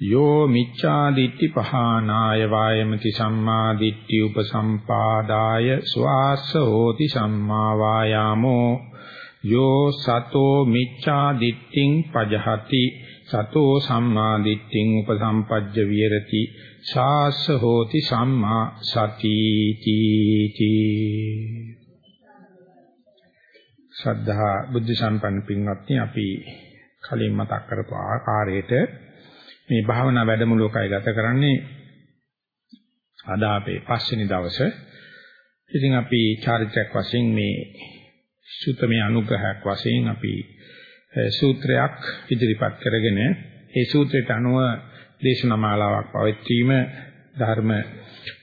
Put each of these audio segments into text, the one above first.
යෝ මිච්ඡා දිට්ඨි පහනාය වායමති සම්මා දිට්ඨි උපසම්පාදාය ස්වාස්ස හෝති සම්මා වායාමෝ යෝ සතෝ මිච්ඡා දිට්ඨින් පජහති සතෝ සම්මා දිට්ඨින් උපසම්පජ්ජ විහෙරති සාස්ස හෝති සම්මා සතිති ශ්‍රද්ධා බුද්ධ සම්පන්න පින්වත්නි අපි කලින් මතක් කරපු ආකාරයට මේ භාවනා වැඩමුළුවකයි ගත කරන්නේ අද අපේ පස්වෙනි දවසේ. ඉතින් අපි චාරිත්‍රාක් වශයෙන් මේ සූත්‍රමය අනුග්‍රහයක් වශයෙන් අපි සූත්‍රයක් ඉදිරිපත් කරගෙන ඒ සූත්‍රයට අනුව දේශනා මාලාවක් පවත්වීම ධර්ම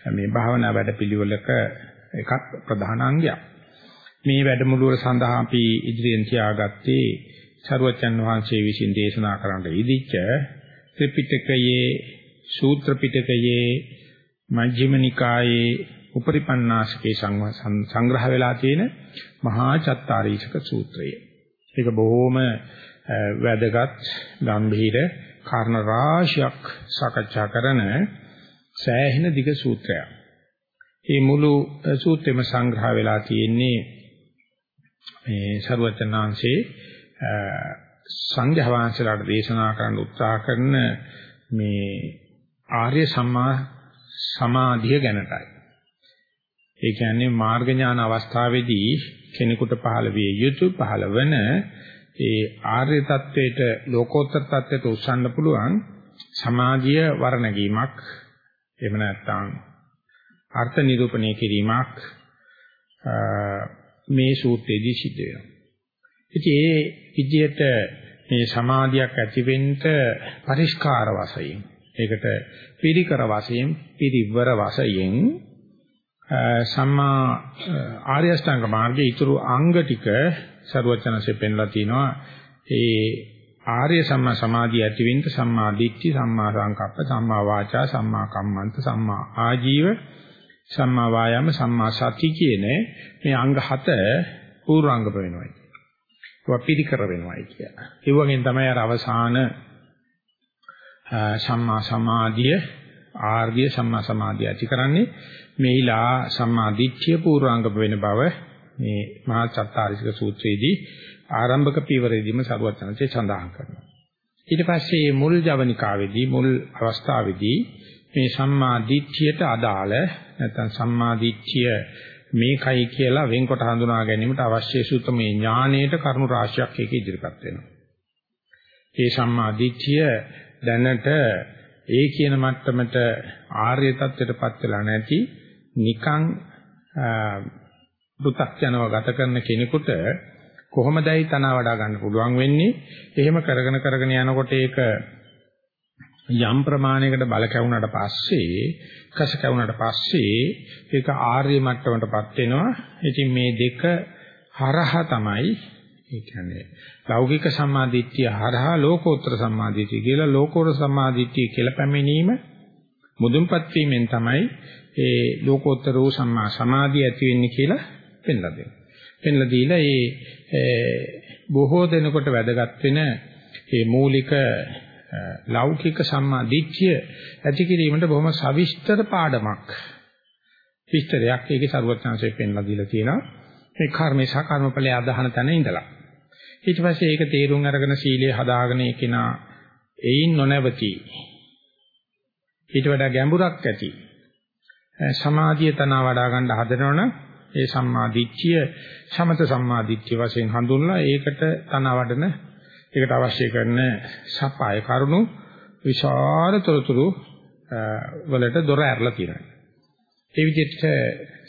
මේ භාවනා වැඩපිළිවෙලක එකක් ප්‍රධාන අංගයක්. මේ වැඩමුළුව සඳහා අපි ඉදිරියෙන් තියාගත්තේ සරුවචන් වහන්සේ විසින් දේශනා කරන්න ඉදිච්ච ත්‍රිපිටකයේ සූත්‍ර පිටකයේ මජ්ක්‍ධිම නිකායේ උපරිපන්නාසකේ සංග්‍රහ වෙලා තියෙන මහා චත්තාරීසක සූත්‍රය. ඒක බොහොම වැදගත් ගම්භීර කාරණ රාශියක් සාකච්ඡා කරන සෑහෙන දිග සූත්‍රයක්. මේ මුළු සූත්‍රෙම සංග්‍රහ වෙලා තියෙන්නේ මේ ਸਰවචනාංශේ සංඝයා වහන්සේලාට දේශනා කරන්න උත්සාහ කරන මේ ආර්ය සම්මා සමාධිය ගැනටයි. ඒ කියන්නේ මාර්ග ඥාන අවස්ථාවේදී කෙනෙකුට පහළ විය යුතු පහළ වෙන ඒ ආර්ය தത്വයට ලෝකෝත්තර தത്വයට උස්සන්න පුළුවන් සමාධිය වර්ණගීමක් එහෙම නැත්නම් අර්ථ නිරූපණය කිරීමක් මේ සූත්‍රයේදී සිද්ධ වෙනවා. ඉතින් ඒ විදිහට මේ සමාධියක් ඇතිවෙන්න පරිස්කාර වශයෙන් ඒකට පිරිකර වශයෙන් පිරිවර වශයෙන් සම්මා ආර්ය අෂ්ටාංග මාර්ගයේ ඊතුරු අංග ටික ਸਰවචනසේ පෙන්ලා තිනවා. ඒ ආර්ය සම්මා සමාධිය ඇතිවෙන්න සම්මා දිට්ඨි සම්මා සංකප්ප සම්මා වාචා සම්මා කම්මන්ත සම්මා ආජීව සම්මා වායාම සම්මා සති කියන මේ අංග හත පූර්වාංග වෙනවා ඒවා පිළිකර වෙනවායි කියලා. ඒ වගේම තමයි අර අවසාන සම්මා සමාධිය ආර්ය සම්මා සමාධිය ඇති කරන්නේ මේලා සම්මා දිට්ඨිය පූර්වාංග වෙන බව මේ මහා චත්තාරිසික සූත්‍රයේදී ආරම්භක පියවරේදීම සරුවත් යනසේ සඳහන් කරනවා. ඊට පස්සේ මුල් ජවනිකාවේදී මුල් අවස්ථාවේදී මේ සම්මා දිට්ඨියට අදාළ නැත්නම් සම්මා දිට්ඨිය මේකයි කියලා වෙන්කොට හඳුනා ගැනීමට අවශ්‍ය සුතමේ ඥානයට කරුණු රාශියක් ඒක ඉදිරිපත් වෙනවා. ඒ සම්මා දිට්ඨිය දැනට ඒ කියන මට්ටමට ආර්ය தත්ත්වයටපත් වෙලා නැති නිකං පු탁ජනව ගත කරන කෙනෙකුට කොහොමදයි තන වඩා ගන්න පුළුවන් වෙන්නේ එහෙම කරගෙන කරගෙන යනකොට ඒක යම් ප්‍රමාණයකට බල කැවුනට පස්සේ කස කැවුනට පස්සේ ඒක ආර්ය මට්ටමටපත් වෙනවා. ඉතින් මේ දෙක හරහා තමයි ඒ කියන්නේ ලෞකික සම්මාදිට්ඨිය හරහා ලෝකෝත්තර සම්මාදිට්ඨිය කියලා ලෝකෝත්තර සම්මාදිට්ඨිය කියලා පැමිණීම මුදුන්පත් වීමෙන් තමයි ඒ ලෝකෝත්තර වූ සම්මා සමාධිය ඇති වෙන්නේ කියලා පෙන්ලා දෙනවා. පෙන්ලා දීලා ඒ බොහෝ දෙනකොට වැදගත් වෙන මේ මූලික ලෞකික සම්මා දිට්ඨිය ඇති කිරීමට බොහොම සවිස්තර පාඩමක්. විස්තරයක් ඒකේ සරුවත්ංශයෙන් පෙන්ලා දීලා තියෙනවා. මේ කර්මේ සහ කර්මඵලයේ අදහන තැන ඉඳලා. ඊට පස්සේ ඒක තේරුම් අරගෙන සීලය හදාගෙන ඒකිනා එයින් නොනවති. ඊට වඩා ගැඹුරක් ඇති. සමාධිය තන වඩා ගන්න හදනවනම් ඒ සම්මා දිට්ඨිය සමත සම්මා දිට්ඨිය වශයෙන් හඳුන්ලා ඒකට තන වඩන ඒකට අවශ්‍ය කරන සපාය කරුණු විශාල තොරතුරු වලට දොර ඇරලා තියෙනවා. ඒ විදිහට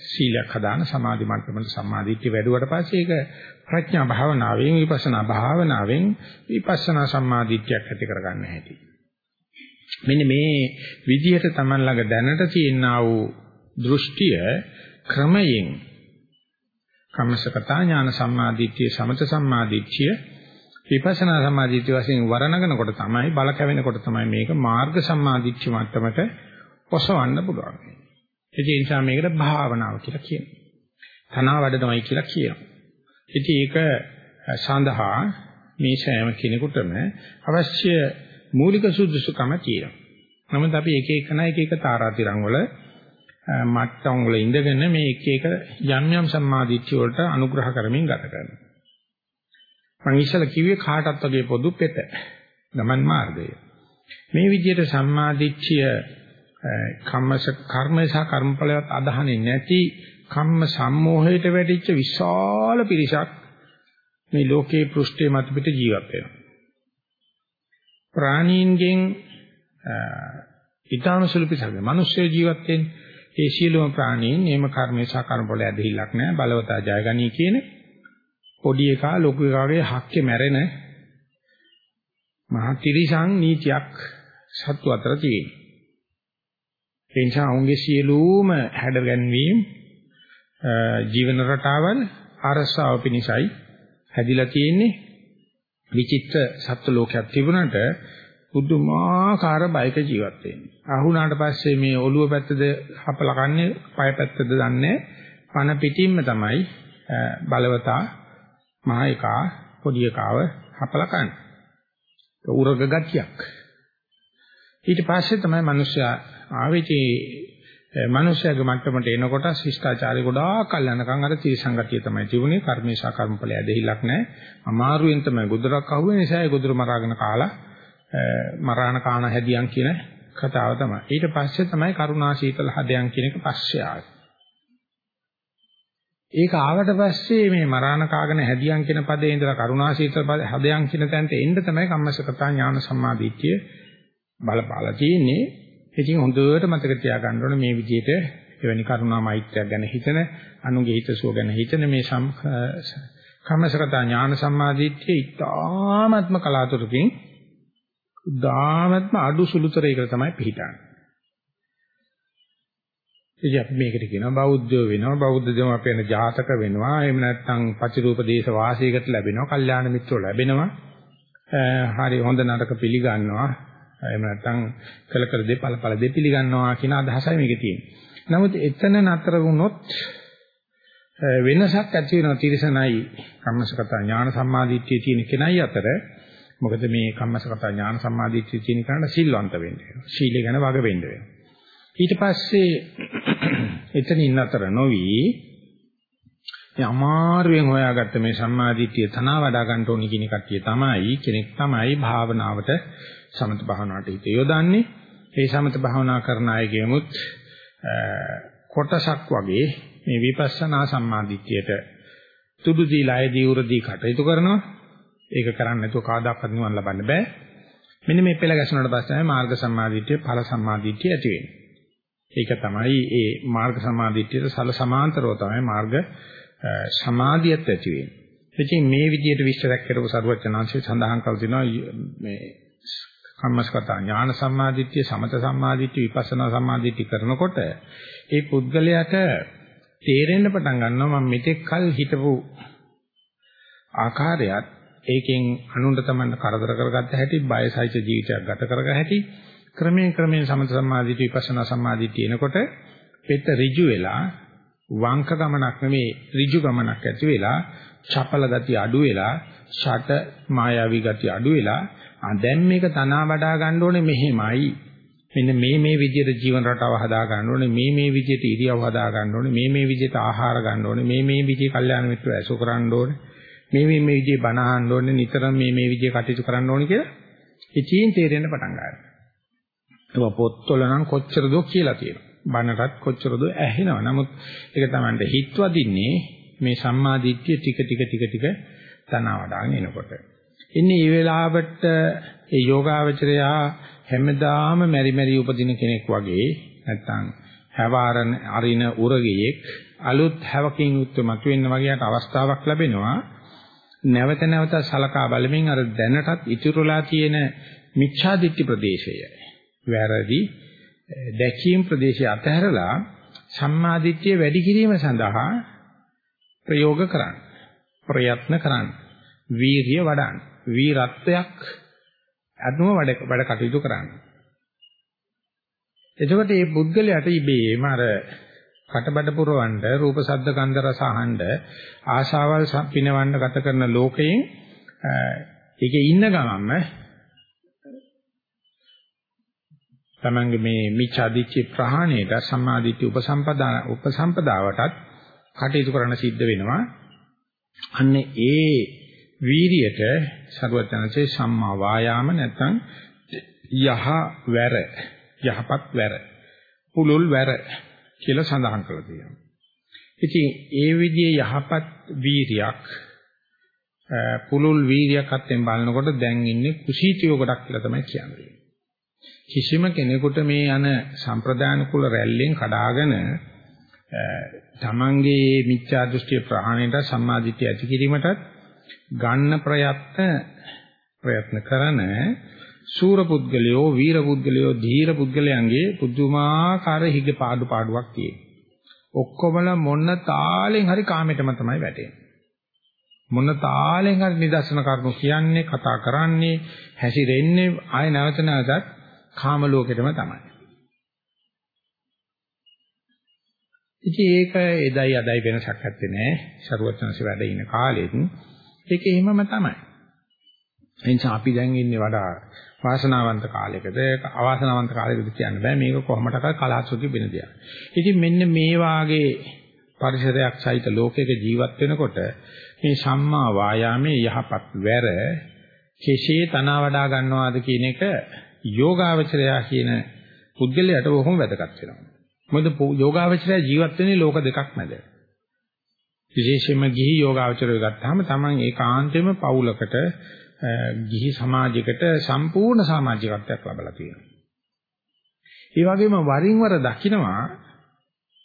සීලයක් හදාන සමාධි මට්ටමට සම්මාදිට්ඨිය වැඩුවට පස්සේ ඒක ප්‍රඥා භාවනාවෙන් විපස්සනා භාවනාවෙන් විපස්සනා සම්මාදිට්ඨියක් ඇති කරගන්න හැටි. මෙන්න මේ විදිහට Taman ළඟ දැනට තියෙනා වූ දෘෂ්ටිය ක්‍රමයෙන් කම්මසකතා ඥාන සම්මාදිට්ඨිය සමත සම්මාදිට්ඨිය විපස්සනා සම්මාදිට්ඨිය වශයෙන් වරණගෙනකොට තමයි බල කැවෙනකොට තමයි මේක මාර්ග සම්මාදිට්ඨිය මට්ටමට ඔසවන්න පුළුවන්. ඒ නිසා මේකට භාවනාව කියලා කියනවා. තනවා වඩනවයි කියලා කියනවා. ඉතින් ඒක සඳහා මේ සෑම කෙනෙකුටම අවශ්‍ය මූලික සුදුසුකම තියෙනවා. නමුත් අපි එක එකන එක එක තාරාතිරම් වල මට්ටම් වල ඉඳගෙන මේ එක එක යම් යම් සම්මාදිට්ඨිය වලට අනුග්‍රහ කරමින් ගත කරනවා. මම ඉස්සලා කිව්වේ කාටත් වගේ පොදු පෙත. ගමන් මාර්ගය. මේ විදිහට සම්මාදිට්ඨිය කම්මස කර්මය සහ කර්මඵලවත් අදහන්නේ නැති කම්ම සම්මෝහයට වැටිච්ච විශාල පිරිසක් මේ ලෝකේ පෘෂ්ඨයේ මත පිට ජීවත් වෙනවා. ප්‍රාණීන්ගෙන් ඊටාම සුළු පිටසක් මිනිස්සු ජීවත් වෙන්නේ ඒ සියලුම ප්‍රාණීන් නේම කර්මේ සහ කර්මඵල ඇදහිල්ලක් නැහැ බලවතා ජයගනී කියන පොඩි එකා ලොකු එකාගේ හක්කේ මැරෙන මහා තිරිසන් නීතියක් සත්තු අතර තියෙනවා. ඒ නිසා ඔවුන්ගේ සියලුම හැඩගැන්වීම් ජීවන රටාවල් අරසාව පිණිසයි හැදිලා තියෙන්නේ විචිත්‍ර සත්ත්ව ලෝකයක් තිබුණාට පුදුමාකාර බයක ජීවත් වෙන්නේ. අහුණාට පස්සේ මේ ඔළුව පැත්තද හපලා කන්නේ, පය පැත්තද දන්නේ පන පිටින්ම තමයි බලවතා මහ එකා පොඩි එකාව හපලා කන්නේ. උරග ගතියක්. ඊට පස්සේ තමයි මිනිස්සයා ආවේචේ මනුෂ්‍යයාගේ මට්ටමට එනකොට ශිෂ්ටාචාරය ගොඩාක් කල් යනකම් අර තීසංගතිය තමයි තිබුණේ. කර්මේශා කර්මඵල ඇදහිලක් නැහැ. අමාරුවෙන් තමයි ගොදුරක් අහුවෙන නිසා ඒ ගොදුර මරාගෙන කාලා මරාණ කාණ හැදියන් කියන කතාව තමයි. ඊට පස්සේ තමයි කරුණා සීතල හදයන් කියන එක පස්සේ ආවේ. ඒක ආවට පස්සේ මේ මරාණ කාගෙන හැදියන් කියන පදේ ඉඳලා කරුණා සීතල හදයන් කියන තැනට එන්න තමයි කම්මසකතා ඥාන සම්මාදිට්ඨිය බලපාලා තියෙන්නේ ඉතින් හොඳට මතක තියාගන්න ඕනේ මේ විදිහට එවැනි කරුණා මෛත්‍රියක් ගැන හිතන, අනුගේ හිතසුව ගැන හිතන මේ කම්මසගත ඥාන සම්මාදිට්ඨිය ඉතාමත්ම කලාතුරකින් උදාමත්ම අඩු සුළුතරයකට තමයි පිළිටන්නේ. ඉතින් අපි මේකට කියනවා බෞද්ධයෝ වෙනවා. බෞද්ධ දෙමාපියන් ජාතක වෙනවා. එහෙම නැත්නම් පතිරූප දේශ වාසයකට ලැබෙනවා. කල්යාණ මිත්‍රෝ ලැබෙනවා. හරි හොඳ නරක පිළිගන්නවා. එහෙම නැත්නම් කළ කළ දේ ඵල ඵල දේ පිළිගන්නවා කියන අදහසයි මේකේ තියෙන්නේ. නමුත් එතන නතර වුණොත් වෙනසක් ඇති වෙනවා. තිරසනයි කම්මසගත ඥාන සම්මාදිට්ඨිය තියෙන කෙනයි අතර. මොකද මේ කම්මසගත ඥාන සම්මාදිට්ඨිය තියෙන කෙනාට සිල්වන්ත වෙන්න වෙනවා. සීලය ගැන වග වෙන්න වෙනවා. ඊට පස්සේ එතනින් අතර නොවි මේ අමාරුවෙන් හොයාගත්ත මේ සම්මාදිට්ඨිය තනවා වඩා ගන්න ඕනි කියන කට්ටිය තමයි කෙනෙක් තමයි භාවනාවට සමත භාවනාවට හිත යොදන්නේ. ඒ සමත භාවනා කරන අයගෙමුත් කොටසක් වගේ මේ විපස්සනා සම්මාදිට්ඨියට තුඩු දීලා අයදී උරදී කටයුතු කරනවා. ඒක කරන්නේ නැතුව කාදාකත් නිවන් ලබන්න බෑ. මෙන්න මේ පෙළ ගැසුණාට පස්සේ තමයි මාර්ග සම්මාදිට්ඨිය ඵල සම්මාදිට්ඨිය ඇති වෙන්නේ. ඒක තමයි ඒ මාර්ග සමාධිත්‍යයට සල සමාන්තරව තමයි මාර්ග සමාධියත් ඇති වෙන්නේ. ඉතින් මේ විදිහට විස්තරයක් කරපු සරුවචනාංශය සඳහන් කර තිනවා මේ කම්මස්කත ඥාන සම්මාදිට්ඨිය සමත සම්මාදිට්ඨිය විපස්සනා සම්මාදිට්ඨිය කරනකොට ඒ පුද්ගලයාට තේරෙන්න පටන් ගන්නවා මම මෙතෙක් කල් හිටපු ආකාරයත් ඒකෙන් අනුන්ට තමන්න කරදර කරගත්ත හැටි බයසයිච ජීවිතයක් ගත කරග හැටි ක්‍රමයෙන් ක්‍රමයෙන් සමත සම්මාදිට්ඨිය විපස්සනා සම්මාදිට්ඨිය එනකොට පෙත ඍජු වෙලා වංක ගමනක් නෙමේ ඍජු ගමනක් ඇති වෙලා චපල ගතිය අඩු වෙලා ෂට මායාවී ගතිය අඩු වෙලා දැන් මේක තනවා වඩා ගන්න ඕනේ මෙහෙමයි. මෙන්න මේ මේ විදිහට ජීවන රටාව හදා ගන්න ඕනේ මේ මේ විදිහට ඉරියව් හදා ගන්න ඕනේ මේ මේ විදිහට ආහාර ගන්න ඕනේ මේ මේ විදිහේ කල්යාණ මිත්‍ර ඇසු කරන්න ඕනේ මේ මේ මේ විදිහේ බණ අහන්න ඕනේ නිතරම මේ මේ විදිහේ කටයුතු කරන්න ඕනේ කියලා ඉතින් තේරෙන්න පටන් ගන්නවා. ඒක පොත්වල නම් කොච්චර දෝ කියලා තියෙනවා. බණටත් කොච්චර දෝ ඇහෙනවා. නමුත් ඒක තමයි හිත වදින්නේ මේ සම්මා දිට්ඨිය ටික ටික ටික ටික තනවා වඩාගෙන එනකොට. ඉන්නේ මේ වෙලාවට ඒ යෝගාවචරයා හැමදාම මෙරි මෙරි උපදින කෙනෙක් වගේ නැත්තම් හැවාරන අරින උරගියෙක් අලුත් හැවකින් යුක්ත මතුවෙන්න වගේට අවස්ථාවක් ලැබෙනවා නැවත නැවත සලකා බලමින් අර දැනටත් ඉතුරුලා තියෙන මිච්ඡා දිට්ඨි ප්‍රදේශය වැරදි දැකීම් ප්‍රදේශය අතහැරලා සම්මා දිට්ඨිය වැඩි කිරීම සඳහා ප්‍රයෝග කරන්න. ප්‍රයත්න කරන්න. වීරිය වඩන්න. වීරත්වයක් අනුව වැඩ වැඩ කටයුතු කරන්න. එතකොට මේ පුද්ගලයාට ඉබේම අර කටබඩ පුරවන්න රූප ශබ්ද ගන්ධ රස අහන්න ආශාවල් පිනවන්න ගත කරන ලෝකයෙන් ඒකේ ඉන්න ගමන්ම තමන්ගේ මේ මිච්ඡාදිච්ච ප්‍රහාණයට සම්මාදිච්ච උපසම්පදා උපසම්පදාවටත් කටයුතු කරන්න සිද්ධ වෙනවා. අන්න ඒ වීරියට සරුවචනසේ සම්මා වායාම නැත්නම් යහ වැර යහපත් වැර පුලුල් වැර කියලා සඳහන් කරලා තියෙනවා. ඉතින් ඒ විදිහේ යහපත් වීරියක් පුලුල් වීරියක් අත්ෙන් බලනකොට දැන් ඉන්නේ කුසීතයෝ ගොඩක් කියලා තමයි කියන්නේ. කිසිම කෙනෙකුට මේ යන සම්ප්‍රදාන කුල රැල්ලෙන් කඩාගෙන තමන්ගේ මිත්‍යා දෘෂ්ටිය ප්‍රහාණයට සම්මාදිට්ඨිය ඇති කිරීමටත් ගන්න ප්‍රයත්න ප්‍රයත්න කරන සූර පුද්ගලයෝ වීර පුද්ගලයෝ ධීර පුද්ගලයන්ගේ පුදුමාකාර හිග පාඩු පාඩුවක් තියෙනවා. ඔක්කොමල මොන තාලෙන් හරි කාමයටම තමයි වැටෙන්නේ. මොන තාලෙන් හරි නිදර්ශන කරුණු කියන්නේ කතා කරන්නේ හැසිරෙන්නේ ආය නැවත නැවතත් කාම ලෝකෙටම තමයි. ඉතින් ඒක එදයි අදයි වෙනසක් නැත්තේ නෑ. ਸਰුවචනසි වැඩ ඉන කාලෙත් ඒක එහෙමම තමයි. එනිසා අපි දැන් ඉන්නේ වඩා වාසනාවන්ත කාලයකද අවාසනාවන්ත කාලයකද කියන්න බෑ මේක කොහොමඩක කලාසුකි වෙන දෙයක්. ඉතින් මෙන්න මේ වාගේ පරිසරයක් සහිත ලෝකයක ජීවත් වෙනකොට මේ සම්මා වායාමයේ යහපත් වැර කෙසේ තනවා වඩා ගන්නවාද කියන එක යෝගාවචරයා කියන පුද්ගලයාට බොහොම වැදගත් වෙනවා. මොකද යෝගාවචරය ජීවත් වෙන්නේ ලෝක දෙකක් මැද. විශේෂයෙන්ම ගිහි යෝගාවචරය ගත්තාම Taman ඒකාන්තයෙන්ම පවුලකට ගිහි සමාජයකට සම්පූර්ණ සමාජිකත්වයක් ලැබලා තියෙනවා. ඒ වගේම වරින් වර දකින්නවා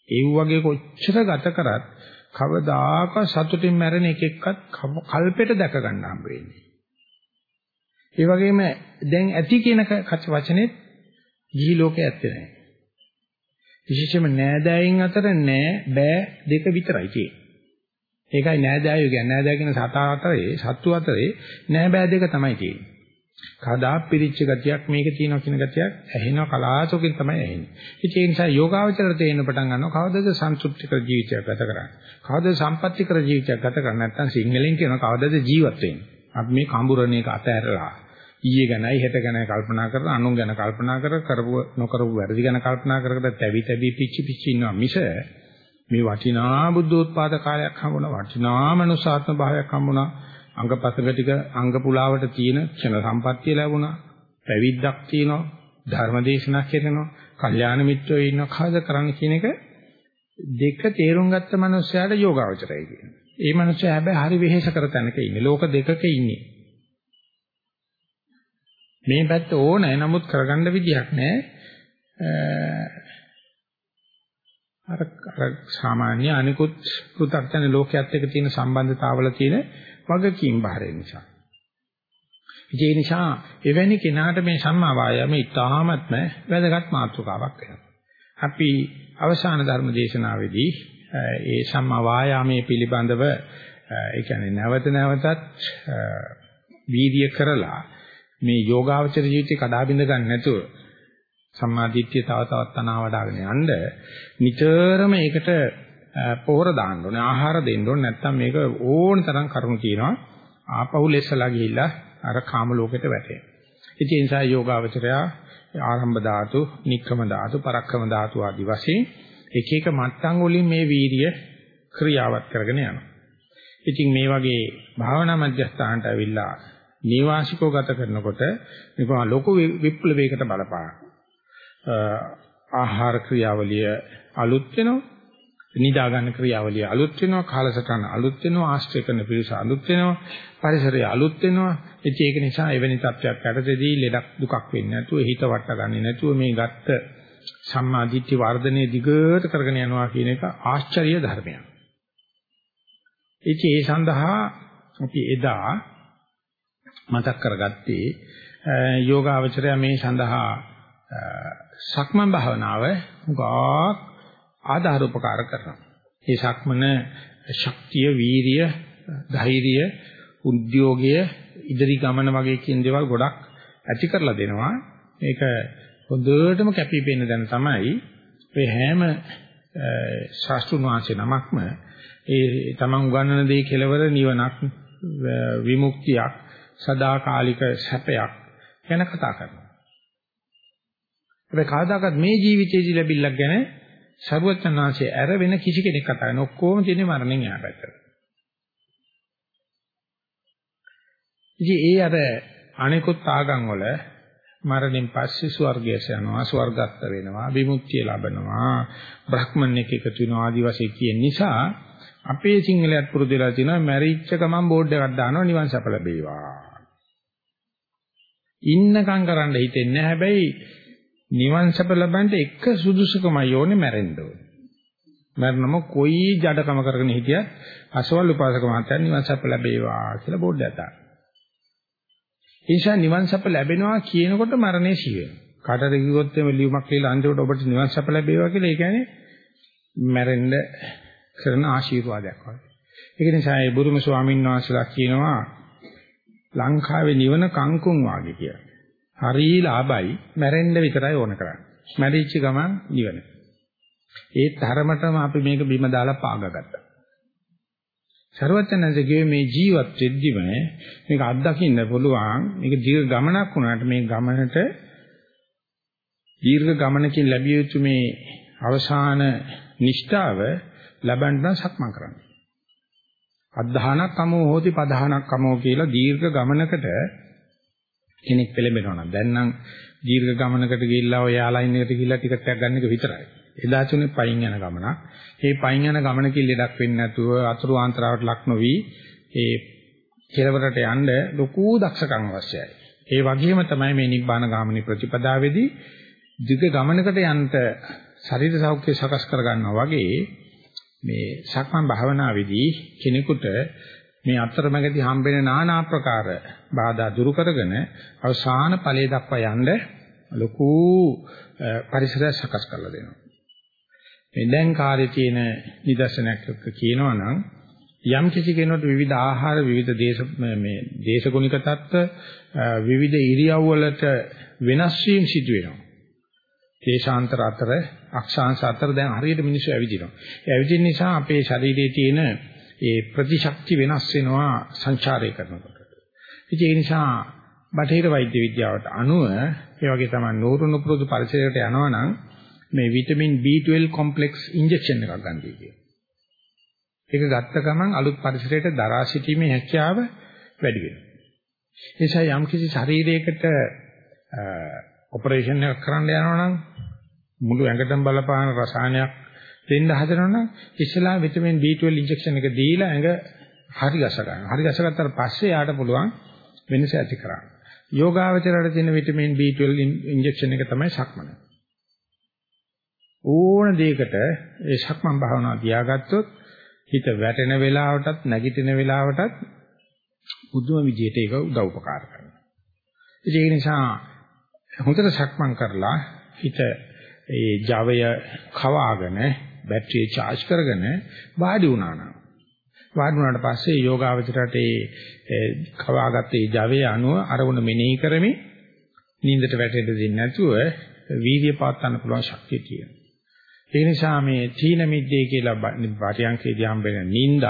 ඒ වගේ කොච්චර ගත කරත් කවදාක සතුටින් මැරෙන එක එක්කත් කල්පෙට දැක ගන්න හම්බ වෙන්නේ. ඒ වගේම දැන් ඇති කියන වචනේත් ගිහි ලෝකේ ඇත්තේ නැහැ. විශේෂයෙන්ම නෑදෑයින් අතර නෑ බෑ දෙක විතරයි තියෙන්නේ. ඒකයි නෑදෑයෝ කියන්නේ නෑදෑ කියන සතා අතරේ සත්තු අතරේ නෑ බෑ දෙක තමයි තියෙන්නේ. කදා පිරිච්ච ගතියක් මේක තියෙනවා කියන ගතියක් ඇහෙනවා කලාසෝකින් තමයි ඇහෙන්නේ. ඒ නිසා යෝගාවචර තේින්න පටන් ගන්නවා කවදද සන්තුෂ්ටිකර ජීවිතයක් ගත කරන්නේ. කවදද සම්පත්‍තිකර ජීවිතයක් ගත කරන්නේ නැත්නම් සිංහලෙන් කියනවා කවදද ජීවත් වෙන්නේ. අපි මේ කඹුරණ එක අතහැරලා ඊයේ ගැනයි හෙට ගැනයි කල්පනා කරලා අනුන් ගැන කල්පනා කර කරපු නොකරපු වැරදි ගැන කල්පනා කර කර තැවි තැවි පිච්චි පිච්චි ඉන්නවා මිස මේ වටිනා බුද්ධෝත්පාද කාලයක් හම්බුණා වටිනා මනුසාත්ම භාවයක් හම්බුණා. අංගපසක ටික අංග පුලාවට තියෙන ක්ෂණ සම්පත්තිය ලැබුණා. පැවිද්දක් තියෙනවා ධර්මදේශනක් කරනවා කල්යාණ මිත්‍රයෝ ඉන්නවා. කාද කරන්න කියන එක දෙක තේරුම් ගත්ත මනුස්සයාට යෝගාවචරයි කියනවා. ඒ මනුස්සයා හැබැයි හරි වෙහෙස කර තැනක ඉන්නේ. ලෝක දෙකක ඉන්නේ. මේ පැත්ත ඕනේ නමුත් කරගන්න විදියක් නැහැ. අර අර සාමාන්‍ය අනිකුත් පෘථග්ජන ලෝකයක් එක්ක තියෙන සම්බන්ධතාවල තියෙන වගකීම් බාරය නිසා. ඒ නිසා එවැනි කෙනාට මේ සම්මා වායාම ඉතාමත්ම වැදගත් මාතෘකාවක් වෙනවා. අපි අවසාන ධර්ම දේශනාවේදී ඒ සම්මා වායාමයේ පිළිබඳව ඒ කියන්නේ නැවත නැවතත් වීර්ය කරලා මේ යෝගාවචර ජීවිතේ කඩා බිඳ ගන්න නැතුව සම්මාදිට්ඨිය තව තවත් තනවා වඩ아가න යන්න නිතරම ඒකට පොහොර දාන්න ඕනේ ආහාර දෙන්න ඕනේ. නැත්නම් මේක ඕන තරම් කරුණු තියෙනවා. ආපහු ලෙස්සලා ගිහිල්ලා අර කාම ලෝකෙට වැටෙනවා ඉතින් ඒ නිසා යෝගාවචරය ආරම්භ ධාතු, නික්කම ධාතු, පරක්කම ධාතු ආදී වශයෙන් එක එක මට්ටම් වලින් මේ වීර්ය ක්‍රියාවත් කරගෙන යනවා. ඉතින් මේ වගේ භාවනා මධ්‍යස්ථානට ඇවිල්ලා නීවාසිකව ගත කරනකොට මේක ලොකු විප්ලවයකට බලපාන. ආහාර ක්‍රියාවලිය අලුත් වෙනවා. නිදා ගන්න ක්‍රියාවලිය අලුත් වෙනවා. කාලසටහන අලුත් වෙනවා. ආශ්‍රය කරන පිරිස අලුත් වෙනවා. පරිසරය අලුත් වෙනවා. ඉතින් ඒක නිසා එවැනි තත්ත්වයක් යටතේදී ලෙඩක් දුකක් වෙන්නේ නැතුව හිත වට ගන්නේ නැතුව මේ ගත්ත සම්මාදිට්ඨි වර්ධනයේ දිගට කරගෙන යනවා කියන එක ආශ්චර්ය ධර්මයක්. ඉතින් ඒ සඳහා අපි එදා මතක් කරගත්තේ යෝගාවචරය මේ සඳහා සක්මන් භාවනාව ගාක් ආධාර උපකාර කරනවා. මේ සක්මන ශක්තිය, වීරිය, ධෛර්යය, උද්‍යෝගය, ඉදිරි ගමන වගේ කියන දේවල් ගොඩක් ඇති කරලා දෙනවා. මේක හොඳටම කැපී පෙනෙන දැන තමයි මේ හැම ශාස්ත්‍රුන් වහන්සේ නමක්ම ඒ තමන් උගන්වන දේ කෙලවර නිවනක් විමුක්තියක් සදාකාලික සැපයක් ගැන කතා කරනවා. හැබැයි කවදාකවත් මේ ජීවිතයේදී ලැබිල්ලක් ගැන සරුවචනාංශයේ ඇර වෙන කිසි කෙනෙක් කතා කරන ඔක්කොම තියෙන්නේ මරණයෙන් එහා පැත්තට. ඉතින් ඒ අර අනිකුත් ආගම් වල මරණයෙන් පස්සේ ස්වර්ගයට යනවා ස්වර්ගස්ත වෙනවා විමුක්තිය ලබනවා බ්‍රහ්මණෙක් එකතු වෙනවා ආදි වශයෙන් කියන නිසා අපේ සිංහලයට පුරුදු වෙලා තියෙනවා මැරිච්ච ගමන් බෝඩ් එකක් දානවා නිවන් සප ලැබේවා ඉන්නකම් කරන්න හිතෙන්නේ හැබැයි නිවන් සප ලබන්න එක සුදුසුකමයි ඕනේ මැරෙන්න ඕනේ. මරණම කොයි ජඩකම කරගෙන හිටියත් අසවල් උපාසක මහත්තයා නිවන් සප ලැබේවා කියලා බෝඩ් එකක් දානවා. ඒෂා නිවන් සප ලැබෙනවා කියනකොට මරණය සිවෙනවා. කාටද කිව්වොත් එමෙ ලියුමක් කියලා අන්තිමට ඔබට නිවන් සප ලැබේවා කියලා ඒ කියන්නේ මැරෙන්න කරන ආශිර්වාදයක් වගේ. ඒක නිසා ඒ බුදුම ස්වාමීන් වහන්සේලා කියනවා ලංකාවේ නිවන කංකුම් වාගේ කියලා. හරි ලාභයි මැරෙන්න විතරයි ඕන කරන්නේ. මැරිච්ච ගමන් නිවන. ඒ තරමටම අපි මේක බිම දාලා පාගගත්තා. ਸਰවඥන්සේගේ මේ ජීවත් වෙද්දිම මේක අත්දකින්න පුළුවන් මේක දීර්ඝ ගමනක් වුණාට මේ ගමනට දීර්ඝ ගමනකින් ලැබිය යුතු මේ අවසාන නිෂ්ඨාව ලබන්න සක්මන් කරන්න. අද්ධානක් කමෝ හෝති පධානක් කමෝ කියලා දීර්ඝ ගමනකට කෙනෙක් පෙළඹෙනවා නම් දැන් නම් දීර්ඝ ගමනකට ගිහිල්ලා ඔය යාලයින් එකට ගිහිල්ලා ටිකට් එකක් ගන්න එක විතරයි. එදා තුනේ පයින් යන ගමනක්. මේ පයින් යන ගමනකින් ලෙඩක් වෙන්නේ නැතුව අතුරු ආන්තරාවට ලක් නොවි ඒ කෙලවරට යන්න ලොකු දක්ෂකම් අවශ්‍යයි. ඒ වගේම තමයි මේ නිබ්බාන ගාමිනී ප්‍රතිපදාවේදී දිග ගමනකට යන්න ශරීර සෞඛ්‍ය සකස් කර ගන්නවා වගේ මේ සක්මන් භාවනාවේදී කෙනෙකුට මේ අතරමැදි හම්බෙන নানা ආකාර බාධා දුරු කරගෙන අවසාන ඵලයේ දක්වා යන්න ලොකු පරිසරයක් සකස් කරලා දෙනවා. මේ දැන් කාර්යයේ තියෙන නිදර්ශනයක් එක්ක කියනවා නම් යම් කිසි කෙනෙකුට විවිධ ආහාර විවිධ දේශ මේ දේශගුණික தত্ত্ব විවිධ ඉරියව් වලට වෙනස් වීම සිදු වෙනවා. දේශාන්තර අතර අක්ෂාංශ අතර දැන් හරියට මිනිස්සු ඇවිදිනවා. ඒ ඇවිදින නිසා අපේ ශරීරයේ තියෙන ඒ ප්‍රතිශක්ති වෙනස් වෙනවා සංචාරය කරනකොට. ඉතින් ඒ නිසා බටහිර වෛද්‍ය විද්‍යාවට අනුව ඒ වගේ තමයි නూరుණු පුරුදු පරිසරයකට යනවා නම් මේ විටමින් B12 කොම්ප්ලෙක්ස් ඉන්ජෙක්ෂන් එකක් ගන්න කියනවා. ඒක ගත්ත ගමන් අලුත් පරිසරයට දරා සිටීමේ හැකියාව වැඩි වෙනවා. ඒ නිසා යම් කිසි ශරීරයකට ඔපරේෂන් එකක් කරන්න යනවා නම් මුළු ඇඟටම බලපාන රසායනයක් දෙන්න හදනවනම් ඉස්සලා විටමින් B12 ඉන්ජෙක්ෂන් එක දීලා ඇඟ හරි ගස ගන්න. හරි ගස ගත්තාට පස්සේ යාට පුළුවන් වෙනස ඇති කරන්න. යෝගාවචරයට තියෙන විටමින් B12 ඉන්ජෙක්ෂන් එක තමයි සක්මන. ඕන දෙයකට ඒ සක්මන් භාවනාව තියාගත්තොත් හිත වැටෙන වෙලාවටත් නැගිටින වෙලාවටත් බුදුම විදියට ඒක උදව් උපකාර කරනවා. ඒ නිසා හොඳට සක්මන් කරලා හිත ඒ Java කවාගෙන බැටරිය charge කරගෙන වාඩි වුණා නම් වාඩි වුණාට පස්සේ යෝගාවචරයට ඒ කවාගත්තේ Java අනුව අරමුණ මෙනෙහි කරමින් නිින්දට වැටෙන්න දෙන්නේ නැතුව වීර්ය පාත්තන්න පුළුවන් ශක්තිය තියෙනවා. ඒ නිසා මේ තීන මිද්දේ කියලා පාටියංකේදී හම්බ වෙන නිින්දත්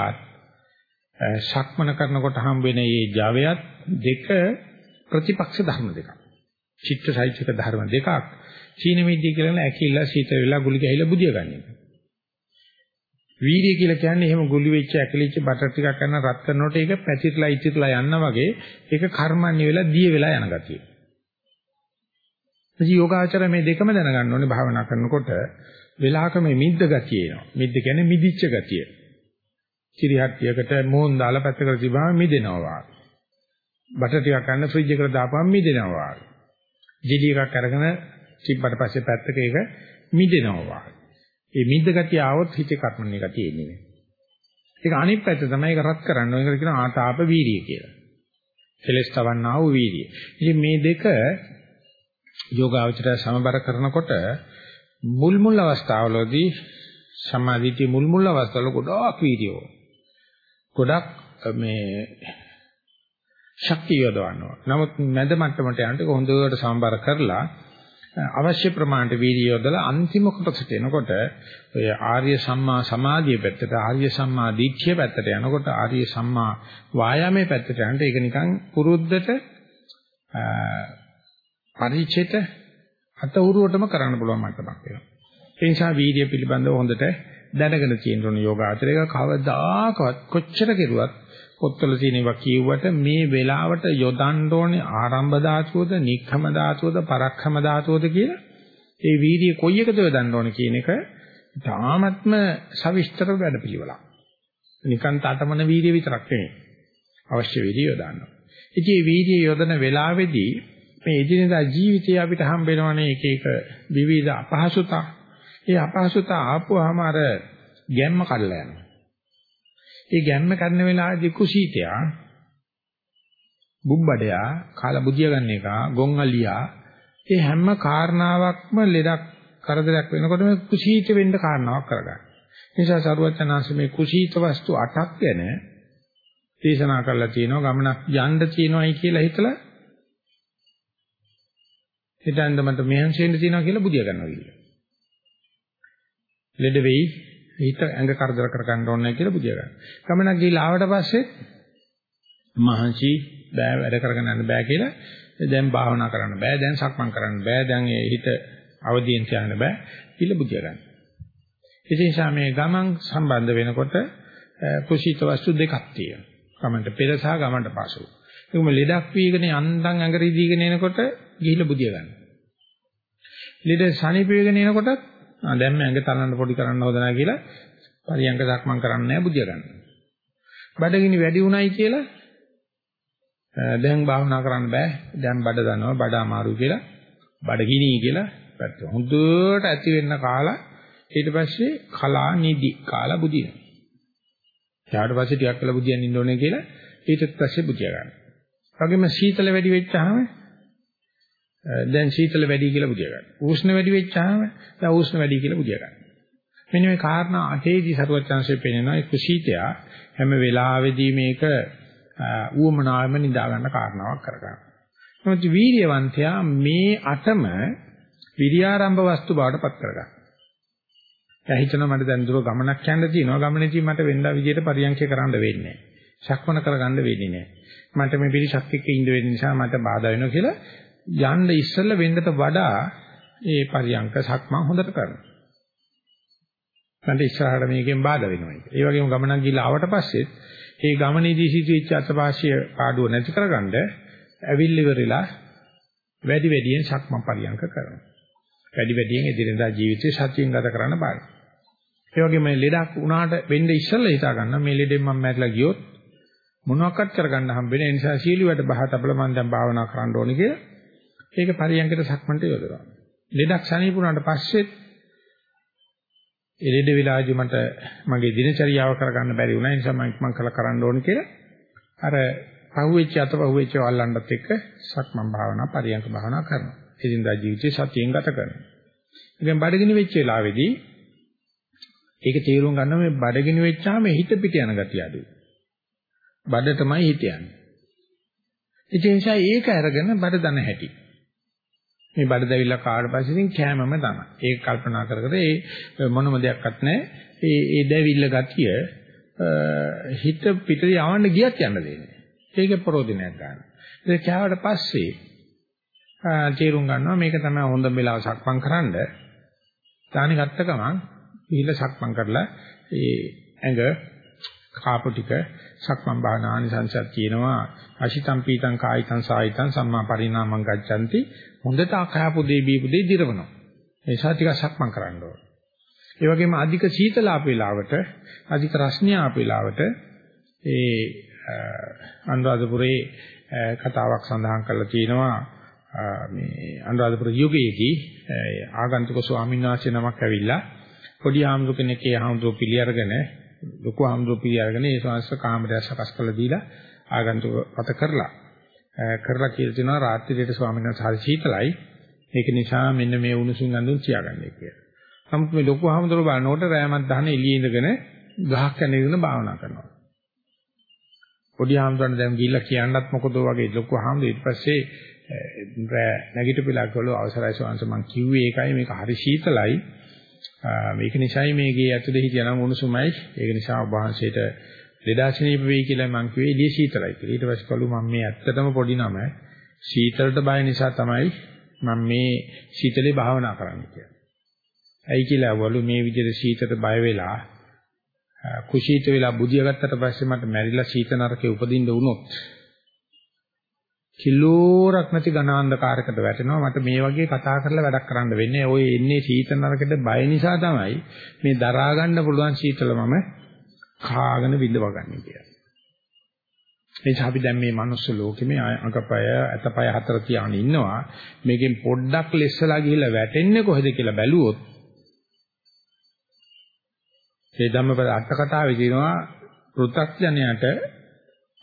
සක්මන කරනකොට හම්බ වෙන මේ Javaයත් දෙක ප්‍රතිපක්ෂ ධර්ම දෙකක්. චිත්තසයිචික ධර්ම දෙකක්. තීන මිද්දේ කියලා ඇකිල්ල සීත වෙලා ගුලි ගහලා බුදිය ගන්න එක. වීර්යය කියලා කියන්නේ එහෙම ගුලි වෙච්ච ඇකිලිච්ච බටර් ටිකක් කරන රත් කරනකොට ඒක පැතිරලා ඉතිරලා යන්න වගේ ඒක කර්මන්නේ වෙලා දිය වෙලා යන ගතිය. ඉතින් යෝගාචර මේ දෙකම දැනගන්න ඕනේ භාවනා කරනකොට වෙලාවක මේ මිද්ද ගතිය එනවා. මිද්ද කියන්නේ මිදිච්ච ගතිය. කිරිහට්ටියකට මෝන් දාලා පැත්තකට තිබාම මිදෙනවා. බටර් ටිකක් ගන්න ෆ්‍රිජ් එකට දාපුවම මිදෙනවා. ජෙලි එකක් අරගෙන තිබ්බට පස්සේ පැත්තක ඒක මිදෙනවා. ඒ මිද්ද ගතිය ආවොත් හිතේ කර්මන්නේ ගතිය එන්නේ නැහැ. ඒක අනිත් පැත්ත තමයි ඒක රත් කරන්න ඕන. ඒකට කියනවා ආතාප වීරිය කියලා. කෙලස් තවන්නා වූ වීරිය. ඉතින් මේ දෙක යෝගාවචරය සමබර කරනකොට මුල් මුල් අවස්ථාවලදී සමාධියේ මුල් මුල් අවස්ථාවල ගොඩාක් වීර්යෝ. ගොඩක් මේ ශක්තිය යොදවනවා. නමුත් මැද මට්ටමට යනකොට හොඳට සම්බර කරලා අවශ්‍ය ප්‍රමාණයට වීර්ය යොදලා අන්තිම කොටසට එනකොට ඔය ආර්ය සම්මා සමාධිය පැත්තට ආර්ය සම්මා දීක්ෂිය පැත්තට යනකොට ආර්ය සම්මා වායාමයේ පැත්තට යනකොට ඒක නිකන් පුරුද්දට පරිචිත අත උරුවටම කරන්න පුළුවන් මට්ටමක් වෙනවා. ඒ නිසා වීර්ය පිළිබඳව හොඳට දැනගෙන තියෙන ඕන යෝගාචරයක කවදාකවත් කොච්චර කෙරුවත් පොත්වල තියෙනවා කියුවට මේ වෙලාවට යොදන්න ඕනේ ආරම්භ ධාතුවද, නික්ඛම ධාතුවද, පරක්ඛම ධාතුවද කියලා ඒ වීර්ය කොයි එකද යොදන්න ඕනේ කියන එක තාමත්ම සවිස්තර වැඩපිළිවෙලක්. නිකන් තටමන වීර්ය විතරක් නෙමෙයි. අවශ්‍ය වීර්ය යොදන්න. ඉතින් මේ වීර්ය යොදන වෙලාවේදී මේ එදිනෙදා ජීවිතය අපිට හම්බ වෙනවනේ එක එක විවිධ අපහසුතා. ඒ අපහසුතා ආපුවාම අර ගැම්ම කඩලා යනවා. ඒ ගැම්ම කරන වෙලාවේදී කුසීතයා බුබ්බඩයා කාලා බුදිය ගන්න එක ගොංගලියා ඒ හැම කාරණාවක්ම ලෙඩක් කරදරයක් වෙනකොට මේ කුසීත වෙන්න කාරණාවක් කරගන්න. නිසා සරුවචනාංශ මේ කුසීත වස්තු 8ක් ගැන දේශනා කරලා තියෙනවා ගමනක් යන්න තියෙනවායි කියලා හිතලා හිතන්න මට මෙහෙන්සෙන්න තියෙනවා කියලා බුදිය ගන්නවා කියලා. ලෙඩ වෙයි හිත ඇඟ කරදර කර ගන්න ඕනේ නැහැ කියලා බුදිය ගන්න. ගමනක් ගිහිල්ලා ආවට පස්සේ මහන්සි බෑ වැඩ කරගෙන යන්න බෑ කියලා දැන් භාවනා කරන්න බෑ දැන් සක්මන් කරන්න බෑ දැන් ඒ හිත අවදියෙන් තියන්න බෑ කියලා බුදිය ගන්න. ඒ නිසා මේ ගමන් සම්බන්ධ වෙනකොට කුසීත වස්තු දෙකක් තියෙනවා. ගමන්ට පෙර සහ ගමන්ට පසු. ඒකම ලෙඩක් වීගෙන යන්තම් ඇඟ රිදීගෙන එනකොට ගිහිල්ලා බුදිය ගන්න. ලෙඩ සනීප වේගෙන එනකොටත් ආ දැන් මම ඇඟ තනන්න පොඩි කරන්න හොද නැහැ කියලා පරියංග සක්මන් කරන්නේ නැහැ බුදිය ගන්න. බඩගිනි වැඩි උණයි කියලා දැන් භාවනා කරන්න බෑ. දැන් බඩ දනවා බඩ අමාරු කියලා බඩගිනි කියලා පැත්ත. හොඳට ඇති වෙන්න කාලා ඊට පස්සේ කලා නිදි කාලා බුදිනවා. ඊට පස්සේ ටිකක් වෙලා බුදියන් ඉන්න ඕනේ කියලා ඊට පස්සේ බුදිය ගන්න. වගේම සීතල වැඩි වෙච්චාම දැන් සීතල වැඩි කියලා බුදිය ගන්න. උෂ්ණ වැඩි වෙච්චාම දැන් උෂ්ණ වැඩි කියලා බුදිය ගන්න. මෙන්න මේ කාරණා අටේදී සරුවචාන්සේ පෙන්නනවා ඒ කුසීතයා හැම වෙලාවෙදී මේක ඌමනාවෙම නිදා ගන්න කාරණාවක් කරගන්න. නමුත් වීර්යවන්තයා මේ අටම විරියාරම්භ වස්තු බවට පත් කරගන්න. දැන් හිතනවා මට දැන් දුර ගමනක් යන්න තියෙනවා ගමනේදී මට වෙනදා විදියට පරියන්ඛය කරන්න වෙන්නේ නැහැ. ශක්මන කරගන්න වෙන්නේ නැහැ. මට මේ පිළිසක් එක්ක ඉඳ වෙන්න නිසා මට බාධා වෙනවා කියලා යන්න ඉස්සෙල්ල වෙන්නට වඩා ඒ පරියංක සක්මන් හොඳට කරනවා. මන්ට ඉස්සරහට මේකෙන් බාධා වෙනවා. ඒ වගේම ගමනක් ගිහලා ආවට පස්සෙත් ඒ ගමනේදී සිදුවෙච්ච අතපාසිය පාඩුව නැති කරගන්න ඇවිල් ඉවරලා වැඩි වැඩියෙන් සක්මන් පරියංක කරනවා. වැඩි වැඩියෙන් එදිනෙදා ජීවිතේ සතියෙන් ගත කරන්න බාරයි. ඒ වගේම ලෙඩක් වුණාට වෙන්න ඉස්සෙල්ලා හිතා ගන්න මේ ලෙඩෙන් මම මැරිලා ගියොත් මොනවාක්වත් කරගන්න හම්බෙන්නේ ඒ නිසා සීල වැඩ බහ තබල මම දැන් භාවනා කරන්න ඕනේ කියලා ඒක පරියන්කට සක්මන්ට යොදවනවා. ලෙඩක් සනීපුණාට පස්සෙත් ඒ ලෙඩ විලාජි මට මගේ දිනචරියාව කරගන්න බැරි වුණා. ඒ නිසා මම ඉක්මන් කළා කරන්න ඕනේ කියලා අර පහුවෙච්ච අත පහුවෙච්ච වල්ලන්නත් එක්ක සක්මන් භාවනා පරියන්ක භාවනා කරනවා. එදිනදා ජීවිතේ සතියෙන් ගත කරනවා. ඉතින් බඩගිනි වෙච්ච වෙලාවේදී ඒක තේරුම් ගන්න මේ බඩගිනි වෙච්චාම හිත පිට යන ගතිය අඩුයි. බඩ තමයි හිත යන්නේ. ඒ නිසා ඒක අරගෙන බඩ දන හැටි. මේ බඩ දැවිලා කාට පස්සේ ඉතින් කෑමම තමයි. ඒක කල්පනා කර කර ඒ මොනම දෙයක්වත් නැහැ. ඒ ඒ දැවිල්ල ගතිය හිත පිට යවන්න ගියත් යන්න දෙන්නේ. ඒක ප්‍රෝධිනයක් ගන්න. ඒක කෑවට පස්සේ තේරුම් ගන්නවා මේක තමයි හොඳම වෙලාව සක්මන් කරන්න. දානි ගත්ත ගමන් ඉහිල සක්මන් කරලා ඒ ඇඟ කාපු ටික සක්මන් භාවනා ආනිසංසයක් කියනවා. අශිතම් පීතං කායිතං සායිතං සම්මා පරිණාමං ගච්ඡanti. හොඳට අකහපු දේ බීපු දේ දිරවනවා. ඒ නිසා ටිකක් සක්මන් කරන්න ඕන. ඒ වගේම අධික සීතල ආපු වෙලාවට අධික රස්නිය ආපු වෙලාවට ඒ අනුරාධපුරේ කතාවක් සඳහන් කරලා තියෙනවා. මේ අනුරාධපුර යුගයේදී ආගන්තුක ස්වාමීන් වහන්සේ නමක් ඇවිල්ලා පොඩි ආම්දු කෙනෙක් ඒ ආම්දු පිළි අරගෙන ලොකු ආම්ද්‍රෝපී අරගෙන ඒ සංස්ස කාමරය සකස් කරලා දීලා ආගන්තුක පත කරලා කරලා කියලා තිනවා රාත්‍රියේට ස්වාමීන් වහන්සේ හරි සීතලයි ඒක නිසා මෙන්න මේ උණුසුම් අඳුන් තියාගන්න කියලා. නමුත් මේ ලොකු ආම්ද්‍රෝ බලනකොට රෑමත් දහන එළියේ ඉඳගෙන ගහක් යන ඉඳගෙන භාවනා කරනවා. පොඩි හාමුදුරන් දැන් ගිහිල්ලා කියන්නත් මොකද වගේ ලොකු හාමුදුර ඊට පස්සේ නැගිටපිලා කළෝ අවසරයි සෝන්ස මං කිව්වේ ඒකයි මේක හරි සීතලයි මේක නිසායි මේ ගේ ඇතුලේ හිටියනම් උණුසුමයි. ඒක නිසා ඔබ වහන්සේට ලෙඩාසනීප වෙයි කියලා මං කිව්වේ එළිය සීතලයි කියලා. ඊට පස්සේ කළු මම මේ ඇත්තටම පොඩි නම. සීතලට බය නිසා තමයි මම මේ සීතලේ භාවනා කරන්න කියලා. ඇයි කියලා වළු මේ විදිහට සීතලට බය වෙලා කුසීත වෙලා බුදිය ගත්තට පස්සේ මට මැරිලා සීත නරකේ උපදින්න වුණොත් කිලෝරක් නැති ඝනාන්ධකාරයකට වැටෙනවා මට මේ වගේ කතා කරලා වැඩක් කරන්න වෙන්නේ ඔය එන්නේ සීත නරකට බය නිසා තමයි මේ දරා ගන්න පුළුවන් සීතල මම කාගෙන විඳව ගන්න කියලා. එනිසා අපි දැන් මේ මනුස්ස ලෝකෙ මේ අඟපය අතපය හතර තියාගෙන ඉන්නවා මේකෙන් පොඩ්ඩක් lessලා ගිහිල්ලා වැටෙන්නේ කොහෙද කියලා බැලුවොත් මේ ධම්මපද අට කතාවේ කියනවා පෘථග්ජනයට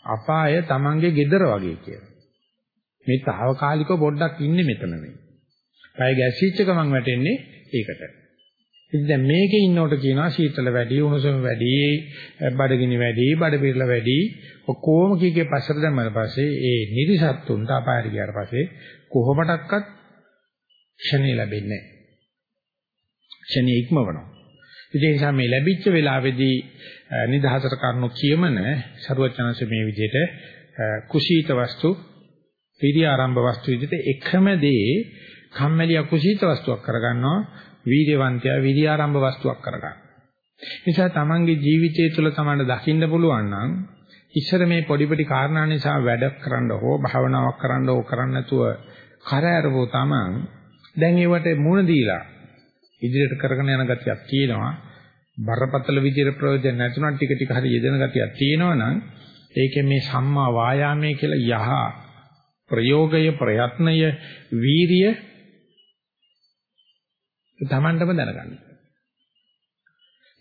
අපාය Tamange gedara වගේ කියලා. මේ తాවකාලිකව පොඩ්ඩක් ඉන්නේ මෙතන මේ. පය ගැසිච්ච ගමන් වැටෙන්නේ ඒකට. ඉතින් දැන් මේකේ ඉන්නකොට කියනවා සීතල වැඩි, උණුසුම වැඩි, බඩගිනි වැඩි, බඩ පිරල වැඩි. ඔක්කොම කීකේ පස්සට දැම්මම පස්සේ ඒ නිදිසත්තුන්ට අපායට ගියාට පස්සේ කොහොමඩක්වත් ක්ෂණේ ලැබෙන්නේ නැහැ. ක්ෂණේ ඉක්මවනවා. ඒ නිසා මේ ලැබිච්ච වෙලාවේදී නිදහසට කරනු කියමන සරුවචනanse මේ විදිහට කුසීත වස්තු වීර්ය ආරම්භ වස්තු විදිහට එකම දේ කම්මැලි අකුසීත වස්තුවක් කරගන්නවා වීර්යවන්තයා වීර්ය ආරම්භ වස්තුවක් කරගන්නවා. නිසා තමන්ගේ ජීවිතය තුළ තමන්ට දකින්න පුළුවන් නම් ඉස්සර මේ පොඩි පොඩි කාරණා නිසා වැඩ කරන්න හෝ භාවනාවක් කරන්න හෝ කරන්න නැතුව කර ඇරවෝ තමන් දැන් ඒවට මුණ දීලා ඉදිරියට කරගෙන යන ගතියක් තියෙනවා. බරපතල විදියට ප්‍රයෝජන නැතුණා ටික ටික හරි යෙදෙන ගතියක් තියෙනවා නම් ඒකේ මේ සම්මා වායාමයේ කියලා යහ ප්‍රයෝගය ප්‍රයත්නය වීරිය තමන්ටම දැනගන්න.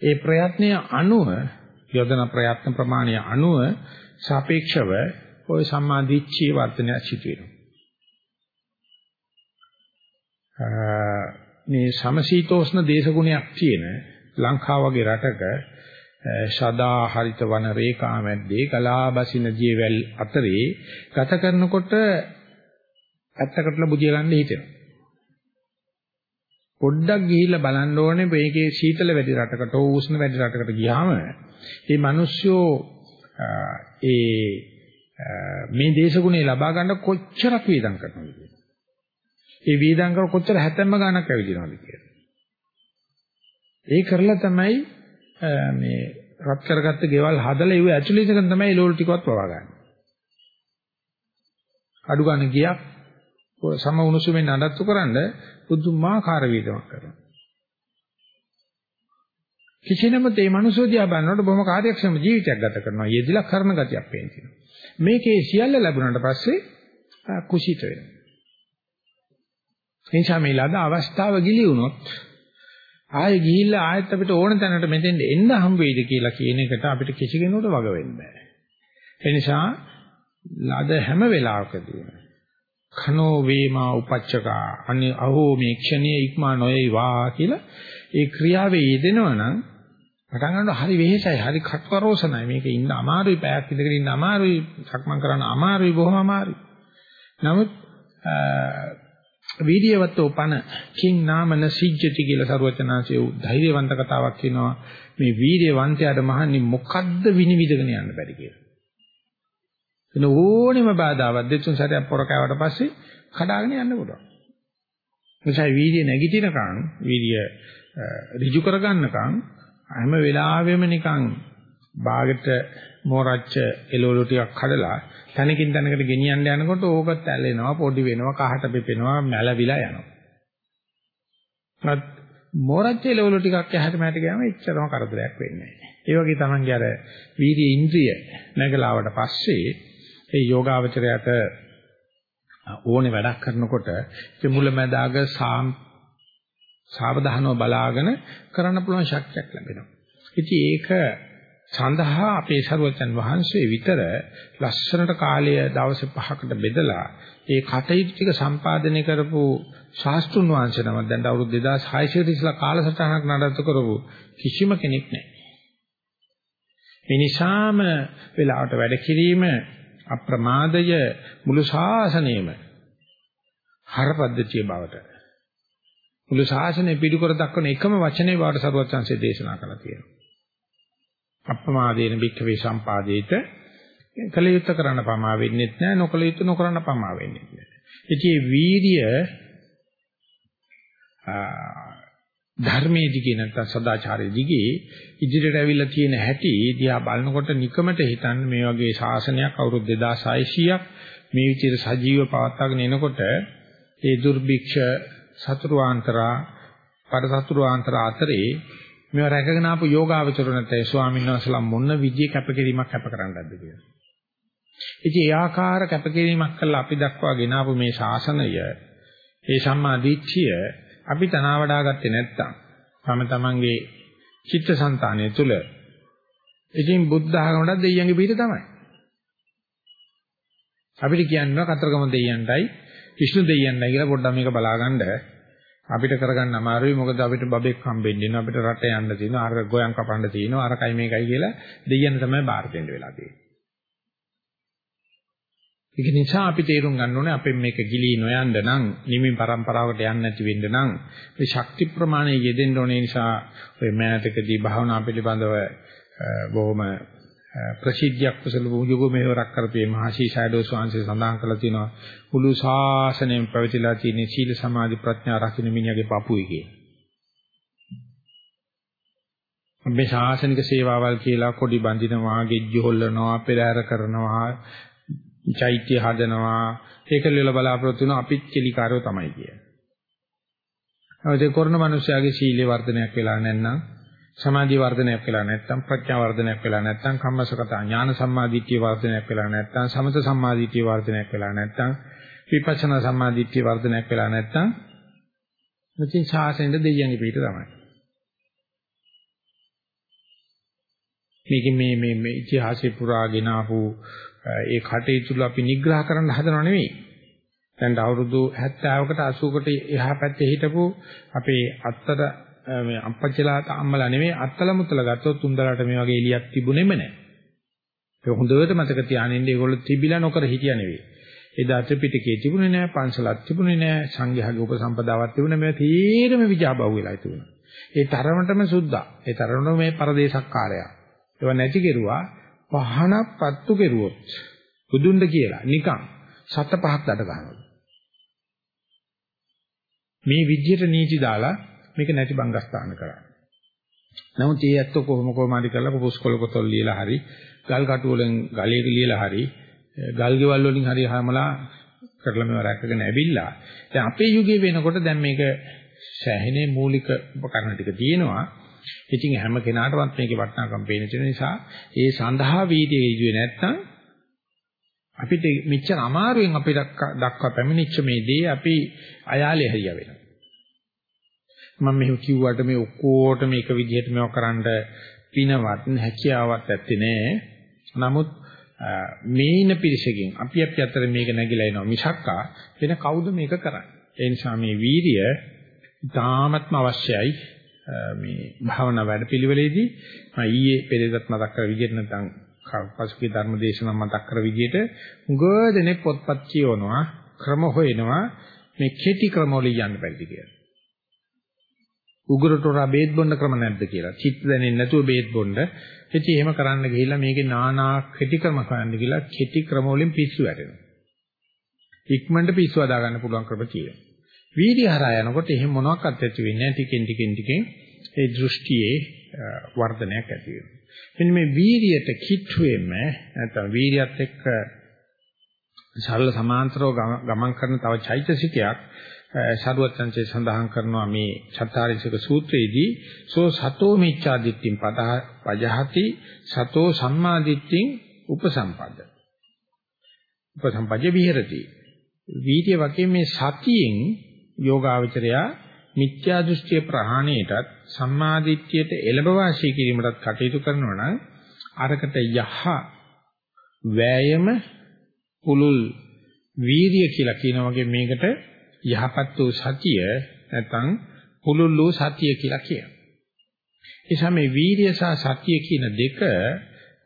ඒ ප්‍රයත්නය අනුව යොදන ප්‍රයත්න ප්‍රමාණය අනුව සාපේක්ෂව ওই සම්මා දිච්චී වර්ධනය සිදු මේ සමශීතෝෂ්ණ දේශගුණයක් තියෙන ලංකාව වගේ රටක ශදා හරිත වන රේඛා මැද්දේ කලාබසින ජීවල් අතරේ ගත කරනකොට ඇත්තකටලා බුදිය ගන්න හිතෙනවා. පොඩ්ඩක් ගිහිල්ලා බලන්න ඕනේ මේකේ සීතල වැඩි රටකට හෝ උෂ්ණ වැඩි රටකට ගියාම මේ මිනිස්සු ඒ මේ දේශගුණේ ලබා ගන්න කොච්චරක් වේදම් කරනවද කියලා. ඒ වේදම් කර කොච්චර හැතැම්ම ගණක් ඇවිදිනවද කියලා. ඒ කරලා තමයි මේ රත් කරගත්ත ගෙවල් හදලා ඉව ඇතුළේ ඉඳන් තමයි ලෝල් ටිකවත් පවා ගන්න. අඩු ගන්න ගියක් සම උණුසුමෙන් නඩත්තු කරන්න පුදුමාකාර වේදමක් කරනවා. කිසිනම තේ මනුස්සය දිහා බලනකොට බොහොම කාර්යක්ෂම ජීවිතයක් ගත කරනවා. යෙදිලා කරන ගතියක් පේනවා. මේකේ සියල්ල ලැබුණාට පස්සේ කුසීත වෙනවා. එනිසා මේ ලද අවස්ථාව ගිලි වුණොත් ආයෙ ගිහිල්ලා ආයෙත් අපිට ඕන තැනට මෙතෙන්ද එන්න හම් වෙයිද කියලා කියන එකට අපිට කිසි කෙනෙකුට වග වෙන්න බෑ. ඒ නිසා ලද හැම වෙලාවකදීම කනෝ වේමා උපච්චකා අනි අහෝ මේ ක්ෂණයේ ඉක්මා නොවේවා කියලා ඒ ක්‍රියාවේ යෙදෙනවා නම් පටන් ගන්නකොට හරි වෙහෙසයි හරි කට්වරෝසනයි මේක ඉන්න අමාරුයි පැයක් ඉඳගෙන ඉන්න අමාරුයි සක්මන් කරන්න අමාරුයි බොහොම අමාරුයි නමුත් වීර්යවත්ෝ පන කිං නාමන සිජ්ජති කියලා සරුවචනාංශයේ ධෛර්යවන්ත කතාවක් කියනවා මේ වීර්යවන්තයාට මහන්නේ මොකද්ද විනිවිදගෙන යන්න බැරි කියලා. එන ඕනෙම බාධාවක් දෙතුන් සැරයක් පොර කෑවට පස්සේ කඩාගෙන යන්න පුළුවන්. එනිසා වීර්ය නැගිටිනකන් වීර්ය ඍජු කරගන්නකන් හැම වෙලාවෙම නිකන් බාගෙට මෝරච්ච එළවලු ටිකක් කඩලා තැනකින් තැනකට ගෙනියන්න යනකොට ඕකත් ඇලෙනවා පොඩි වෙනවා කහට පෙපෙනවා මැලවිලා යනවා. ඒත් මෝරච්ච එළවලු ටිකක් ඇහැට මැට ගියාම එච්චරම කරදරයක් වෙන්නේ නැහැ. ඒ වගේ තමන්ගේ අර වීර්ය ඉන්ද්‍රිය නැගලාවට පස්සේ ඒ යෝගාවචරයට ඕනේ වැඩක් කරනකොට ඒ මුලැමැදාග සාවධානව බලාගෙන කරන්න පුළුවන් ශක්තියක් ලැබෙනවා. ඉතින් ඒක සඳහා අපේ සරුවචන් වහන්සේ විතර ලස්සනට කාලය දවස් 5කට බෙදලා ඒ කටයුතු ටික සම්පාදනය කරපු ශාස්ත්‍රුන් වහන්සේ නමක් දැන් අවුරුදු 2600 ඉස්සලා කාලසටහනක් නඩත්තු කරපු කිසිම කෙනෙක් නැහැ. මේ නිසාම වෙලාවට වැඩ කිරීම අප්‍රමාදය මුළු ශාසනයෙම හරපද්ධතිය බවට මුළු ශාසනය පිටු කර දක්වන එකම වචනේ බවට සරුවත් සංසේ දේශනා කළා තියෙනවා. අප්‍රමාදේන භික්ඛවේ සම්පාදේත කළ යුත්තේ කරන්න පමා වෙන්නේ නැහැ නොකළ යුත්තේ නොකරන්න පමා වෙන්නේ නැහැ. ඉතින් වීර්ය ධර්මයේ දිගේ නැත්නම් සදාචාරයේ දිගේ ඉදිරියට ඇවිල්ලා තියෙන හැටි දිහා බලනකොට නිකමට හිතන්න මේ වගේ ශාසනයක් අවුරුදු 2600ක් මේ විදිහට සජීව පවත්වාගෙන එනකොට ඒ දුර්භික්ෂ සතුරුාන්තරා පරසතුරුාන්තරා අතරේ මේවා රැකගෙන ආපු යෝගාවචර නැත්නම් ස්වාමීන් වහන්සේලා මොන විදිහේ කැපකිරීමක් කැප කරන්නද කියලා. ඉතින් ඒ ආකාර කැපකිරීමක් කළා අපි දක්වා ගෙන ආපු මේ ශාසනය ඒ සම්මා දිට්ඨිය අපි තනවාඩා ගත්තේ නැත්තම් තම තමන්ගේ චිත්තසංතානය තුල ඉතින් බුද්ධ ආගමකට දෙයියන්ගේ පිට තමයි. අපිට කියනවා කතරගම දෙයියන්ටයි විෂ්ණු දෙයියන්ටයි කියලා පොඩ්ඩක් මේක බලාගන්න අපිට කරගන්න අමාරුයි. මොකද අපිට බබෙක් හම්බෙන්න ඉන්න අපිට රට යන්න තියෙනවා. අර ගෝයන් කපන්න තියෙනවා. අරකයි මේකයි කියලා දෙයියන් තමයි බාර දෙන්න වෙලා තියෙන්නේ. ඒක නිසා අපි තේරුම් ගන්න ඕනේ අපෙන් මේක ගිලී නොයන්න නම් නිමි પરම්පරාවකට යන්න නැති වෙන්න නම් මේ ශක්ති ප්‍රමාණය යෙදෙන්න ඕනේ නිසා ඔය මෑතකදී භාවනා පිළිබඳව බොහොම ප්‍රසිද්ධියක් කුසල යුග මෙහෙවරක් කරපේ මහසී ෂයිඩෝ ස්වාමීන් සඳහන් කළා තියෙනවා මුළු ශාසනයෙන් පැවතිලා තියෙන සීල සමාධි ප්‍රඥා රකින්න මිනිහගේ පපුවේ කියන. මේ ශාසනික සේවාවල් කියලා කොඩි බඳිනවා, ගෙජ්ජි හොල්ලනවා, පෙරහැර කරනවා, චෛත්‍ය හදනවා ඒකලෙල බලාපොරොත්තු වෙන අපිත් කෙලිකාරයෝ තමයි කියන්නේ. ඒ කරන මිනිස්යාගේ සීලේ වර්ධනයක් වෙලා නැත්නම් සමාධි වර්ධනයක් වෙලා නැත්නම් ප්‍රඥා වර්ධනයක් වෙලා නැත්නම් කම්මසගත ඥාන සම්මාදිට්ඨිය වර්ධනයක් වෙලා නැත්නම් සමත සම්මාදිට්ඨිය වර්ධනයක් වෙලා නැත්නම් විපස්සනා සම්මාදිට්ඨිය වර්ධනයක් වෙලා නැත්නම් මුචින් ශාසනයේ දෙයියන්ගේ පිට තමයි. මේක මේ මේ මේ ඉතිහාසය පුරාගෙන ආපු ඒ කටයුතු අපි නිග්‍රහ කරන්න හදනව නෙවෙයි. දැන් අවුරුදු 70කට 80කට එහා පැත්තේ හිටපු අපේ අත්තර මේ අපච්චලා අම්මලා නෙවෙයි අත්තල මුත්තල ගත්තොත් උන්දලට මේ වගේ එලියක් තිබුණෙම නැහැ. ඒක හොඳට මතක තියාගන්න ඒගොල්ලෝ තිබිලා නොකර හිටියා නෙවෙයි. එදා ත්‍රිපිටකයේ තිබුණේ නැහැ, පන්සලක් තිබුණේ නැහැ, සංඝයාගේ උපසම්පදාවක් තිබුණේ මේ තීරම විජාබව් වෙලා තිබුණා. ඒ තරමටම සුද්ධා. ඒ තරමටම මේ පරදේශක්කාරයා. ඒව නැති කෙරුවා පහනක් පත්තු කෙරුවොත් බුදුන්ද කියලා නිකන් සත පහක් දඩ ගන්නවා. මේ විද්‍යට නීති දාලා මේක නැති බංගස්ථාන කරා. නමුත් ඒ ඇත්ත කොහොම කොහම හරි කරලා පුස්කොළ පොතල් ලියලා හරි ගල් කටු වලින් ගලයක ලියලා හරි ගල් ගෙවල් වලින් හරි හැමලා කරලා මේව රැකගෙන ඇවිල්ලා දැන් අපේ යුගයේ වෙනකොට දැන් මේක සෑහෙනේ මූලික උපකරණ ටික තියෙනවා ඉතින් හැම කෙනාටවත් මේකේ වටිනාකම් පේන නිසා ඒ සඳහා වීර්යය ඉදුවේ නැත්නම් අපිට මෙච්චර අමාරුවෙන් අපිට දක්වා පැමිණිච්ච මේ දේ අපි අයාලේ හරිය වෙනවා. මම මෙහෙම කිව්වට මේ ඔක්කොට මේක විදිහට මේව කරන්න පිනවත් හැකියාවක් ඇත්තේ නෑ. නමුත් මේ ඉන්න පිරිසකින් අපි අපි අතර මේක නැగిලා එනවා මිසක්කා වෙන කවුද මේක කරන්නේ? ඒ නිසා මේ වීරිය ඉතාමත්ම අවශ්‍යයි මේ භාවනා වැඩපිළිවෙලේදී මම ඊයේ පෙරේදත් මතක් කර විදිහට නැත්නම් පසුගිය ධර්ම දේශනා මතක් කර විදිහට උගදෙනේ පොත්පත් කියවනවා ක්‍රම හොයනවා මේ කෙටි ක්‍රම වලින් යන්න බැරිද කියලා. උගුරට උරා බේත් බොන්න ක්‍රම නැද්ද කියලා. චිත්ත දැනෙන්නේ නැතුව බේත් බොන්න. ඉතින් එහෙම කරන්න ගිහිල්ලා මේකේ නානා කෙටි ක්‍රම කරන්න ගිහිල්ලා කෙටි ක්‍රම වලින් පිස්සු වැටෙනවා. ඉක්මනට පිස්සු හදා ගන්න පුළුවන් ක්‍රම තියෙනවා. වීර්ය හරහා යනකොට එහෙම මොනවත් ඇති වෙන්නේ නැහැ. ටිකෙන් ටිකෙන් ටිකෙන් ඒ දෘෂ්ටියේ වර්ධනයක් ඇති වෙනවා. මෙන්න මේ වීර්යයට කිට්ටුවෙම නැත්නම් වීර්යයත් එක්ක සරල සමාන්තරව ගමන් කරන තව චෛතසිකයක් ශරුවත්ංශේ සඳහන් කරනවා මේ චත්තාරිසක සූත්‍රයේදී සෝ සතෝ මිච්ඡා දිට්ඨින් පජහති සතෝ සම්මා දිට්ඨින් උපසම්පද. උපසම්පජ්ජ විහෙරති. වීර්ය වගේ මේ සතියෙන් යෝගාවචරයා මිත්‍යා දෘෂ්ටිය ප්‍රහාණයටත් සම්මාදිට්ඨියට එළඹ වාසය කිරීමටත් කටයුතු කරනවා නම් අරකට යහ වෑයම පුලුල් වීර්ය කියලා කියන වගේ මේකට යහපත් වූ සතිය නැත්නම් පුලුල් වූ සතිය කියලා කියනවා. එනිසා මේ වීර්ය සහ සතිය කියන දෙක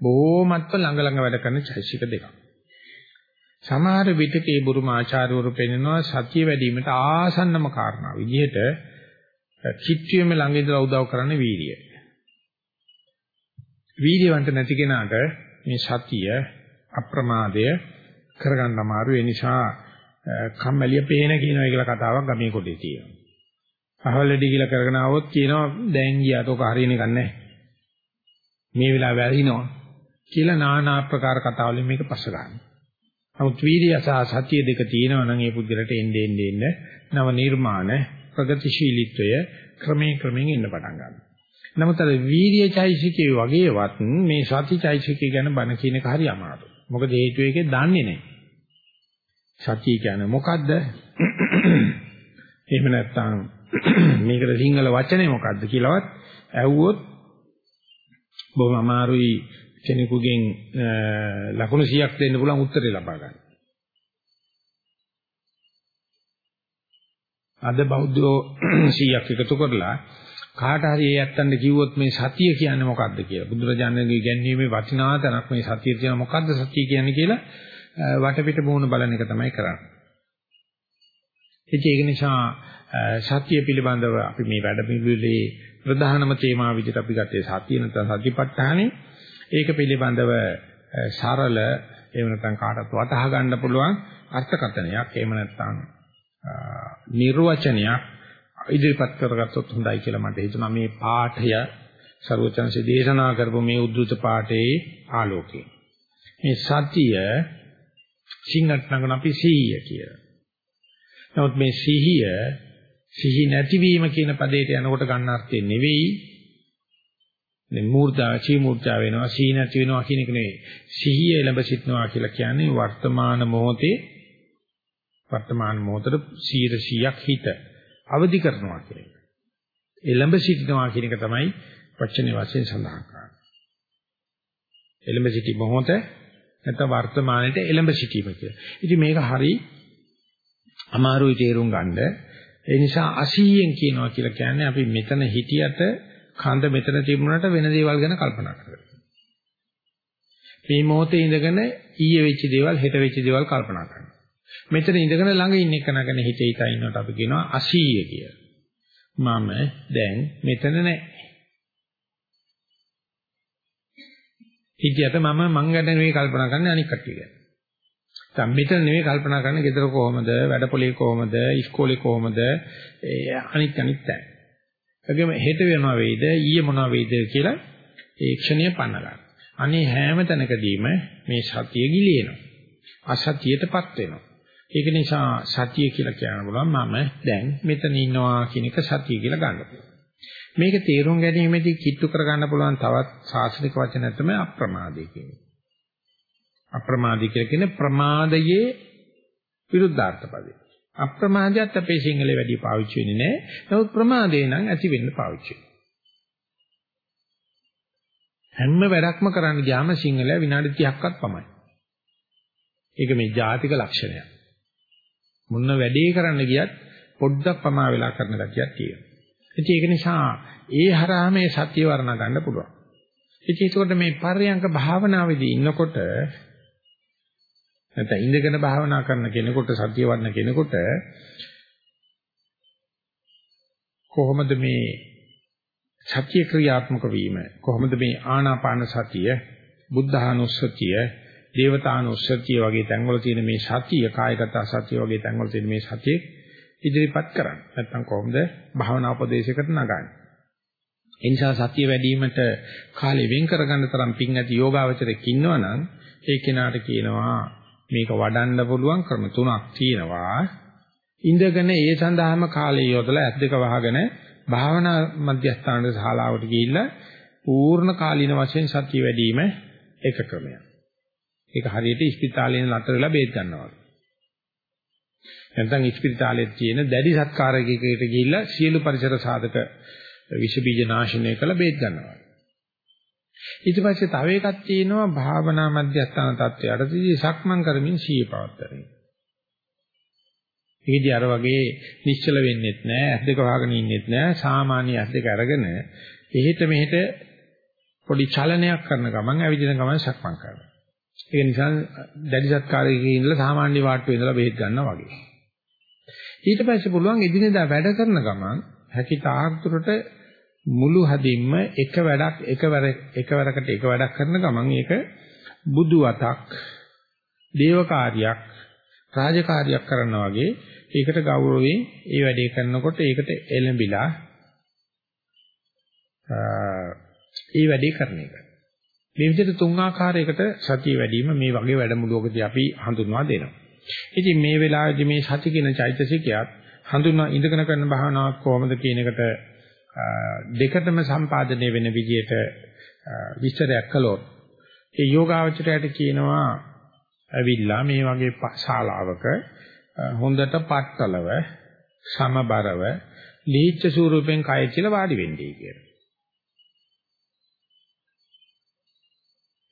බොහොමත්ව ළඟ ළඟ වැඩ කරන චෛසික දෙකක්. සමහර විටක ඒ බුරුම ආචාර්යවරු පෙන්නනවා සතිය වැඩිවීමට ආසන්නම කාරණා විදිහට කිච්චියෙම ළඟ ඉඳලා උදව් කරන්න වීර්යය. වීර්යවන්ත නැති කෙනාට මේ සතිය අප්‍රමාදය කරගන්න අමාරු ඒ නිසා කම්මැලිය පේන කියනවා කියලා කතාවක් ගමේ කොටේ තියෙනවා. අහවලඩි කියලා කරගෙන ආවොත් කියනවා දැන් ගියාට ඔක හරියන්නේ නැහැ. මේ වෙලාව වැරිනවා කියලා নানা ආකාර කතා වලින් මේක පස්ස ගන්නවා. නමුත් වීර්යය සහ සතිය දෙක තියෙනවා නම් ඒ පුද්ගලට එන්නේ එන්නේ නව නිර්මාණ ප්‍රගතිශීලීත්වය ක්‍රමයෙන් ක්‍රමයෙන් එන්න පටන් ගන්නවා. නමුත් අර වීර්යචෛසිකේ වගේවත් මේ සතිචෛසිකේ ගැන බණ කියන එක හරි අමාරුයි. මොකද හේතුව ඒකේ දන්නේ නැහැ. සතිය කියන්නේ මොකද්ද? එහෙම නැත්නම් මේකට සිංහල වචනේ මොකද්ද කියලාවත් ඇහුවොත් බොහොම අමාරුයි කෙනෙකුගෙන් ලකුණු 100ක් දෙන්න පුළුවන් උත්තරේ ලබා ගන්න. අද බෞද්ධෝ 100ක් එකතු කරලා කාට හරි ඒ ඇත්තන්ට කිව්වොත් මේ සතිය කියන්නේ මොකද්ද කියලා බුදුරජාණන්ගේ ඉගැන්වීමේ වටිනා තැනක් මේ සතිය කියන මොකද්ද සතිය කියන්නේ කියලා වටපිට මූණ බලන එක තමයි කරන්නේ. ඒක නිසා සතිය පිළිබඳව අපි මේ වැඩ පිළිවිලේ ප්‍රධානම තේමාව විදිහට අපි ගත්තේ සතිය නැත්නම් සතිපට්ඨානෙ. ඒක පිළිබඳව සරල එහෙම නැත්නම් කාටත් වටහා ගන්න පුළුවන් අර්ථකථනයක් එහෙම නැත්නම් නිර්වචනයක් ඉදිරිපත් කරගත්තොත් හොඳයි කියලා මට හිතුණා මේ පාඨය ਸਰවචන්සේ දේශනා කරපු මේ උද්දුත පාඨයේ ආලෝකේ. මේ සතිය සිංහට නගන අපි සිහිය කියලා. නමුත් මේ සිහිය සිහි නැතිවීම කියන පදේට යනකොට ගන්න අර්ථය නෙවෙයි. මේ මූර්ධා චී මූර්ධා වෙනවා සිහි නැති වෙනවා කියන එක නෙවෙයි. සිහිය එළඹ සිටනවා කියලා කියන්නේ වර්තමාන මොහොතේ වර්තමාන මොහොතේ 100ක් හිත අවදි කරනවා කියන එක. එළඹ සිටිනවා කියන එක තමයි වචනේ වශයෙන් සඳහන් කරන්නේ. එළඹ සිටි මොහොත නැත්නම් වර්තමානයේ එළඹ සිටීම කියලා. ඉතින් මේක හරි අමාරුයි තේරුම් ගන්න. ඒ නිසා අසීයෙන් කියනවා කියලා කියන්නේ අපි මෙතන හිටියට කඳ මෙතන තිබුණාට වෙන දේවල් ගැන කල්පනා කරනවා. මේ මොහොතේ ඉඳගෙන ඊයේ වෙච්ච දේවල් හෙට වෙච්ච දේවල් කල්පනා කරනවා. මෙතන ඉඳගෙන ළඟ ඉන්න එක නගන හිතේ හිතා ඉන්නවට අපි කියනවා අසීය කියලා. මම දැන් මෙතන නැහැ. හිතියට මම මං ගැන නෙවෙයි කල්පනා කරන්නේ අනික් කට්ටිය ගැන. දැන් මෙතන නෙවෙයි කල්පනා කරන්නේ ගෙදර කොහමද, වැඩපොලේ කොහමද, ඉස්කෝලේ කොහමද, අනික් අනිත් තැන්. ඒගොම හෙට වෙනවා වේද, ඊයේ මොනවා වේද කියලා ඒ ක්ෂණය පන්න ගන්න. අනේ හැම තැනකදීම මේ සතිය ගිලිනවා. අසතියටපත් වෙනවා. ඒක නිසා සතිය කියලා කියන්න පුළුවන් මම දැන් මෙතන ඉන්නවා කියන එක සතිය කියලා ගන්න පුළුවන්. මේක තේරුම් ගැනීමේදී කිට්ටු කරගන්න පුළුවන් තවත් සාසනික වචන තමයි අප්‍රමාදය කියන්නේ. අප්‍රමාදී කියලා කියන්නේ ප්‍රමාදයේ විරුද්ධාර්ථ පදේ. අප්‍රමාදයට අපේ සිංහලේ වැඩි පාවිච්චි වෙන්නේ නැහැ. නමුත් ප්‍රමාදේ නම් ඇති වෙන්න පාවිච්චි හැම වැඩක්ම කරන්න ගියාම සිංහලයා විනාඩි 30ක්වත් පමණයි. ඒක මේ ජාතික ලක්ෂණයක්. මොන වැඩේ කරන්න ගියත් පොඩ්ඩක් පමා වෙලා කරන ගතියක් තියෙනවා. ඉතින් ඒක නිසා ඒ හරහා මේ සත්‍ය වර්ණ ගන්න පුළුවන්. ඉතින් ඒකට මේ පර්යංක භාවනාවේදී ඉන්නකොට නැත්නම් ඉඳගෙන භාවනා කරන කෙනෙකුට සත්‍ය වර්ණ කෙනෙකුට කොහොමද මේ සත්‍ය ක්‍රියාත්මක වීම කොහොමද මේ ආනාපාන සතිය බුද්ධානුස්සතිය දේවතානුස්සතිය වගේ තැන්වල තියෙන මේ සතිය කායගත සතිය වගේ තැන්වල තියෙන මේ සතිය ඉදිරිපත් කරන්නේ. නැත්නම් කොහොමද භාවනා උපදේශයකට නගන්නේ. ඒ නිසා සතිය වැඩිවීමට කාලෙ වෙන් කරගන්න තරම් පිං ඇති යෝගාවචරයක් ඉන්නවනම් ඒ කෙනාට කියනවා මේක වඩන්න පුළුවන් ක්‍රම තුනක් තියෙනවා. ඉඳගෙන ඒ සඳහාම කාලය යොදලා ඇස් දෙක වහගෙන භාවනා මධ්‍යස්ථානයේ ශාලාවට ගිහිල්ලා පූර්ණ කාලීන වශයෙන් සතිය වැඩිම එක ක්‍රමයක්. ඒක හරියට ඉස්පිතාලේ නතර වෙලා බේත් ගන්නවා. නැත්නම් ඉස්පිතාලේ තියෙන දැඩි සත්කාරයකට ගිහිල්ලා සියලු පරිසර සාධක විෂ බීජ නාශනය කළ බේත් ගන්නවා. ඊට පස්සේ තව එකක් තියෙනවා භාවනා මධ්‍යස්ථාන තත්වයටදී සක්මන් කරමින් සීය පවත්තරේ. ඒකදී අර වගේ නිශ්චල වෙන්නෙත් නෑ, ඇස් දෙක වහගෙන ඉන්නෙත් නෑ, සාමාන්‍ය ඇස් දෙක අරගෙන එහෙට මෙහෙට පොඩි චලනයක් කරන ගමන් ඇවිදින ගමන් සක්මන් කරනවා. ඒ නිසා දැඩි සත්කාරයේ ඉඳලා සාමාන්‍ය වාට්ටුවේ ඉඳලා බෙහෙත් ගන්නවා වගේ. ඊට පස්සේ පුළුවන් එදිනෙදා වැඩ කරන ගමන් හැකි තාක්තුරට මුළු හදින්ම එක වැඩක් එකවර එකවරකට එක වැඩක් කරන ගමන් ඒක බුදු වතක් දේව කාර්යයක් රාජකාරියක් කරනවා වගේ ඒකට ගෞරවයෙන් ඒ වැඩේ කරනකොට ඒකට එළඹිලා ඒ වැඩේ කරන එක. මේ විදිහට තුන් ආකාරයකට සතිය වැඩිම මේ වගේ වැඩමුළුවකදී අපි හඳුන්වා දෙනවා. ඉතින් මේ වෙලාවේදී මේ සති කියන චෛතසිකයත් හඳුන්වා ඉඳගෙන කරන භාවනාවක් කොහොමද කියන එකට දෙකටම සම්පාදනය වෙන විදිහට විස්තරයක් කළොත් ඒ යෝගාවචරයට කියනවා ඇවිල්ලා මේ වගේ ශාලාවක හොඳට පట్టලව සමබරව ලීච්ඡ ස්වරූපෙන් කය කියලා වාඩි වෙන්නේ කියලා.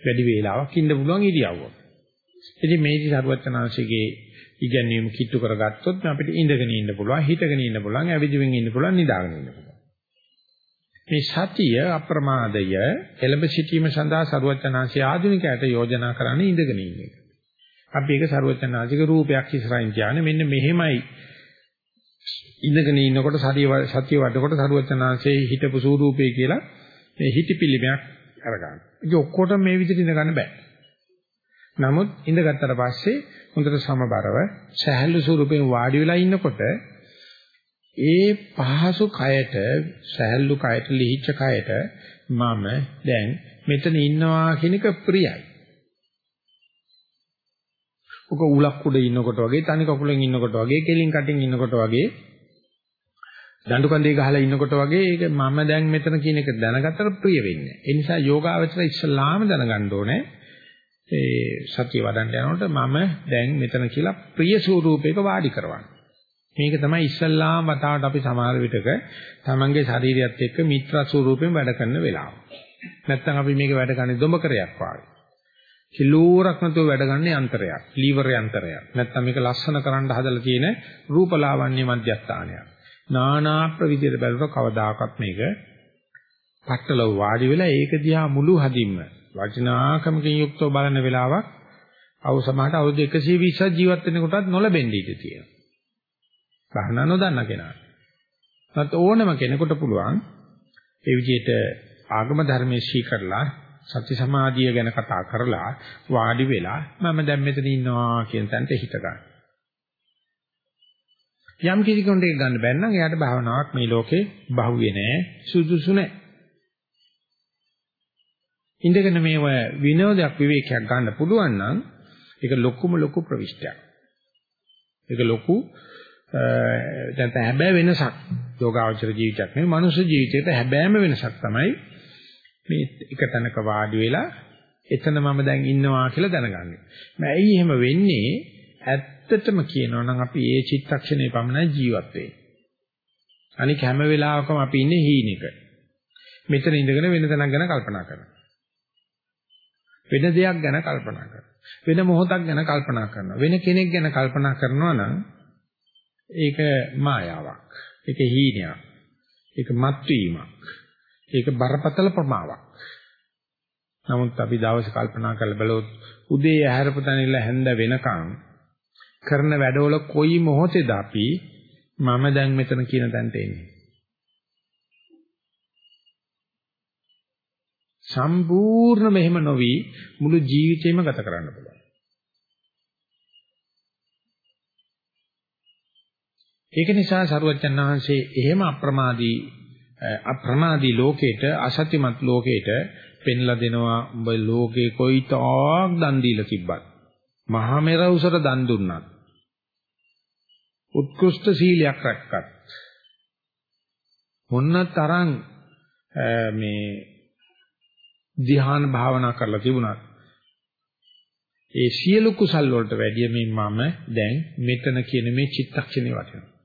වැඩි වේලාවක් ඉන්න පුළුවන් ඉරියව්ව. ඉතින් මේදි සරුවචනාංශයේ ඉගැන්වීම කිට්ටු කරගත්තොත් අපිට ඉඳගෙන ඉන්න පුළුවන්, හිටගෙන ඉන්න පුළුවන්, ඇවිදින්න ඉන්න පුළුවන්, නිදාගෙන ඉන්න පුළුවන්. මේ සතිය අප්‍රමාදය එළඹ සිටීම සඳහා සරුවචනාංශයේ ආධුනිකයට යෝජනා කරන්නේ ඉඳගෙන ඉන්න එක. අපි ඒක සරුවචනාංශික රූපයක් ඉස්සරහින් කියන්නේ මෙන්න මෙහෙමයි ඉඳගෙන ඉන්නකොට සතිය සතිය වඩනකොට සරුවචනාංශයේ හිටපු ස්වරූපේ කියලා මේ හිටිපිලිමයක් අරගන්න. ඒක ඔක්කොටම මේ විදිහට ඉඳ ගන්න බෑ. නමුත් ඉඳගත්තට පස්සේ හොඳට සමබරව සහැල්ලු ස්වරූපයෙන් වාඩි වෙලා ඉන්නකොට ඒ පහසු කයට සහැල්ලු කයට ලිහිච්ච කයට මම දැන් මෙතන ඉන්නවා කියන එක ප්‍රියයි. ඔක උලක් උඩ ඉන්නකොට වගේ තනි කකුලෙන් ඉන්නකොට වගේ කෙලින් කටින් ඉන්නකොට වගේ දඬු කඳේ ගහලා ඉන්නකොට වගේ ඒක මම දැන් මෙතන කියන එක දැනගත්තට ප්‍රිය වෙන්නේ. ඒ නිසා යෝගාවචර ඉස්සලාම දැනගන්න ඕනේ ඒ සතිය වඩන්න යනකොට මම දැන් මෙතන කියලා ප්‍රිය ස්වරූපයක වාඩි කරවන්න. මේක තමයි ඉස්සල්ලාම වතාවට අපි සමහර විටක තමන්ගේ ශරීරයත් එක්ක මිත්‍ර ස්වරූපයෙන් වැඩ කරන වෙලාව. නැත්තම් අපි මේක වැඩ ගන්නේ දොඹකරයක් වාගේ. කිලෝරක් නැතුව වැඩ ගන්න යන්ත්‍රයක්, ලීවර් යන්ත්‍රයක්. නැත්තම් මේක ලස්සන කරන්න හදලා තියෙන රූපලාවන්‍ය මධ්‍යස්ථානයක්. නානා ප්‍රවිධියට බැලුවා කවදාකවත් මේක පట్టල වාඩි වෙලා ඒක දිහා මුළු හදින්ම වචනාකමකින් යුක්තව බලන වෙලාවක් අවු සමහරට අවුරුදු 120ක් ජීවත් වෙන කොටත් නොලැබෙන්න ඉඩ තියෙනවා. භාවනා නොදන්න කෙනා. නැත් ඕනම කෙනෙකුට පුළුවන් ඒ විදිහට ආගම ධර්මයේ ශීකරලා සත්‍ය සමාධිය ගැන කතා කරලා වාඩි වෙලා මම දැන් මෙතන ඉන්නවා කියන තැනට හිත ගන්න. යම් කිසි කෙනෙකුට ගන්න බැන්නම් එයාට භාවනාවක් මේ ලෝකේ බහුවේ නෑ සුදුසු නෑ. ඉඳගෙන මේව විනෝදයක් විවේකයක් ගන්න පුළුවන් නම් ඒක ලොකුම ලොකු ප්‍රවිෂ්ටයක්. ඒක ලොකු දැන් හැබැයි වෙනසක් යෝගාචර ජීවිතයක් නෙවෙයි මනුෂ්‍ය ජීවිතේට හැබැයිම වෙනසක් තමයි මේ එක තැනක වාඩි වෙලා එතන මම දැන් ඉන්නවා කියලා දැනගන්නේ. මම ඇයි එහෙම වෙන්නේ? ඇත්තටම කියනවා නම් අපි ඒ චිත්තක්ෂණේ පමණයි ජීවත් වෙන්නේ. අනික හැම වෙලාවකම අපි ඉන්නේ හීනෙක. මෙතන ඉඳගෙන වෙන තැනක් ගැන කල්පනා කරනවා. වෙන දෙයක් ගැන කල්පනා කරනවා. වෙන මොහොතක් ගැන කල්පනා කරනවා. වෙන කෙනෙක් ගැන කල්පනා කරනවා නම් ඒක මායාවක්. ඒක හීනයක්. ඒක මත්වීමක්. ඒක බරපතල ප්‍රමාවක්. නමුත් අපි දවසේ කල්පනා කරලා බලුවොත් උදේ ඇහැරපතන ඉල හැන්ද වෙනකන් කරන වැඩවල කොයි මොහොතේද අපි මම දැන් මෙතන කියන තැනට එන්නේ. සම්පූර්ණ මෙහෙම නොවි මුළු ජීවිතේම ගත කරන්න පුළුවන්. ඒක නිසා සරුවච්චන් වහන්සේ එහෙම අප්‍රමාදී අප්‍රමාදී ලෝකේට අසත්‍යමත් ලෝකේට පෙන්ලා දෙනවා උඹ ලෝකේ කොයිතාක් දන් දීලා තිබ්බත් මහා මෙර උසර දන් දුන්නත් උත්කෘෂ්ඨ සීලයක් රැක්කත් මොන්න තරම් මේ ධ්‍යාන භාවනා කරලා තිබුණත් ඒ සියලු කුසල් වලට වැඩිය මේ මම දැන් මෙතන කියන මේ චිත්තක්ෂණේ වටිනවා.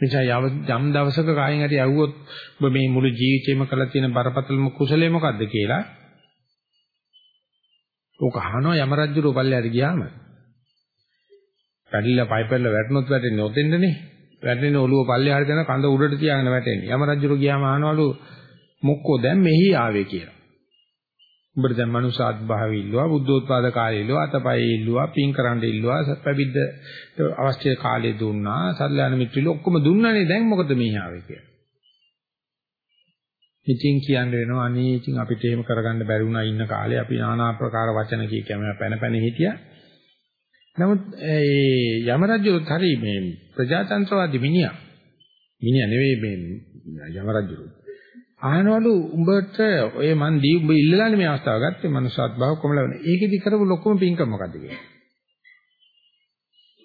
නිසා යම් දවසක කායෙන් හරි ඇහුවොත් ඔබ මේ මුළු ජීවිතේම කළ තියෙන බරපතලම කුසලයේ මොකද්ද කියලා? ඕක අහනවා යම රජුරෝ පල්ලයට ගියාම. පැඩිලා පයිපෙල්ල වැටුනොත් වැටෙන්නේ ඔතෙන්දනේ. වැටෙන ඔළුව පල්ලෙහාට යන කඳ උඩට තියාගෙන වැටෙන්නේ. යම රජුරු ගියාම අහනවලු මොක්කෝ දැන් මෙහි ආවේ කියලා. උඹට දැන් මනුසාත් භාවය ඉල්ලුවා, බුද්ධෝත්පාද කාලය ඉල්ලුවා, අතපය ඉල්ලුවා, පින් කරන්න ඉල්ලුවා, පැවිද්ද අවශ්‍ය කාලය දුන්නා, සල්ලාන මිත්‍රිල ඔක්කොම දුන්නානේ දැන් මොකද මෙහි ආවේ කියලා. ඉතින් කියන්න වෙනවා අනේ ඉතින් අපිට එහෙම කරගන්න බැරි වුණා ඉන්න කාලේ අපි নানা ආකාර වචන කිය කැම පැන පැන හිටියා. නමුත් ඒ යම රජුත් හරි මේ ප්‍රජාතන්ත්‍රවාදී මිනිහා. මිනිහා නෙවෙයි මේ යම රජු. අහනවලු උඹට ඔය මන් දී උඹ ඉල්ලලානේ මේ අවස්ථාව ගත්තේ මනුෂ්‍යත් භාව කොමල වෙන. ඒකෙදි කරපු ලොකුම පින්කම මොකද්ද කියන්නේ?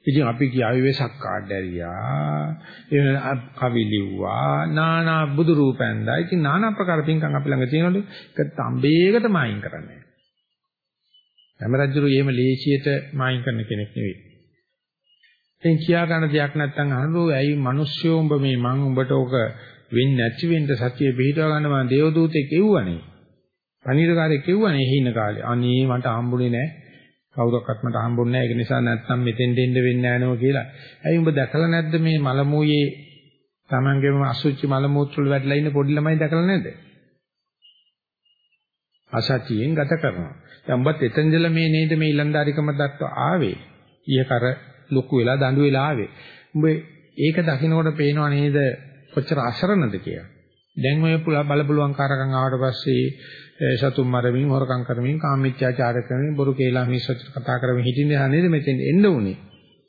ඉතින් අපි කියාවේ වෙසක් කාඩ් ඇරියා එහෙම කවි ලිව්වා නානා බුදු රූපෙන්දා ඉතින් නානා ප්‍රකාර පින්කම් අපි ළඟ තියෙනවලු ඒක තඹේකට මායින් කරන්නේ හැම රජුරු එහෙම ලේසියට මායින් කරන කෙනෙක් නෙවෙයි එතෙන් කියා ගන්න දෙයක් නැත්නම් අහනෝ ඇයි මිනිස්සු උඹ මේ මං උඹට ඕක වෙන්නේ නැති වෙන්න සතිය පිටව ගන්න මම දේවදූතෙක් එව්වනේ පණිවිඩකාරයෙක් එව්වනේ එහි ඉන්න කාලේ අනේ මට හම්බුනේ නැහැ කවුරක්වත් මට හම්බුන්නේ නැහැ. ඒක නිසා නැත්තම් මෙතෙන් දෙන්න වෙන්නේ නැහැ නෝ කියලා. ඇයි උඹ දැකලා නැද්ද මේ මලමුයේ Tamangeම අසුචි මල මූත්‍ර වල වැටලා ඉන්න පොඩි ළමයි දැකලා නැද්ද? අසතියෙන් ගත කරනවා. දැන් උඹත් එතෙන්දලා මේ නේද මේ ඊලන්දාරිකම දක්වා ආවේ. ඊයකර ලොකු වෙලා දඬු වෙලා ආවේ. උඹ ඒක දකින්නකොට පේනව නේද කොච්චර අසරණද කියලා. දැන් ඔය බල පුළුවන් කාරකම් ආවට පස්සේ සතුම් මරමින් හොරකම් කරමින් කාමීච්ඡාචාර කරමින් බොරු කේලා මිස්සත් කතා කරමින් හිටින්නේ නේද මෙතෙන් එන්න උනේ.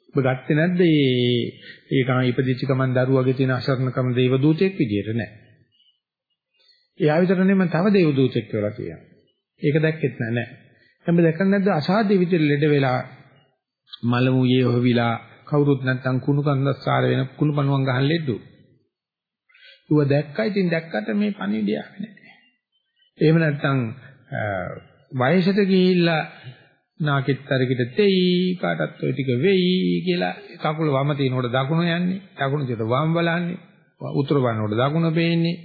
ඔබ ගත්තේ නැද්ද මේ ඒ කම ඉපදිච්ච ගමන් දරුවගේ තියෙන අසරණකම දේව දූතෙක් විදියට නෑ. එයා විතර නෙමෙයි තව දේව දූතෙක් කියලා කියනවා. ඒක දැක්කෙත් නෑ නෑ. හැබැයි දැකන්නේ නැද්ද අසාධ්‍ය විදියට ලෙඩ වෙලා මලමුයේ හොවිලා කවුරුත් නැත්තම් කුණු කන්දස්සාර වෙන කුණු පණුවන් ගහන් ලෙඩ්ඩු. ඌව දැක්කා ඉතින් දැක්කට මේ පණිවිඩය නැහැ. එහෙම නැත්නම් වයසට ගිහිල්ලා නාකිටතරකිට තෙයි කාටත් ඔය ටික වෙයි කියලා කකුල වම තිනකොට දකුණ යන්නේ දකුණ තියට වම් බලන්නේ උතුර බලනකොට දකුණ පේන්නේ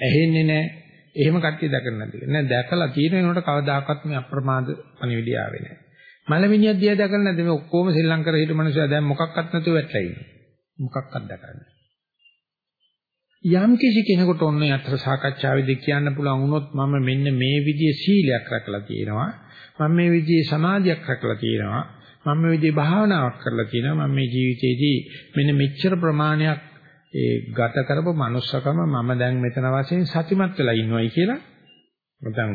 ඇහෙන්නේ නැහැ එහෙම කට්ටිය දැකලා නැති නෑ දැකලා තියෙන වෙනකොට කවදාකවත් මේ අප්‍රමාද පණිවිඩය ආවේ නැහැ මලමිනියක් දිහා දැකලා නැද්ද? මේ ඔක්කොම ශ්‍රී ලංකාවේ හිටු මිනිස්සු. දැන් මොකක්වත් නැතුව වැටලා ඉන්නේ. මොකක්වත් දැකන්නේ යම් කිසි කෙනෙකුට ඔන්න යතර සාකච්ඡාවේදී කියන්න පුළුවන් වුණොත් මම මෙන්න මේ විදිහේ සීලයක් රැකලා තියෙනවා. මම මේ විදිහේ සමාධියක් රැකලා තියෙනවා. මම මේ විදිහේ භාවනාවක් කරලා තියෙනවා. මම මේ ජීවිතේදී මෙන්න මෙච්චර ප්‍රමාණයක් ඒ ගත කරපු manussකම මම දැන් මෙතන වශයෙන් සතිමත් වෙලා ඉන්නවයි කියලා නැත්නම්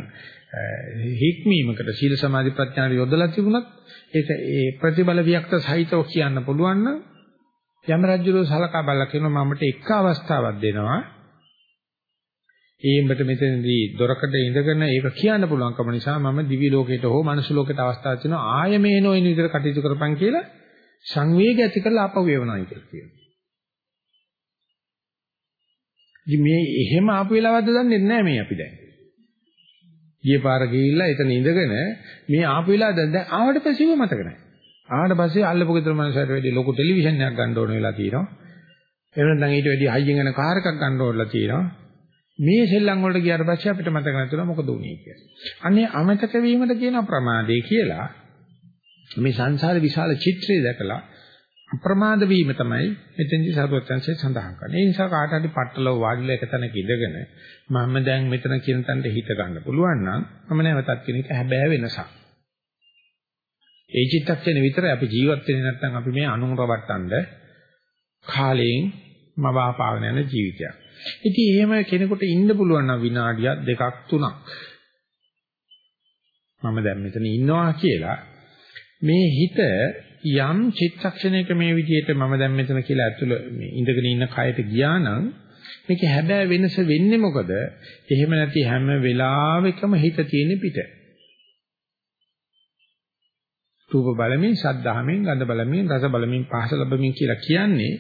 හික්මීමකට සීල සමාධි ප්‍රඥා යොදලා තිබුණත් ඒක ඒ ප්‍රතිබල වික්ත සහිතව කියන්න පුළුවන් නම් යම රජුරෝ සලකා බලලා කියනවා මමට එක අවස්ථාවක් දෙනවා. ඒඹට මෙතනදී දොරකඩ ඉඳගෙන ඒක කියන්න පුළුවන්කම නිසා මම දිවි ලෝකයට හෝ මනුස්ස ලෝකයට අවස්ථාවක් දෙනවා ආයෙ මේ නොයන විදිහට කටයුතු කරපන් කියලා සංවේග ඇති කරලා ආපහු වේවනයි කියලා කියනවා. ඉතින් මේ එහෙම ආපු වෙලාවද දන්නේ නැහැ මේ අපි දැන්. ගිය පාර ගිහිල්ලා එතන ඉඳගෙන මේ ආපු වෙලාව දැන් ආවට පස්සේ මතක නැහැ. ආවට පස්සේ අල්ලපු ගෙදර මනුස්සයට වැඩි ලොකු ටෙලිවිෂන් එකක් ගන්න ඕන වෙලා තියෙනවා. එහෙම නැත්නම් ඊට වැඩි හයියෙන් යන කාර් එකක් ගන්න ඕනලා තියෙනවා. මේ සෙල්ලම් වලට ගියාට පස්සේ අපිට මතක නැතුණා මොකද වුනේ කියලා. අනේ අමතක වීමද කියන ප්‍රමාදේ කියලා මේ සංසාර විශාල චිත්‍රය දැකලා අප්‍රමාද වීම තමයි මෙතෙන්දි සරුවත්‍යංශය සඳහන් කරන්නේ. ඒ නිසා කාට හරි පట్టලව වාඩිලා එක තැනක ඉඳගෙන මම දැන් මෙතන කියන තැනට හිත ගන්න පුළුවන් නම් මම නැවතත් කියන එක හැබෑ වෙනසක්. ඒ චිත්තක්ෂණය විතරයි අපි ජීවත් වෙන්නේ නැත්නම් අපි මේ අනුන් රවට්ටන්න කාලයෙන් මවාපාගෙන යන ජීවිතයක්. ඉතින් එහෙම කෙනෙකුට ඉන්න පුළුවන් නම් විනාඩියක් දෙකක් තුනක් මම දැන් මෙතන ඉන්නවා කියලා මේ හිත යම් චිත්තක්ෂණයක මේ විදිහට මම දැන් මෙතන කියලා ඇතුළ මේ ඉඳගෙන ඉන්න කයට ගියා නම් මේක හැබැයි වෙනස වෙන්නේ මොකද? එහෙම නැති හැම වෙලාවෙකම හිත තියෙන පිට. රූප බලමින්, ශබ්දහමින්, ගන්ධ බලමින්, රස බලමින්, පහස ලැබමින් කියලා කියන්නේ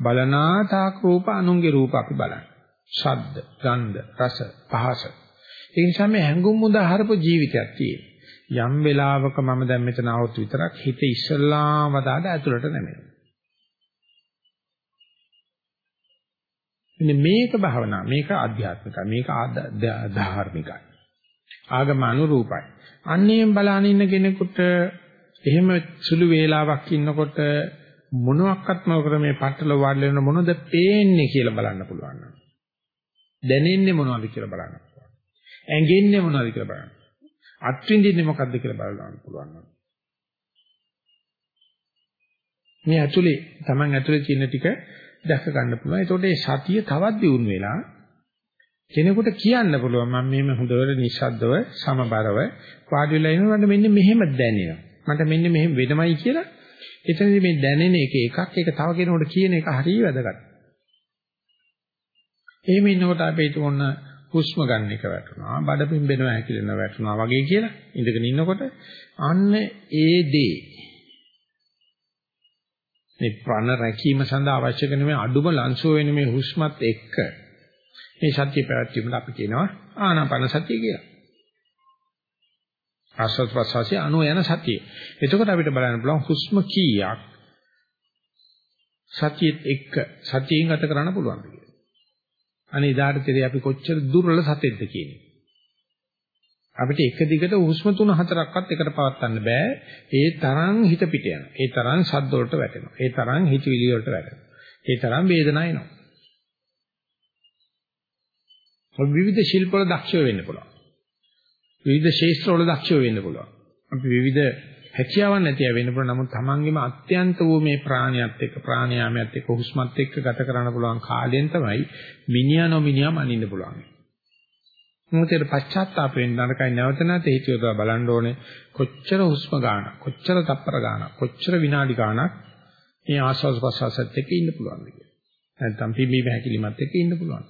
බලනාතාක රූප අනුන්ගේ රූප අපි බලන්නේ. ශබ්ද, ගන්ධ, රස, පහස. ඒ නිසා මේ හැඟුම් මුදාහරපු ජීවිතයක් තියෙනවා. යම් වෙලාවක මම දැන් මෙතන આવොත් විතරක් හිත ඉස්සල්ලාම දාලා ඇතුළට නැමෙනවා. ඉතින් මේක භවනා මේක ආධ්‍යාත්මිකයි මේක ධාර්මිකයි. ආගම අනුරූපයි. අන්නේම බලාන ඉන්න කෙනෙකුට එහෙම සුළු වේලාවක් ඉන්නකොට මොනවත්ක්ම ක්‍රමේ පටල වඩල වෙන මොනද පේන්නේ කියලා බලන්න පුළුවන්. දැනෙන්නේ මොනවද කියලා බලන්න පුළුවන්. ඇඟෙන්නේ මොනවද කියලා බලන්න. අත්විඳින්නේ මොකද්ද කියලා බලන්න පුළුවන්. මේ ඇතුලේ Taman ඇතුලේ තියෙන ටික දැක ගන්න පුළුවන්. ඒතකොට මේ සතිය තවත් දියුණු වෙලා කෙනෙකුට කියන්න පුළුවන් මම මේම හොඳට නිස්සද්දව සමබරව වාඩි වෙලා ඉන්නකොට මෙන්න මෙහෙම දැනෙනවා. මට මෙන්න මෙහෙම වෙනමයි කියලා එතනදී මේ දැනෙන එක එකක් ඒක තව කෙනෙකුට කියන එක හරිය වැදගත්. එහෙම ඉන්නකොට අපි හිතමු හුස්ම ගන්න එක වැටුණා, බඩ පිම්බෙනවා හැකිලෙනවා වැටුණා වගේ කියලා ඉඳගෙන ඉන්නකොට අන්න ඒ දේ මේ ප්‍රාණ රැකීම සඳහා අවශ්‍ය කරන මේ අඩුම ලංසෝ වෙන මේ හුස්මත් එක්ක මේ සත්‍ය පැවැත්වීමට අපි කියනවා ආනාපාන සතිය කියලා. ආස්වාද ප්‍රසවාසයේ අනු යන සතිය. එතකොට අපිට බලන්න පුළුවන් හුස්ම කීයක් සතියෙත් එක්ක සතියෙන් ගත කරන්න පුළුවන්ද කියලා. අනේ ඉදාටතරේ අපි කොච්චර දුර්වල සතෙක්ද කියන්නේ. අපිට එක දිගට හුස්ම තුන හතරක්වත් එකට පවත්වන්න බෑ. ඒ තරම් හිත පිට යනවා. ඒ තරම් ශබ්ද වලට වැටෙනවා. ඒ තරම් හිතවිලි වලට වැටෙනවා. ඒ තරම් වේදනාව එනවා. විවිධ ශිල්ප වල දක්ෂ වෙන්න පුළුවන්. විවිධ ශේෂ්ත්‍ර වල දක්ෂ වෙන්න පුළුවන්. අපි විවිධ හැකියාවක් නැති අය වෙන්න පුළුවන්. නමුත් තමන්ගේම අත්‍යන්ත වූ මේ ප්‍රාණියත් එක්ක ප්‍රාණයාමයත් එක්ක හුස්මත් එක්ක ගත කරන්න පුළුවන් කාලයෙන් තමයි මිනිහා නොමිනිහා මනින්න පුළුවන්. මොකද පශ්චාත්තාප වෙන්න නරකයි නැවත නැවත හිතියොදා බලන්න ඕනේ කොච්චර හුස්ම ගන්න කොච්චර තප්පර ගන්න කොච්චර විනාඩි ගන්නක් මේ ආස්වාද ප්‍රසවාසත් එක්ක ඉන්න පුළුවන්ද කියලා. නැත්නම් පිම්බීම හැකිලිමත් එක්ක ඉන්න පුළුවන්.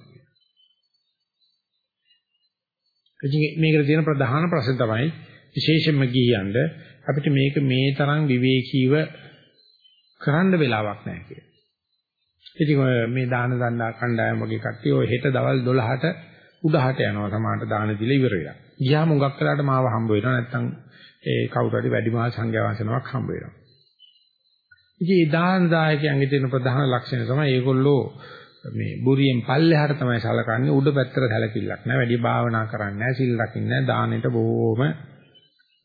ඉතින් මේකට තියෙන ප්‍රධාන ප්‍රශ්න තමයි විශේෂයෙන්ම ගියඳ අපිට මේක මේ තරම් විවේකීව කරන්න වෙලාවක් නැහැ කියලා. ඉතින් මේ දාන දණ්ඩා කණ්ඩායම වගේ කට්ටිය ඔය හෙට දවල් 12ට උදහට යනවා සමානට දාන දීලා ඉවර වෙලා. ගියාම උඟක් කරාට මාව හම්බ වෙනවා නැත්නම් ඒ කවුරු හරි වැඩිමහල් සංඝයා වහන්සේනමක් හම්බ වෙනවා. ඉතින් ඒ දාන දායකයන්ගේ තියෙන ප්‍රධාන ලක්ෂණය තමයි ඒගොල්ලෝ මේ බුරියෙන් පල්ලෙහාට තමයි සලකන්නේ උඩ පැත්තට සැලකිල්ලක් නෑ වැඩි භාවනා කරන්නේ නෑ සිල් රකින්නේ නෑ දානෙට බොහොම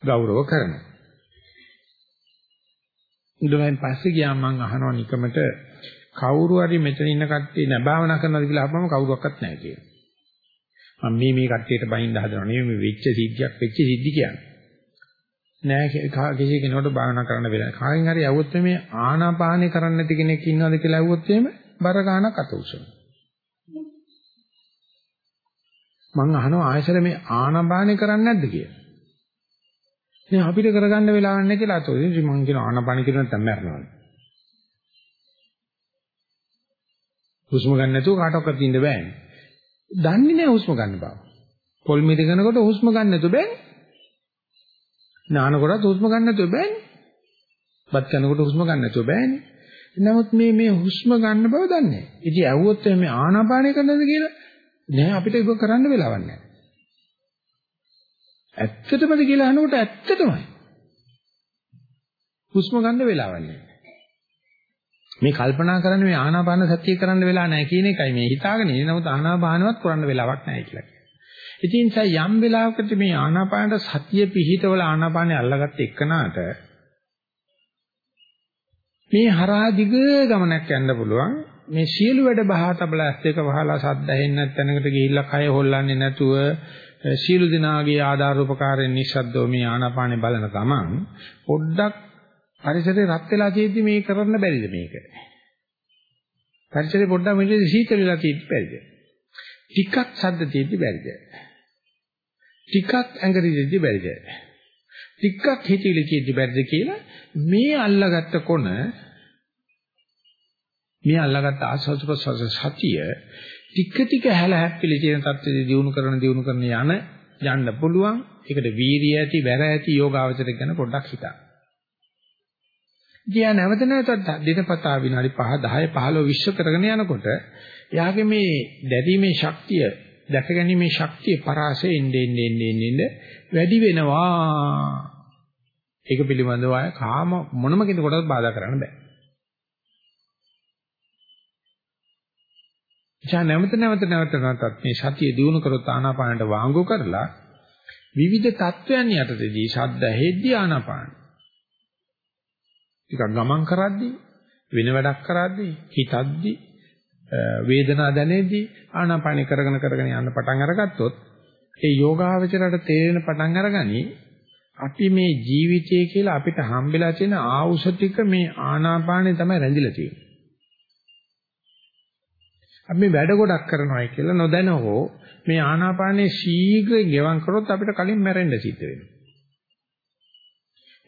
ගෞරව කරනවා ඊළඟෙන් පස්සේ ගියාම මම අහනවා නිකමට කවුරු හරි මෙතන ඉන්න කට්ටිය නෑ භාවනා කරනවාද කියලා අහපම කවුරක්වත් නෑ කියලා මම මේ මේ කට්ටියට බයින්ද හදනවා නෙමෙයි මේ වෙච්ච සිද්ධියක් වෙච්ච සිද්ධි කියන්නේ නෑ කිසි කෙනෙකුට භාවනා කරන්න වෙලා කාගෙන් හරි යවුවොත් මේ ආනාපානේ කරන්න නැති කෙනෙක් ඉන්නවද කියලා ඇහුවොත් එහෙම බර ගන්නක් අත උසන. මං අහනවා ආයසර මේ ආනපානේ කරන්නේ නැද්ද කියලා. දැන් අපිට කරගන්න වෙලාවක් නැහැ කියලා අතෝ. ඉතින් මං කියන ආනපානේ කියන නැත්නම් මැරෙනවා. හුස්ම ගන්න නැතුව කාටවත් ඉන්න බෑනේ. දන්නේ නැහැ හුස්ම ගන්න බව. පොල් මිද ගන්නකොට හුස්ම ගන්න නැතුව බෑනේ. නාන කොටත් හුස්ම ගන්න නැතුව බෑනේ. බත් කනකොට හුස්ම ගන්න නැතුව බෑනේ. නමුත් මේ මේ හුස්ම ගන්න බව දන්නේ නැහැ. ඉතින් ඇහුවොත් මේ ආනාපානය කරනද කියලා නෑ අපිට ඒක කරන්න වෙලාවක් නැහැ. ඇත්තටමද කියලා අහනකොට ඇත්තටමයි. හුස්ම ගන්න වෙලාවක් නැහැ. මේ කල්පනා කරන්නේ මේ ආනාපාන සතිය කරන්න වෙලා නැහැ කියන එකයි මේ හිතාගෙන ඉන්නේ. නමුත් ආනාපානවත් කරන්න වෙලාවක් නැහැ කියලා. ඉතින් යම් වෙලාවකට මේ ආනාපානට සතිය පිහිටවල ආනාපානේ අල්ලගත්ත එක්කනාට මේ හරහා දිග ගමනක් යන්න පුළුවන්. මේ සියලු වැඩ බහා තබලා ඇස් දෙක වහලා සද්ද ඇහෙන්නේ නැත්නම්කට ගිහිල්ලා කය හොල්ලන්නේ නැතුව සියලු දිනාගේ ආධාර උපකාරයෙන් නිස්සද්දව මේ ආනාපානේ බලන ගමන් පොඩ්ඩක් පරිසරේ රත් වෙලා තියෙද්දි මේ කරන්න බැරිද මේක? පරිසරේ පොඩ්ඩක් මෙතන සීතල වෙලා තියෙද්දි බැරිද? ටිකක් සද්ද තියෙද්දි බැරිද? ටිකක් ඇඟරි දෙද්දි බැරිද? ටිකක් හිතවිලි තියෙද්දි බැරිද කියලා මේ අල්ලගත්ත කොන මේ අල්ලගත්ත ආස්වාද ප්‍රසවාස සතිය ටික ටික හැල හැප්පිලි තියෙන තත්ත්වෙදී දිනු කරන දිනු කරන යන යන්න පුළුවන් ඒකට වීරිය ඇති වැර ඇති යෝගාවචර ගැන පොඩ්ඩක් හිතන්න. ගියා නැවත නැවතත් දිනපතා විනාඩි 5 10 15 20 කරගෙන යනකොට එයාගේ මේ දැරීමේ ශක්තිය දැක ගැනීමේ ශක්තිය පරාසයෙන් එන්නේ එන්නේ එන්නේ වැඩි වෙනවා. ඒක පිළිබඳව අය කාම මොනම කෙනෙකුටවත් බාධා කරන්න බෑ. එචා නැවත නැවත නැවත නැවතත් මේ සතිය දිනු කරොත් ආනාපානට වාංගු කරලා විවිධ තත්වයන් යටතේදී ශබ්ද හෙද්දී ආනාපාන. ටිකක් ගමන් කරද්දී වෙන වැඩක් කරද්දී හිතද්දී වේදනාව දැනෙද්දී ආනාපානි කරගෙන කරගෙන යන්න පටන් අරගත්තොත් ඒ යෝගාවචරයට තේරෙන පටන් අරගනි අපි මේ ජීවිතය කියලා අපිට හම්බෙලා තියෙන ආවුස ටික මේ ආනාපානේ තමයි රැඳිලා තියෙන්නේ. අපි වැඩ ගොඩක් කරනවායි කියලා නොදැන හෝ මේ ආනාපානේ ශීඝ්‍රයෙන් ගෙවම් කරොත් අපිට කලින් මැරෙන්න සිද්ධ වෙනවා.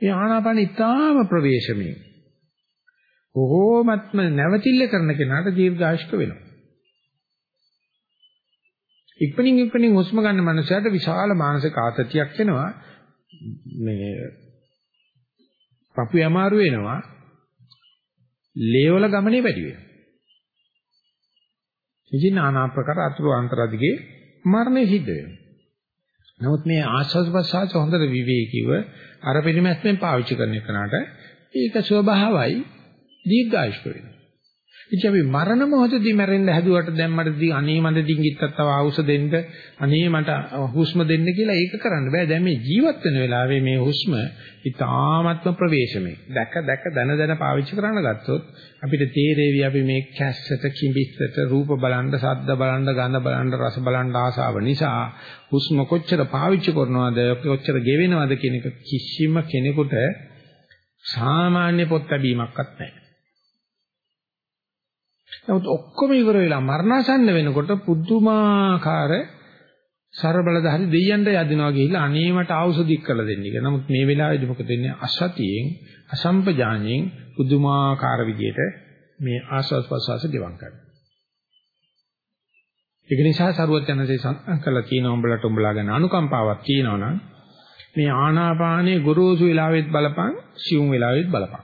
මේ ආනාපාන ඉතාම ප්‍රවේශමයි. කොහොමත්ම නැවතිල්ල කරන කෙනාට දීර්ඝායුෂ්ක වෙනවා. ඉක්මනින් ඉක්මනින් හුස්ම ගන්න මනුස්සයාට විශාල මානසික ආතතියක් එනවා. මේ පපුවේ අමාරු වෙනවා. ලේවල ගමනේ වැඩි වෙනවා. ඉතින් নানা ආකාර අතුරු අන්තරදිගේ මරණය සිද්ධ වෙනවා. නමුත් මේ ආස්වාද ප්‍රසආස හොඳට විවේකීව අර පිළිමැස්මෙන් පාවිච්චි කරන එකනට ඒක ස්වභාවයි දීර්ඝායුෂ වෙනවා. ඉතින් අපි මරණ මොහොතදී මැරෙන්න හැදුවට දැන් මට දී අනේ මට ඩිංගිත්තක් තව ආවුස දෙන්න අනේ මට හුස්ම දෙන්න කියලා ඒක කරන්න බෑ. දැන් මේ ජීවත් වෙන වෙලාවේ මේ හුස්ම ඉතාමත්ම ප්‍රවේශමයි. දැක දැක දන දන පාවිච්චි කරන්න ගත්තොත් අපිට තේරෙවි අපි මේ කැස්සට කිඹිස්සට රූප බලන්න, ශබ්ද බලන්න, ගඳ බලන්න, රස බලන්න ආසාව නිසා හුස්ම කොච්චර පාවිච්චි කරනවද, කොච්චර ගෙවෙනවද කියන එක කිසිම කෙනෙකුට සාමාන්‍ය පොත් ලැබීමක්වත් නැහැ. නමුත් ඔක්කොම ඉවර වෙලා මරණසන්න වෙනකොට පුදුමාකාර ਸਰබලධාරි දෙයයන්ට යදිනවා ගිහිල්ලා අනේ මට ඖෂධික් කරලා දෙන්න කියලා. නමුත් මේ වෙලාවේදී මොකද වෙන්නේ? අසතියෙන්, අසම්පජාණයෙන් පුදුමාකාර විදියට මේ ආස්වාද ප්‍රසවාස ගෙවම් කරනවා. ඒක නිසා සරුවත් යනසේ සඳහන් කළා තියෙනවා උඹලට උඹලා ගැන අනුකම්පාවක් තියෙනවනම් මේ ආනාපානයේ ගුරුසු වෙලාවෙත් බලපං, සියුම් වෙලාවෙත් බලපං.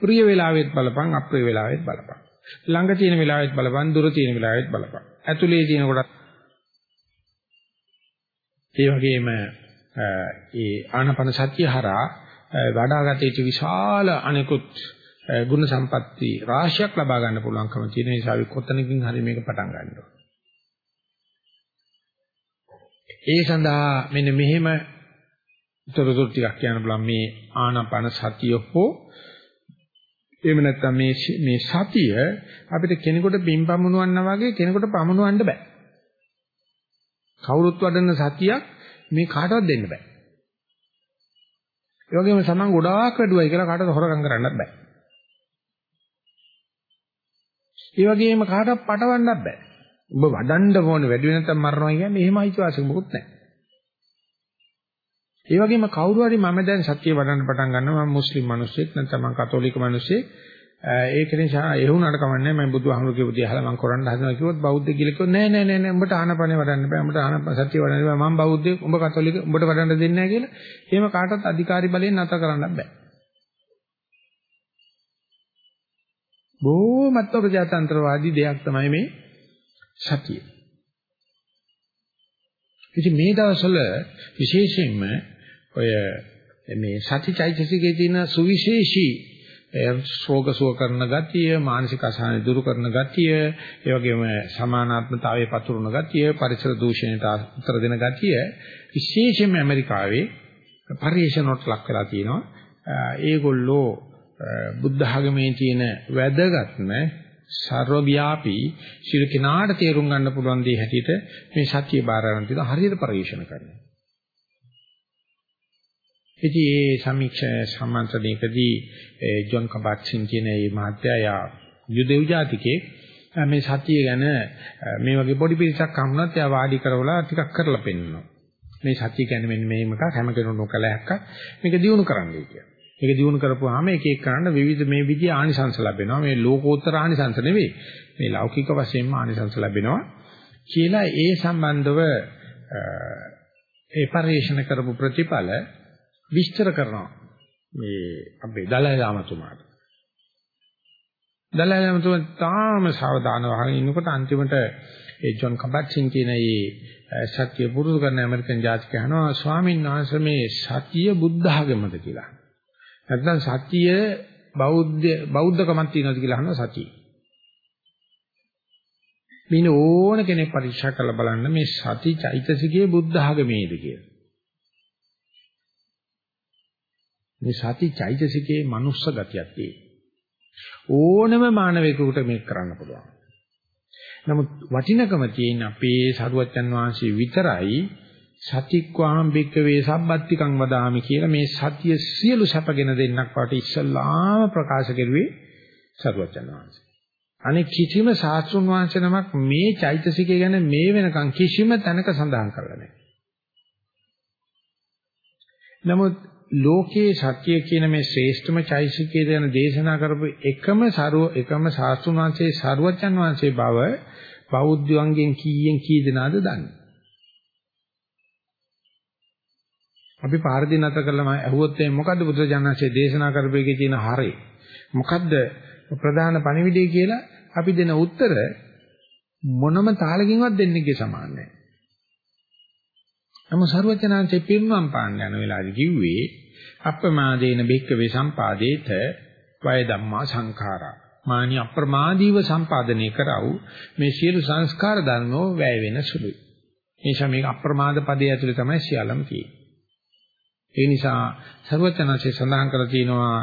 ප්‍රිය වෙලාවෙත් බලපං, අප්‍රිය වෙලාවෙත් බලපං. ළඟ තියෙන වෙලාවෙත් බලපන් දුර තියෙන වෙලාවෙත් බලපන්. ඇතුලේ තියෙන කොටත් ඒ වගේම ඒ ආනපන සත්‍ය හරහා වඩාගත යුතු විශාල අනෙකුත් ගුණ සම්පatti රාශියක් ලබා ගන්න පුළුවන්කම තියෙන නිසා අපි කොතනකින් හරි මේක පටන් ගන්නවා. ඒ සඳහා මෙන්න මෙහෙම උතරතුරු ටිකක් කියන්න බලන්න මේ ආනාපාන සතිය හෝ එහෙම නැත්නම් මේ මේ සතිය අපිට කෙනෙකුට බිම් පමුණවන්නා වගේ කෙනෙකුට පමුණවන්න බෑ. කවුරුත් වඩන සතියක් මේ කාටවත් දෙන්න බෑ. ඒ වගේම සමන් ගොඩාක් වැඩුවයි කියලා කාටවත් හොරගම් කරන්නත් බෑ. ඒ වගේම කාටවත් පටවන්නත් බෑ. ඔබ වඩන්න ඕනේ වැඩි වෙන නැත්නම් මරනවා කියන්නේ එහෙම අයිතිවාසික මොකුත් නැහැ. ඒ වගේම කවුරු හරි මම දැන් සත්‍ය වඩන්න පටන් ගන්නවා. මම මුස්ලිම් මිනිස්සෙක් නැත්නම් මම කතෝලික මිනිස්සෙක්. ඒක නිසා ඒ වුණාට කමන්නේ මම බුදුහාමුදුරු කියපු දේ අහලා මම කරන්න හදනවා කිව්වොත් බෞද්ධ කියලා කිව්වොත් නෑ නෑ නෑ නෑ. උඹට ආනපනේ වඩන්න බෑ. උඹට ආනපන සත්‍ය වඩන්න බෑ. මම බෞද්ධයෙක් උඹ කතෝලික උඹට වඩන්න දෙන්නේ නෑ කියලා. එහෙම කාටවත් අධිකාරි බලයෙන් නැත කරන්න බෑ. බොහොමත්ව ප්‍රජාතන්ත්‍රවාදී දෙයක් තමයි මේ සතිය. ඉතින් මේ දවස්වල විශේෂයෙන්ම ඔය මේ සතිචෛතසිකයේ තියෙන සුවිශේෂී ශෝක සුව කරන ගතිය, මානසික අසහන දුරු කරන ගතිය, ඒ වගේම සමානාත්මතාවයේ පතුරන ගතිය, පරිසර දූෂණයට උත්තර දෙන ගතිය විශේෂයෙන්ම ඇමරිකාවේ පරිශනොට ලක් වෙලා තියෙනවා. ඒගොල්ලෝ බුද්ධ ආගමේ තියෙන වැදගත්ම ਸਰවව්‍යාපී සියලු කෙනාට තේරුම් ගන්න පුළුවන් දේ හැටියට මේ සත්‍ය බාර ගන්න තියෙන හරියට පරිශන කරනවා. ඉතින් මේ සමීක්ෂ සම්මන්ත්‍රණයකදී ජොන් කබාට්සින් කියන මේ මහත්තයා යුදෙව් ජාතිකේ මේ සතිය ගැන මේ වගේ පොඩි පිරිසක් හම්ුණත් එයා වාඩි කරවලා ටිකක් කරලා පෙන්නනවා. මේ සතිය කියන්නේ මෙන්න මේ එකක් හැම කෙනෙකුට නොකල හැක්කක් මේක දිනු කරන්නයි කියන්නේ. මේක දිනු කරපුවාම එක එක කරන්න විවිධ මේ විදිහ ආනිසංස ලැබෙනවා. මේ ලෝකෝත්තර ආනිසංස නෙවෙයි. මේ ලෞකික වශයෙන්ම ආනිසංස ලැබෙනවා. කියලා ඒ සම්බන්ධව ඒ පරිශන කරපු ප්‍රතිඵල විස්තර කරනවා මේ අපේ දලයි ලාමතුමාට. දලයි ලාමතුමා තාම සාවධානව අහගෙන ඉන්නකොට අන්තිමට ඒ ජොන් කබට්සින් කියන ඒ සත්‍ය පුරුදු කරන ඇමරිකන් ජාතික අහනවා ස්වාමීන් වහන්සේ මේ සත්‍ය බුද්ධ ආගමද කියලා. නැත්නම් සත්‍ය බෞද්ධ බෞද්ධකමක් තියෙනවද කියලා අහනවා සතිය. මින ඕන කෙනෙක් පරීක්ෂා කරලා බලන්න මේ සති චෛතසිකයේ බුද්ධ ආගමේද කියලා. මේ සති චෛතසිකයේ මනුස්ස ගතියක් තියෙනවා. ඕනම මානවිකයෙකුට මේක කරන්න පුළුවන්. නමුත් වටිනකම තියෙන අපේ සරුවච්චන් වහන්සේ විතරයි සතික්වාම් බික්කවේ සම්බත්තිකං වදාමි කියලා මේ සතිය සියලු සැපගෙන දෙන්නක් වට ඉස්සල්ලාම ප්‍රකාශ කරුවේ සරුවච්චන් වහන්සේ. අනේ කිසිම සාස්ත්‍රුන් වහන්සේ නමක් මේ චෛතසිකය ගැන මේ වෙනකන් කිසිම තැනක සඳහන් කරලා නැහැ. නමුත් ලෝකේ සත්‍ය කියන මේ ශ්‍රේෂ්ඨම චෛතසිකය ගැන දේශනා කරපු එකම සරුව එකම සාස්ත්‍රුන් වහන්සේ සරුවච්චන් වහන්සේ බව බෞද්ධයන්ගෙන් කීයෙන් කී දෙනාද දන්නේ. අපි පාරදී නැත කළම ඇහුවොත් එන්නේ මොකද්ද බුදුරජාණන්සේ දේශනා කරපු එකේ තියෙන හරය? මොකද්ද ප්‍රධාන පණිවිඩය කියලා අපි දෙන උත්තර මොනම තාලකින්වත් දෙන්නේගේ සමාන නැහැ. නමුත් සරුවචනාංශේ පිරුණම් පාන්න යන වෙලාවේදී කිව්වේ අප්‍රමාදේන බික්කවේ සම්පාදේත වය ධම්මා සංඛාරා. මානි අප්‍රමාදීව සම්පාදනය කරව මේ සියලු සංස්කාර ධර්මෝ වැය වෙන සුළුයි. එනිසා මේක අප්‍රමාද පදයේ ඇතුලේ තමයි සියල්ලම තියෙන්නේ. ඒ නිසා සරුවචනාංශේ සඳහන් කරලා තියෙනවා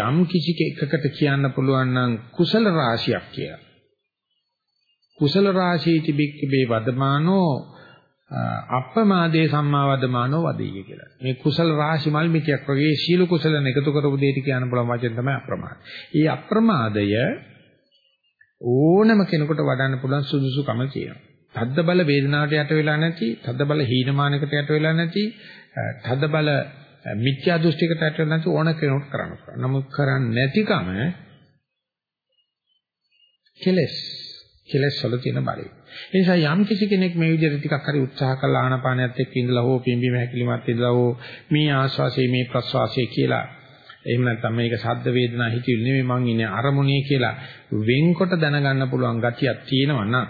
යම් කිසි එකකට කියන්න පුළුවන් නම් කුසල රාශියක් කියලා. කුසල රාශීති බික්කේ වදමානෝ අප්පමාදේ සම්මා වදමානෝ වදෙය කියලා. මේ කුසල රාශි මල් මිටියක් වගේ සීල කුසලන එකතු කරපු දෙයට කියන්න පුළුවන් වචන තමයි අප්‍රමාද. ඒ අප්‍රමාදය ඕනම කෙනෙකුට වඩන්න පුළුවන් සුදුසුකම කියනවා. තද්ද බල වේදනාවට යට වෙලා නැති, තද්ද බල හීනමානකට යට වෙලා නැති, තද්ද බල මිත්‍යා දෘෂ්ටිකට යට වෙලා නැති ඕන කෙනෙකුට කරන්න පුළුවන්. නමුත් කරන්නේ නැතිකම කෙලස් කෙලස් වල තියෙන බලය. ඒ නිසා යම් කිසි කෙනෙක් මේ විදිහට ටිකක් හරි උත්සාහ කළා ආනපානයත් එක්ක ඉඳලා හෝ පිම්බීම හැකිලිමත් ඉඳලා හෝ මේ ආස්වාසේ මේ ප්‍රස්වාසයේ කියලා. එහෙම නැත්නම් මේක සද්ද වේදනා හිතිවිලි නෙමෙයි මං ඉන්නේ අරමුණේ කියලා වෙන්කොට දැනගන්න පුළුවන් ගතියක් තියෙනවා නම්.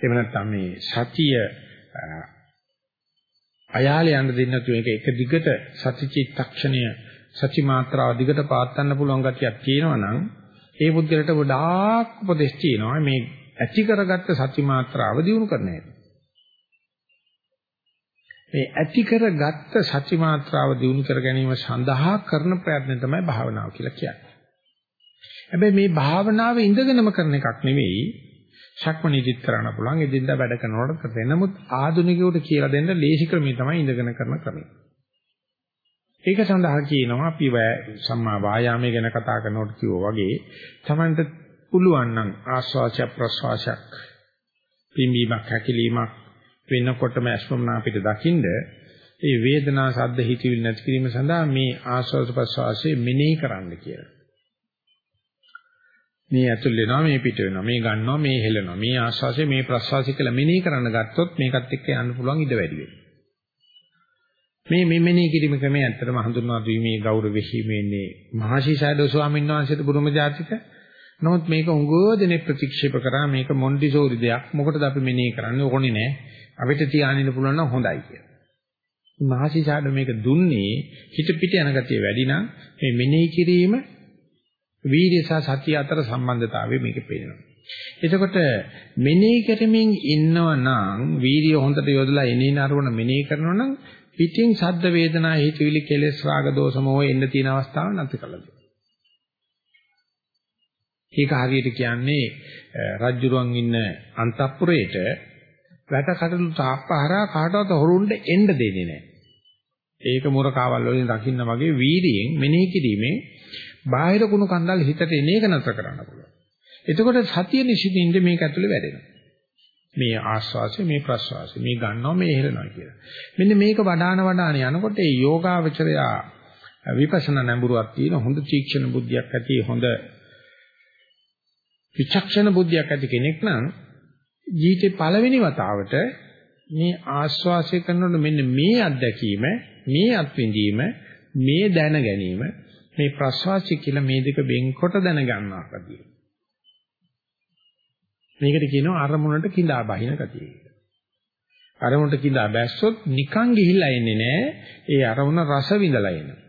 එහෙම නැත්නම් මේ සතිය අයාලේ යන්න දෙන්නේ නැතුව ඒක එක දිගට සතිචිත්තක්ෂණය සති මාත්‍රාව දිගට පාත්තන්න පුළුවන් ගතියක් තියෙනවා නම් ඒ පුද්ගලට ගොඩාක් උපදෙස් තියෙනවා. මේ ඇති කරගත්ත සති මාත්‍රාව දිනු කරන හැටි. මේ ඇති කරගත්ත සති මාත්‍රාව දිනු කර ගැනීම සඳහා කරන ප්‍රයත්න තමයි භාවනාව කියලා කියන්නේ. හැබැයි මේ භාවනාව ඉඳගෙනම කරන එකක් නෙවෙයි ශක්මනීදිත් කරන්න පුළුවන් එදින්දා වැඩ කරනකොට කරේ. නමුත් ආධුනිකයට කියලා දෙන්න ලේසි ක්‍රමය තමයි ඉඳගෙන කරන ක්‍රමය. ඒක සඳහා කියනවා අපි සම්මා වායාමයේ ගැන කතා කරනකොට කිව්වා වගේ තමන්ට පුළුවන් නම් ආස්වාසය ප්‍රස්වාසයක් පිම්බීමක් හැකිලීමක් වෙනකොටම අස්මනා අපිට දකින්න ඒ වේදනා සද්ද හිතවිලි නැති කිරීම සඳහා මේ ආස්වාද ප්‍රස්වාසයේ මෙනෙහි කරන්න කියලා. මේ ඇතුල් වෙනවා මේ පිට වෙනවා මේ ගන්නවා මේ හෙලනවා මේ ආස්වාසය මේ ප්‍රස්වාසය කියලා මෙනෙහි කරන්න ගත්තොත් මේකත් එක්ක යන්න පුළුවන් ඉඩ වැඩි වෙනවා. මේ මේ මෙනෙහි කිරීම ක්‍රමය ඇත්තටම හඳුන්වා දීමේ ගෞරවෙහි මේන්නේ මහසි සයඩෝ ස්වාමීන් වහන්සේට බුරුම ජාතික නමුත් මේක උංගෝ දෙනේ ප්‍රතික්ෂේප කරා මේක මොන්ඩිසෝරි දෙයක් මොකටද අපි මෙනෙහි කරන්නේ ඕනේ නෑ අපිට තියානින්න පුළුවන් නම් හොඳයි කියලා. මහසි සයඩෝ මේක දුන්නේ හිත පිට යන ගතිය වැඩි නම් මේ මෙනෙහි කිරීම වීර්ය සහ සතිය අතර සම්බන්ධතාවය මේකේ පේනවා. එතකොට මෙනෙහි කරමින් ඉන්නව නම් වීර්ය හොඳට යොදලා එනින අරමුණ මෙනෙහි කරනවා නම් පිටින් සද්ද වේදනා හිතවිලි කෙලෙස් රාග දෝෂ මොහ එන්න තියෙන අවස්ථාව නැති කළා. ඒක හරියට කියන්නේ රජ්ජුරුවන් ඉන්න අන්තපුරේට වැට කටළු තාප්පහරා කාටවත් හොරුන්ට එන්න දෙන්නේ නැහැ. ඒක මුරකාවල් වලින් රකින්න වගේ වීර්යයෙන් මෙනෙහි කිරීමෙන් බාහිර කුණු කන්දල් හිතට එන එක නතර කරන්න පුළුවන්. එතකොට සතිය නිසින්ින්ද මේක ඇතුලේ වැඩෙනවා. මේ ආස්වාසය මේ ප්‍රස්වාසය මේ ගන්නවා මේ හෙලනවා කියලා. මෙන්න මේක වඩාන වඩාන යනකොට ඒ යෝගාවචරය විපස්සනා නැඹුරුවක් තියෙන හොඳ තීක්ෂණ බුද්ධියක් ඇති හොඳ විචක්ෂණ බුද්ධියක් ඇති කෙනෙක් නම් ජීවිතේ පළවෙනි වතාවට මේ ආස්වාසය කරනකොට මෙන්න මේ අත්දැකීම මේ අත්විඳීම මේ දැන ගැනීම මේ ප්‍රස්වාසය කියලා මේ දෙක වෙන්කොට දැන ගන්නවා කියලා. මේකට කියනවා අරමුණට කිඳා බහින ගතිය කියලා. අරමුණට කිඳා බැස්සොත් නිකන් ගිහිල්ලා එන්නේ නැහැ. ඒ අරමුණ රස විඳලා එනවා.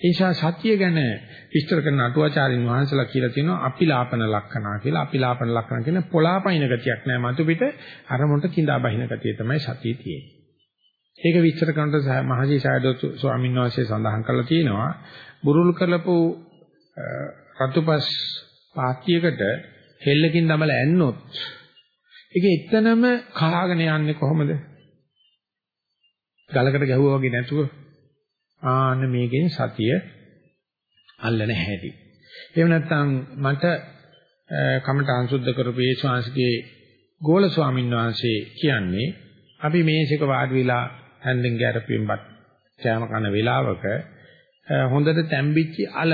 ඒ නිසා සත්‍ය ගැන විස්තර කරන අටුවාචාරින් වහන්සලා කියලා තියෙනවා අපිලාපන ලක්ෂණා කියලා. අපිලාපන ලක්ෂණ කියන පොලාපයින් ගතියක් නෑ. මතු පිට අරමුණට කිඳා බහින ගතිය තමයි සතිය තියෙන්නේ. ඒක විස්තර කරනකොට මහජී සායදොත් ස්වාමීන් වහන්සේ සඳහන් කරලා තියෙනවා බුරුල් කරලපු රතුපස් පාත්‍යයකට හෙල්ලකින් දමලා ඇන්නොත් ඒක එතනම කහාගෙන යන්නේ කොහොමද? ගලකට ගැහුවා වගේ නැතුව ආන්න මේකෙන් සතිය අල්ලන හැටි. එහෙම නැත්නම් මට කමඨාන් සුද්ධ කරපු ඒ ශාස්ත්‍රයේ ගෝල ස්වාමීන් වහන්සේ කියන්නේ අපි මේසෙක වාඩි වෙලා හැන්දෙන් ගැරපීම්පත් කෑම කන වෙලාවක හොඳට තැම්බිච්ච අල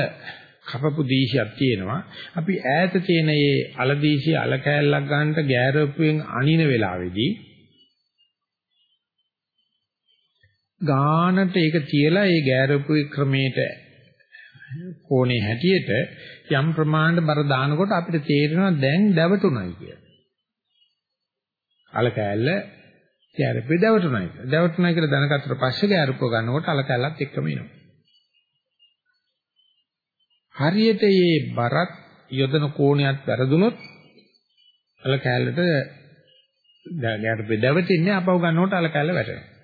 කපපු දීශයක් තියෙනවා. අපි ඈත තියෙන මේ අල දීශිය අල කෑල්ලක් ගන්නට ගෑරපුවෙන් අනින වෙලාවේදී ගානට ඒක තියලා ඒ ගෑරපුවේ ක්‍රමයට කෝණේ හැටියට යම් ප්‍රමාණයට බර දානකොට අපිට තේරෙනවා දැන් දැවටුණයි කියලා. අල කෑල්ල ගෑරපුවේ දැවටුණයි කියලා. දැවටුණයි කියලා දැනගත්තට පස්සේ ගෑරපුව ගන්නකොට අල කෑල්ලත් එක්කම එනවා. හරියට මේ බරත් යොදන කෝණයක් වැරදුනොත් අල කෑල්ලට ගෑරපුවේ දැවටෙන්නේ අපව ගන්නකොට අල කෑල්ල වැටෙනවා.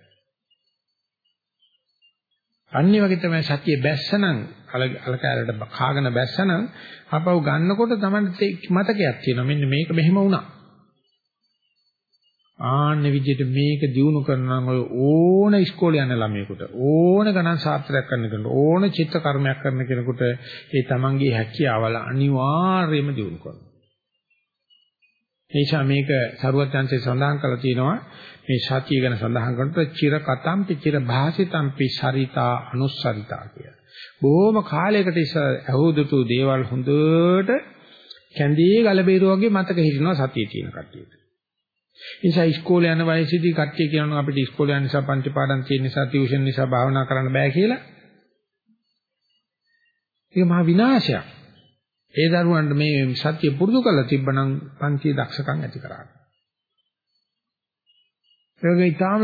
අනිත් වගේ තමයි සතිය බැස්සනම් අලකාරයට කාගෙන බැස්සනම් අපව ගන්නකොට තමයි මතකයක් තියෙනවා මෙන්න මේක මෙහෙම වුණා. ආන්න විදිහට මේක දිනු කරනවා ඔය ඕන ඉස්කෝලේ යන ළමයෙකුට ඕන ගණන් ශාස්ත්‍රයක් කරන කෙනෙකුට ඕන චිත්ත කර්මයක් කරන කෙනෙකුට ඒ තමන්ගේ හැකියාවල අනිවාර්යයෙන්ම දිනු කරනවා. එනිසා මේක සරුවත්‍යංශේ සඳහන් කරලා තියෙනවා මේ සතිය ගැන සඳහන් කරනකොට චිර කතම්පි චිර භාසිතම්පි සරිතා අනුස්සරිතා කිය. බොහොම කාලයකට ඉස්සර ඇහුදුතු දේවල් හොඳට කැඳේ ගල බේරුව වගේ මතක හිටිනවා සතිය තියෙන කට්ටියට. නිසා ඉස්කෝලේ යන වයසේදී කට්ටිය කියනවා අපිට ඉස්කෝලේ යන නිසා පන්ති පාඩම් තියෙන නිසා ටියුෂන් නිසා භාවනා කරන්න බෑ කියලා. ඒක මහා විනාශයක්. ඒ දරුවන්ට මේ සත්‍ය පුරුදු කරලා තිබ්බනම් පන්තියේ දක්ෂකම් ඇති කරගන්න. ඒ වගේ ඊටාම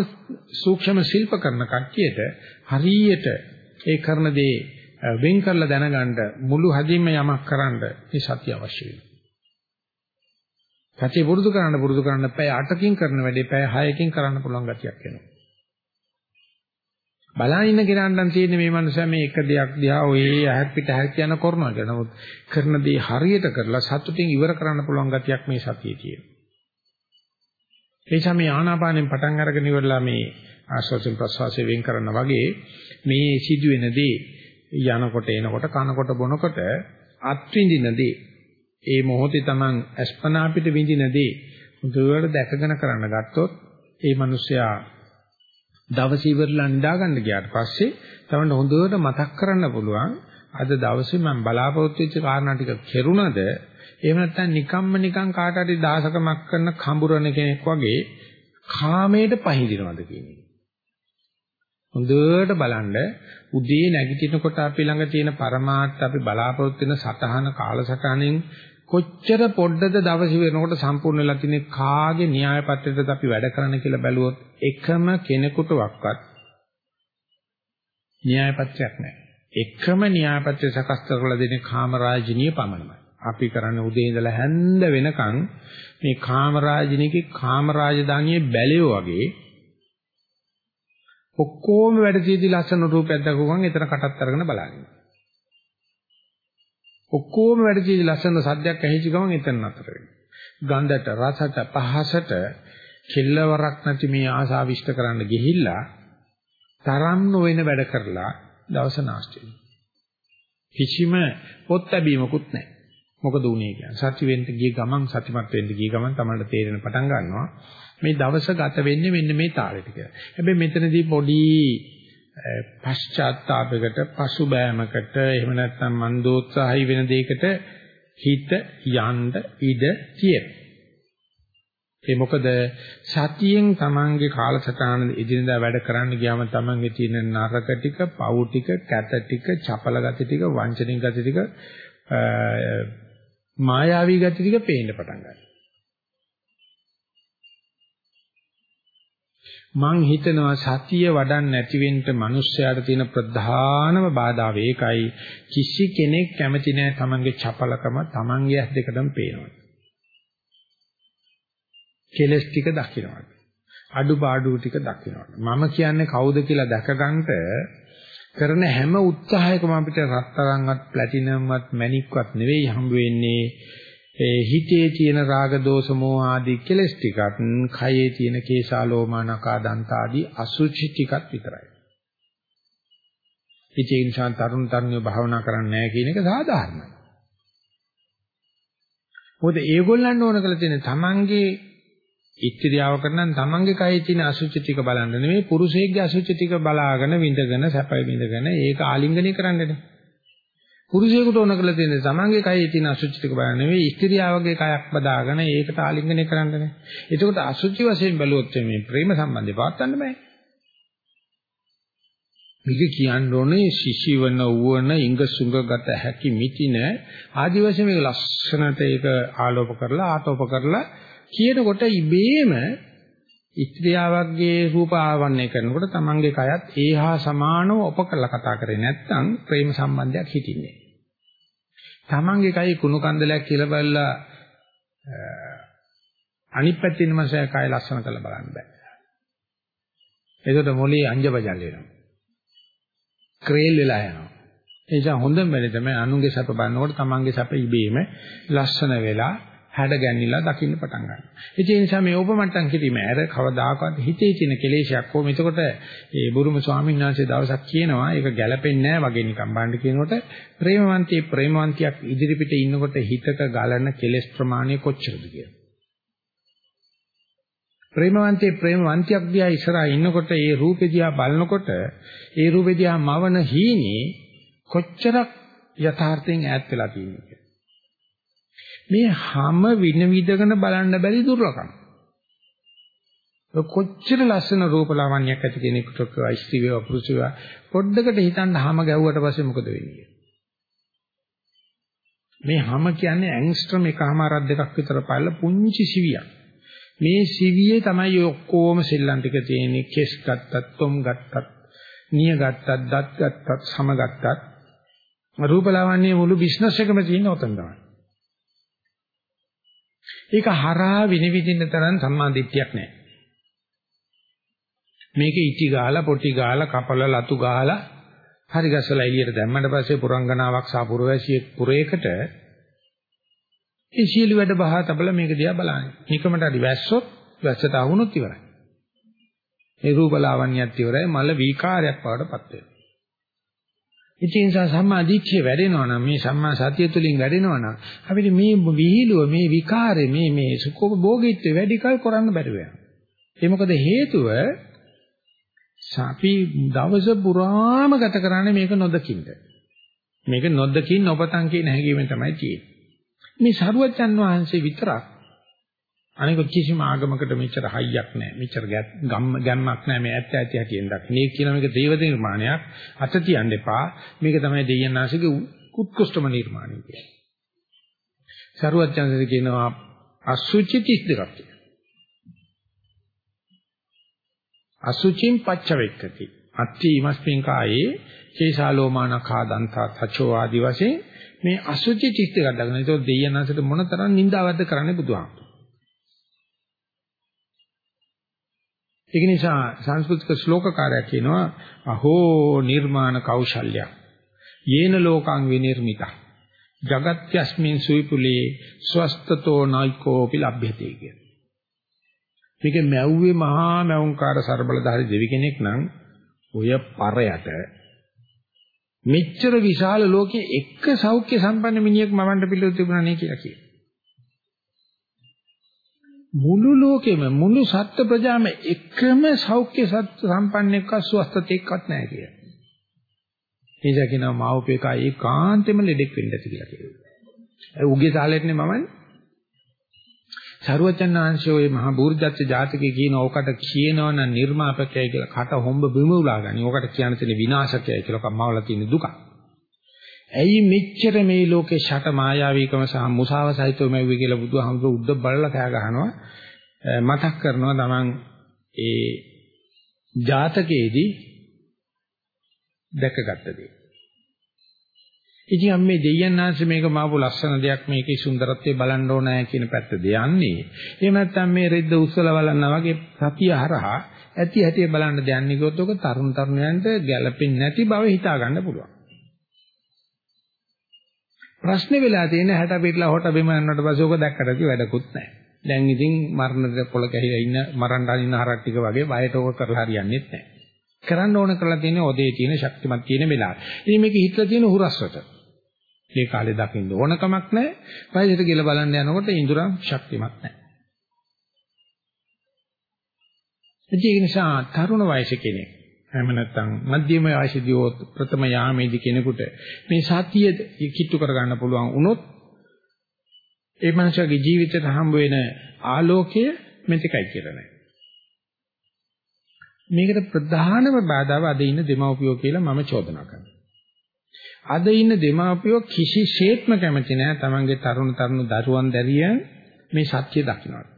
සූක්ෂම ශිල්ප කරන කට්ටියට හරියට ඒ කරන දේ වෙන් කරලා දැනගන්න මුළු හදින්ම යමක් කරන්න මේ සත්‍ය අවශ්‍ය වෙනවා. සත්‍ය පුරුදු කරන්න පුරුදු කරන්න පැය 8කින් කරන වැඩේ පැය 6කින් කරන්න පුළුවන් ගතියක් එනවා. බලන ඉන්න කෙනාට තියෙන මේ මනුස්සයා මේ එක දෙයක් දිහා ඔය ඇහක් පිට ඇහක් යන කරනවා කියලා. නමුත් කරන දේ හරියට කරලා සතුටින් ඉවර කරන්න පුළුවන් ගතියක් මේ සතියේ තියෙනවා. ඒ නිසා මේ ආනාපානෙන් පටන් අරගෙන ඉවරලා මේ ආශ්වාසයෙන් ප්‍රශ්වාසයෙන් වෙන් කරන වගේ මේ සිදුවෙන දේ යනකොට එනකොට කනකොට බොනකොට අත්විඳින දේ ඒ මොහොතේ Taman අස්පනා පිට විඳින දේ මුදුවට දැකගෙන කරන්න ගත්තොත් ඒ මිනිස්සයා දවස් ඉවරලා නිදා ගන්න ගියාට පස්සේ තමයි හොඳට මතක් කරන්න පුළුවන් අද දවසේ මම බලාපොරොත්තු වෙච්ච කාරණා ටික කෙරුණද එහෙම නැත්නම් නිකම්ම නිකං කාට හරි දාසකමක් කරන කඹුරන කෙනෙක් වගේ කාමයට පහඳිනවද කියන එක. හොඳට බලන්න උදේ නැගිටිනකොට අපි ළඟ තියෙන પરමාර්ථ අපි බලාපොරොත්තු වෙන සතහන කාලසටහනෙන් කොච්චර පොඩ්ඩද දවස් වෙනකොට සම්පූර්ණ වෙලා තියෙන කාගේ න්‍යාය පත්‍රයටද අපි වැඩ කරන්න කියලා බැලුවොත් එකම කෙනෙකුට වක්වත් න්‍යාය පත්‍රයක් නැහැ. එකම න්‍යාය පත්‍රය සකස් කරලා දෙන්නේ කාමරාජිනිය පමණයි. අපි කරන්නේ උදේ ඉඳලා හැන්ද වෙනකන් මේ කාමරාජිනියගේ කාමරාජධානියේ බැලියෝ වගේ ඔක්කොම වැඩ තියදී ලස්සන රූපයක් දක්වගන් එතන කටත් අරගෙන බලන්නේ. ඔක්කොම වැඩ තියදී ලස්සන සද්දයක් ඇහිච්ච ගමන් එතන නතර වෙනවා. ගන්ධට රසට පහසට කෙල්ලවරක් නැති මේ ආසාව ඉෂ්ට කරන්න ගිහිල්ලා තරම් නොවන වැඩ කරලා දවස නාස්ති කිසිම පොත් ලැබීමකුත් නැහැ. මොකද උනේ කියන්නේ සත්‍ය වෙන්න ගිය ගමන් සත්‍යමත් වෙන්න ගිය ගමන් තමයි තේරෙන පටන් ගන්නවා මේ දවස ගත වෙන්නේ මෙන්න මේ තාලෙට කියලා. හැබැයි මෙතනදී පොඩි පශ්චාත්තාපයකට පසුබෑමකට එහෙම නැත්නම් මන්දෝත්සාහයි වෙන දෙයකට හිත යන්න ඉඩ තියෙනවා. ඒ මොකද සතියෙන් තමන්ගේ කාලසටහන එදිනදා වැඩ කරන්න ගියාම තමන්ගේ තියෙන නරක ටික, පව් ටික, කැත ටික, චපල ගති ටික, වංචනික ගති ටික මායාවී ගති ටික පේන්න පටන් ගන්නවා. මං හිතනවා සතිය වඩන්න නැති වෙන්න මිනිස්සයාට තියෙන ප්‍රධානම බාධා වේකයි කිසි කෙනෙක් කැමති නැහැ තමන්ගේ චපලකම තමන්ගේ ඇස් දෙකටම පේනවා. කෙලස් ටික දකින්නවා. අඩුපාඩු ටික දකින්නට. මම කියන්නේ කවුද කියලා දැකගන්න කරන හැම උත්සාහයකම අපිට රත්තරන්වත් ප්ලැටිනම්වත් මැණික්වත් නෙවෙයි හම්බ වෙන්නේ ඒ හිතේ තියෙන රාග දෝෂ මෝහ ආදී කෙලස් ටිකත් කයේ තියෙන කේශාලෝමානකා දන්ත ආදී අසුචි ටිකත් විතරයි. ඉතින් ඉන්සාන් තරුණ තරුණියෝ භාවනා කරන්නේ නැහැ කියන එක සාධාරණයි. මොකද ඒගොල්ලන් ඕන කරලා තියෙන තමන්ගේ ඉත්‍ත්‍යාව කරනනම් තමන්ගේ කයේ තියෙන අසුචි ටික බලන්න නෙමෙයි පුරුෂයෙක්ගේ අසුචි ටික බලාගෙන විඳගෙන සැපයි විඳගෙන ඒක ආලිංගනය කරන්නනේ. පුරුෂයෙකුට ඕන කරලා තියෙන තමන්ගේ කයේ තියෙන අසුචි ටික බලන්න නෙමෙයි ඉත්‍ත්‍යාවගේ කයක් බදාගෙන ඒකට ආලිංගනය කරන්නනේ. එතකොට අසුචි වශයෙන් බැලුවොත් මේ ප්‍රේම සම්බන්ධය පවත්වන්න බෑ. මේක කියන්න ඕනේ සිසිවන වුවන ඉංග සුංගගත හැකි මිතින ආදි වශයෙන් මේක ලස්සනට ඒක ආලෝප කරලා ආටෝප කරලා කියනකොට ඉබේම ඉත්‍ත්‍යාවක්ගේ රූප ආවරණය කරනකොට තමන්ගේ කයත් ඒහා සමානව උපකරලා කතා කරේ නැත්නම් ප්‍රේම සම්බන්ධයක් හිටින්නේ. තමන්ගේ කයේ කුණු කන්දලයක් කියලා බලලා අනිත් පැත්තේ ඉන්න මනසයි කය ලස්සන කරලා බලන්න බෑ. ඒකට මොලේ අංජබජල් වෙනවා. ක්‍රේල් වෙලා යනවා. ඒ නිසා හොඳම වෙලේ තමයි අනුන්ගේ සැප බලනකොට තමන්ගේ සැප ඉබේම ලස්සන වෙලා හැඩ ගැන්විලා දකින්න පටන් ගන්නවා. ඒ නිසා මේ ඕපමට්ටම් කිරීම ඇර කවදාකවත් හිතේ තියෙන කෙලේශයක් කොහොම එතකොට ඒ බුරුම ස්වාමීන් වහන්සේ දවසක් කියනවා ඒක ගැළපෙන්නේ නැහැ වගේ නිකන් බණ්ඩ කියනකොට ප්‍රේමවන්තී ප්‍රේමවන්තියක් ඉදිරිපිට ඉන්නකොට හිතක ගලන කෙලෙස් ප්‍රමාණය කොච්චරද කියලා. ප්‍රේමවන්තී ප්‍රේමවන්තියක් දිහා ඉස්සරහා ඉන්නකොට ඒ රූපේ දිහා බලනකොට ඒ රූපේ දිහා මවන හීනේ කොච්චරක් යථාර්ථයෙන් ඈත් වෙලා තියෙනවද මේ හැම විනිවිදගෙන බලන්න බැරි දුර්ලභකම්. කොච්චර ලස්සන රූප ලාවන්‍යයක් ඇති කෙනෙකුට ස්ත්‍රී වේවා පුරුෂ වේවා පොඩ්ඩකට හිතන්න හැම ගැව්වට පස්සේ මොකද වෙන්නේ? මේ හැම කියන්නේ ඇන්ග්ස්ට්‍රම් එකමාරක් දෙකක් විතර පාලා පුංචි සිවියක්. මේ සිවියේ තමයි ඔක්කොම සෙල්ලම් ටික තියෙන්නේ. කෙස් ගත්තත්, තොම් ගත්තත්, නිය ගත්තත්, දත් ගත්තත්, සම ගත්තත්. රූපලාවන්‍ය මුළු බිස්නස් එකම තියෙන උතන තමයි. ඒක හරහා විනිවිදින්න තරම් සම්මාදිට්ඨියක් නැහැ. මේක ඉටි ගාලා පොටි ගාලා කපලා ලතු ගාලා හරි ගසලා එළියට දැම්මට පස්සේ පුරංගනාවක් සහ පුරවැසියෙක් පුරේකට ඒ සීල වැඩ බහා තබල මේක දිහා බලන්නේ. නිකමට හරි වැස්සොත් වැස්සට ආවුනොත් ඉවරයි. ඒ රූපලාවන්‍යයත් ඉවරයි මල විකාරයක් බවටපත් වෙනවා. ඉතින් සම්මා දිට්ඨිය වැඩෙනවා නම් මේ සම්මා සතිය තුළින් වැඩෙනවා නම් අපිට මේ විහිළුව මේ විකාරේ මේ මේ සුඛෝපභෝගීත්වය වැඩි කල කරන්න බැරි වෙනවා. ඒ මොකද හේතුව අපි දවස පුරාම ගත කරන්නේ මේක නොදකින්ද. මේක නොදකින් නොපතන් කියන හැඟීමෙන් තමයි තියෙන්නේ. මේ සරුවච්චන් වහන්සේ විතරක් අනික කිසිම ආගමකට මෙච්චර හයියක් නැහැ. මෙච්චර ගැම්මක් නැහැ මේ ඇත්ත ඇති හැටියෙන් දක්න. මේ කියන මේක දේව නිර්මාණයක්. අත තියන්න එපා. මේක තමයි දෙයයන්ාසිකේ උත්කෘෂ්ඨම නිර්මාණය කියන්නේ. සරුවච්චන්සේ කියනවා අසුචි 32ක් කියලා. අසුචින් පච්චවෙක්කති. අත්ති ඉමස්මින් කායේ කේශාලෝමානඛා දන්තා සචෝ ආදි වශයෙන් මේ අසුචි 32ක් දක්වන. ඒක දෙයයන්ාසට මොනතරම් නිඳාවද්ද කරන්නේ බුදුහාමුදුරුවෝ. ඒක නිසා සංස්කෘතික ශ්ලෝකකාරයා කියනවා අහෝ නිර්මාණ කෞශල්‍ය යේන ලෝකං විනිර්මිතා జగත්‍යස්මින් සුවිපුලේ ස්වස්තතෝ නයිකෝපි ලබ්භ්‍යතේ කිය. මේක මැව්වේ මහා මැවුම්කාර ਸਰබලධාරි දෙවි කෙනෙක් නම් ඔය පරයට මෙච්චර විශාල ලෝකයේ එක සෞඛ්‍ය සම්පන්න මිනිහෙක් මවන්න පිළිතුරු තිබුණා නේ කියලා කියනවා. මුළු ලෝකෙම මුළු සත්ත්ව ප්‍රජාම එකම සෞඛ්‍ය සත්ත්ව සම්පන්නෙක්ව ස්වස්ථතෙක්වත් නැහැ කියලා. එනිසා කියනවා මාවපේක ඒකාන්තෙම ලෙඩෙක් වෙන්න ඇති කියලා කියනවා. ඒ උගේ සාලෙටනේ මමන්නේ. සරුවචනාංශයේ ওই මහා බූර්ජත්‍ය ජාතකයේ කියන ඕකට කියනවනම් නිර්මාපකයයි කියලා කට හොම්බ බිම උලා ගනි. ඕකට කියන්න තියෙන විනාශකයයි කියලා කම්මවල තියෙන දුක. ඇයි මෙච්චර මේ ලෝකේ ෂට මායාවීකම සහ මුසාව සහිතව මැව්වේ කියලා බුදුහාමුදුරු උද්ද බලලා කෑ ගහනවා මතක් කරනවා තමන් ඒ ජාතකයේදී දැකගත්ත දේ. ඉතින් අපි මේ දෙයයන් ආංශ මේක මාපු ලස්සන දෙයක් මේකේ සුන්දරත්වය බලන්න ඕනෑ කියන පැත්තද යන්නේ. එහෙම නැත්නම් මේ රෙද්ද උස්සලා බලනවා වගේ සතිය හරහා ඇති හැටි බලන්න දෙන්නේ කිව්වොත් ඔක තරුණ තරුණයන්ට ගැළපෙන්නේ නැති බව හිතා ගන්න පුළුවන්. ප්‍රශ්නේ වෙලා තියෙන 60 පිටලා හොට බිම යනකොට පස්සේ ඔක දැක්කට ඇති වැඩකුත් නැහැ. දැන් ඉතින් මරණද පොළ කැහිලා ඉන්න මරණ ඉන්න හරක් ටික වගේ බයට ඕක කරලා හරියන්නේ නැහැ. කරන්න ඕන කරලා තියෙන්නේ ඔදේ තියෙන ශක්තිමත් තියෙන වෙලාව. ඉතින් මේක හිතලා තියෙන හුරස්වට. මේ කාලේ දකින්න ඕන කමක් නැහැ. වයසට ගිල බලන්න යනකොට ඉඳුරන් ශක්තිමත් නැහැ. ඒ නිසා තරුණ වයස කෙනෙක් එහෙම නැත්නම් මධ්‍යම වයසදී ප්‍රථම යාමේදී කෙනෙකුට මේ සතිය කිට්ටු කරගන්න පුළුවන් වුණොත් ඒ මනුස්සයාගේ ජීවිතයට හම්බ වෙන ආලෝකය මෙතකයි කියලා නෑ. මේකට ප්‍රධානම බාධාව අද ඉන්න දෙමව්පියෝ කියලා මම චෝදනා කරනවා. අද ඉන්න දෙමාපියෝ කිසිසේත්ම කැමති නැහැ තමන්ගේ තරුණ තරුණ දරුවන් දැරියන් මේ සත්‍ය දකින්නට.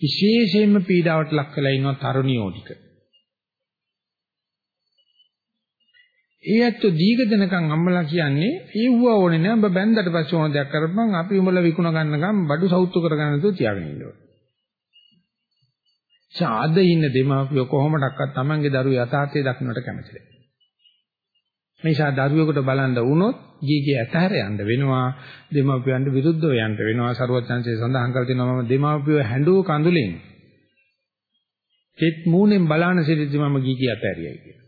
විශේෂයෙන්ම පීඩාවට ලක් කරලා ඉන්න තරුණියෝ ටික. ඒ ඇත්ත දීග දෙනකන් අම්මලා කියන්නේ ඊව්ව ඕනේ නෑ ඔබ බැන්දට පස්සේ ඕන දෙයක් කරපන් අපි උඹලා විකුණ ගන්නකම් බඩු සෞතු කරගන්න තු තියාගෙන ඉන්න ඕනේ. සාද ඉන්න දෙමාපියෝ කොහොමඩක්වත් Tamange දරුවෝ යථාර්ථය දක්නට කැමති නැහැ. මේසා දරුවෙකුට බලන්න වුණොත් ජීගේ ඇතහැර යන්න වෙනවා දෙමාපියන්ට විරුද්ධව යන්න වෙනවා සරුවචන්සේ සඳහන් කර තිනවා මම දෙමාපියෝ හැඬුව කඳුලෙන් තෙත් මූණෙන් බලාන සිටිද්දි මම ගීගේ ඇතහැරියයි කියලා.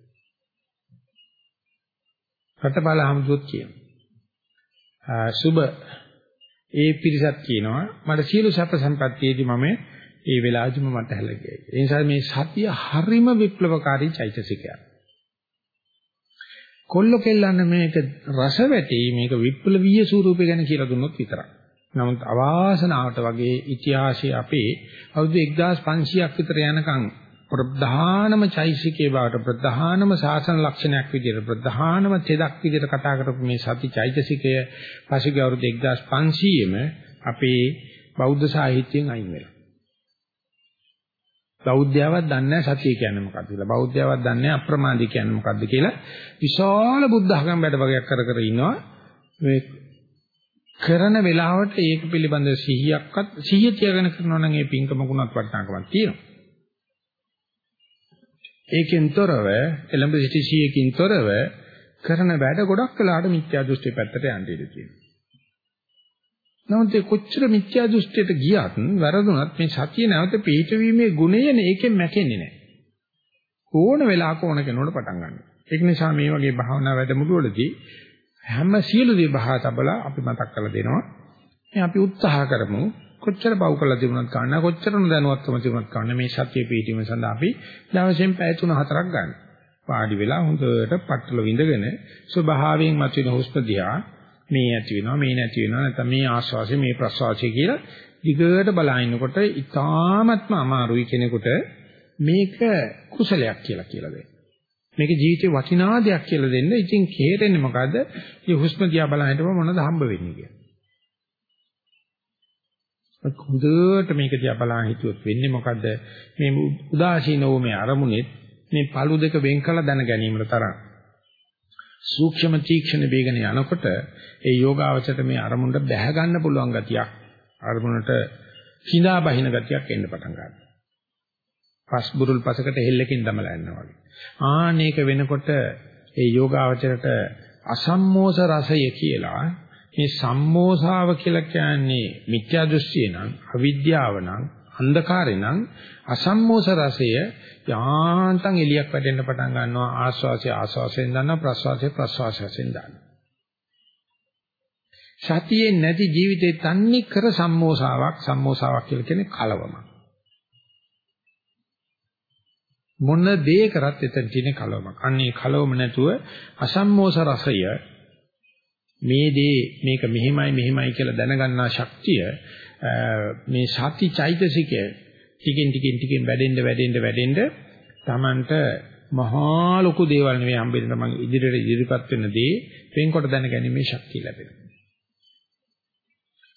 රටපාල හමුදුත් කියනවා. සුබ ඒ පිරිසත් කියනවා මට සියලු සැප සම්පත්තියේදී මම ඒ වෙලාවෙදිම මට හැලගියයි. ඒ නිසා මේ සතිය හරිම විප්ලවකාරී චෛතසිකයක්. කොල්ල කෙල්ලන්න මේක රස වැටි මේක විප්ලවීය ස්වරූපය ගැන කියලා දුන්නොත් විතරයි. නමුත් අවාසනාවට වගේ ඉතිහාසයේ අපේ අවුරුදු 1500ක් විතර යනකම් ප්‍රධානම චෛසිකේ බවට ප්‍රධානම සාසන ලක්ෂණයක් විදිහට ප්‍රධානම තෙදක් විදිහට කතා කරපු මේ සති චෛතසිකය පසුගිය අවුරුදු 1500ෙම අපේ බෞද්ධ සාහිත්‍යයෙන් අයින් වෙලා. බෞද්ධයවත් දන්නේ නැහැ සතිය කියන්නේ මොකක්ද කියලා. බෞද්ධයවත් දන්නේ නැහැ අප්‍රමාදී කියන්නේ මොකක්ද කියලා. විශාල බුද්ධ ධර්ම වැඩ වගේක් කර කර ඉන්නවා. මේ කරන වෙලාවට ඒක පිළිබඳ සිහියක්වත් සිහිය තියාගෙන කරනවා නම් ඒ පින්කමකුණක් වටිනාකමක් තියෙනවා. ඒකෙන් තොරව එළඹ සිටි සියකින් තොරව කරන වැඩ ගොඩක් කලකට මිත්‍යා දෘෂ්ටි පැත්තට යන්න ඉඩ තියෙනවා. නමුත් ඒ කොච්චර මිත්‍යා දෘෂ්ටියට ගියත් වැරදුනත් මේ සතිය නැවත පිළිටවීමේ ගුණය ඒකෙන් මැකෙන්නේ නැහැ. ඕන වෙලාවක ඕන කෙනෙකුට පටන් ගන්නවා. ඒක නිසා මේ වගේ භාවනා වැඩමුළුවලදී හැම සියලු දේ බහා තබලා අපි මතක් කරලා දෙනවා. මේ අපි උත්සාහ කරමු කොච්චර පව් කළා තිබුණත් කන්න කොච්චර නොදැනුවත්කම තිබුණත් කන්න මේ සත්‍ය පිටීම සඳහා අපි දවසෙන් පැය 3-4ක් ගන්න. වාඩි වෙලා හොඳට පట్టල විඳගෙන ස්වභාවයෙන් මතුවෙන හුස්ම දිහා මේ ඇති වෙනවා මේ නැති වෙනවා නැත්නම් මේ ආශ්වාසය මේ ප්‍රශ්වාසය කියලා දිගට බලනකොට ඉතාමත්ම අමාරුයි කෙනෙකුට මේක කුසලයක් කියලා කියලා දෙන්න. මේක ජීවිතේ වටිනා දෙයක් කියලා දෙන්න. ඉතින් කේරෙන්නේ මොකද්ද? මේ හුස්ම දිහා බලහිටම මොනවද හම්බ වෙන්නේ කියලා. හොඳට මේක දිහා බලන් හිතුවොත් වෙන්නේ මොකද්ද මේ උදාසීන වූ මේ අරමුණෙත් මේ පළු දෙක වෙන් කළ දැන ගැනීමට තරම් සූක්ෂම තීක්ෂණ වේගන යනකොට ඒ යෝගාවචරයට මේ අරමුණට බැහැ ගන්න පුළුවන් ගතියක් අරමුණට හිඳා බහින ගතියක් එන්න පටන් ගන්නවා. පස් බුරුල් පසකට හෙල්ලකින් දමලා යනවා වගේ. ආනේක වෙනකොට ඒ යෝගාවචරයට අසම්මෝස රසය කියලා මේ සම්මෝසාව කියලා කියන්නේ මිත්‍යා දෘෂ්ටිය නම් අවිද්‍යාව නම් අන්ධකාරේ නම් අසම්මෝස රසය යාන්තම් එලියක් වැටෙන්න පටන් ගන්නවා. ආස්වාසය ආස්වාසයෙන් දන්නවා ප්‍රස්වාසය ප්‍රස්වාසයෙන් දන්නවා. සතියේ නැති ජීවිතේ තන්නේ කර සම්මෝසාවක් සම්මෝසාවක් කියලා කියන්නේ කලවමක්. මොන දේ කරත් එතන තියෙන කලවමක්. අන්නේ කලවම නැතුව අසම්මෝස රසය මේ දේ මේක මෙහෙමයි මෙහෙමයි කියලා දැනගන්නා ශක්තිය මේ සති චෛතසිකය ටිකෙන් ටිකෙන් ටිකෙන් වැඩෙන්න වැඩෙන්න වැඩෙන්න Tamanට මහා ලොකු දේවල් නෙවෙයි හම්බෙන්න තමන් ඉදිරියට ඉදිරිපත් වෙන දේ වෙන්කොට දැනගැනීමේ ශක්තිය ලැබෙනවා.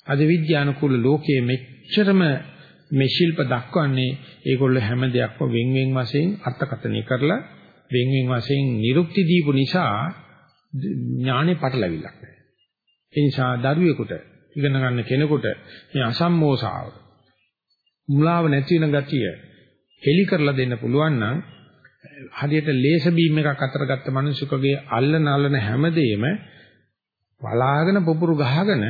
අද විද්‍යානුකූල ලෝකයේ මෙච්චරම මේ ශිල්ප දක්වන්නේ ඒගොල්ලෝ හැම දෙයක්ම වෙන් වෙන් වශයෙන් අර්ථකථනය කරලා වෙන් වෙන් වශයෙන් නිරුක්ති දීපු නිසා ඥානෙ පටලවිලක් නැහැ. ඒ නිසා දරුවෙකුට ඉගෙන ගන්න කෙනෙකුට මේ අසම්මෝසාව මුලාව නැති වෙන ගතිය හෙලි කරලා දෙන්න පුළුවන් නම් හදියට ලේස බීම් එකක් අතර ගත්ත මිනිසෙකුගේ අල්ලන අල්ලන හැමදේම වලාගෙන පුපුරු ගහගෙන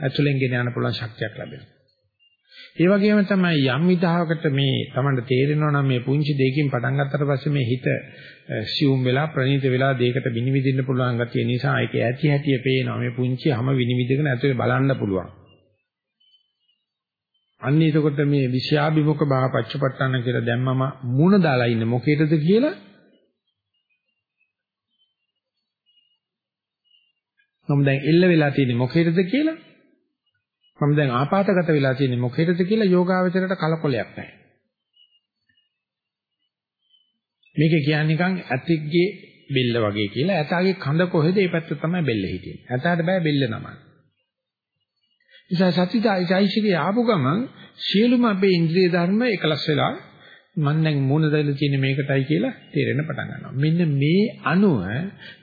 ඇතුලෙන් ගෙන යන්න පුළුවන් ශක්තියක් ලැබෙනවා. ඒ වගේම තමයි යම් විදහාවකට මේ Tamanට තේරෙනවා නම් මේ පුංචි දෙයකින් පටන් ගත්තට පස්සේ මේ හිත සියුම් වෙලා ප්‍රණීත වෙලා දෙයකට විනිවිදින්න පුළුවන් ගතිය නිසා ඒක ඇති හැටිය පේනවා මේ පුංචි හැම විනිවිදගෙන ඇතුලේ බලන්න පුළුවන්. අන්න එතකොට මේ විෂයාභිමුඛ භාව පච්චපට්ඨාන කියලා දැම්මම මුණ දාලා ඉන්නේ මොකේද කියලා මම දැන් එල්ල වෙලා තියෙන්නේ මොකේද කියලා මම දැන් ආපాతගත වෙලා තියෙන්නේ මොකේද කියලා යෝගාවචරයට කලකොලයක් නැහැ. මේක කියන්නේ නිකන් ඇතිගේ බෙල්ල වගේ කියලා. ඇතාගේ කඳ කොහෙද? ඒ පැත්ත තමයි බෙල්ල හිටියේ. ඇතාට බෑ බෙල්ල නමන්න. නිසා සතිදායිචෛසිකේ ආපු ගමන් සියලුම අපේ ඉන්ද්‍රිය ධර්ම එකලස් වෙලා මම දැන් මූණ දාලා තියෙන්නේ මේකටයි කියලා තේරෙන්න පටන් ගන්නවා. මෙන්න මේ අණුව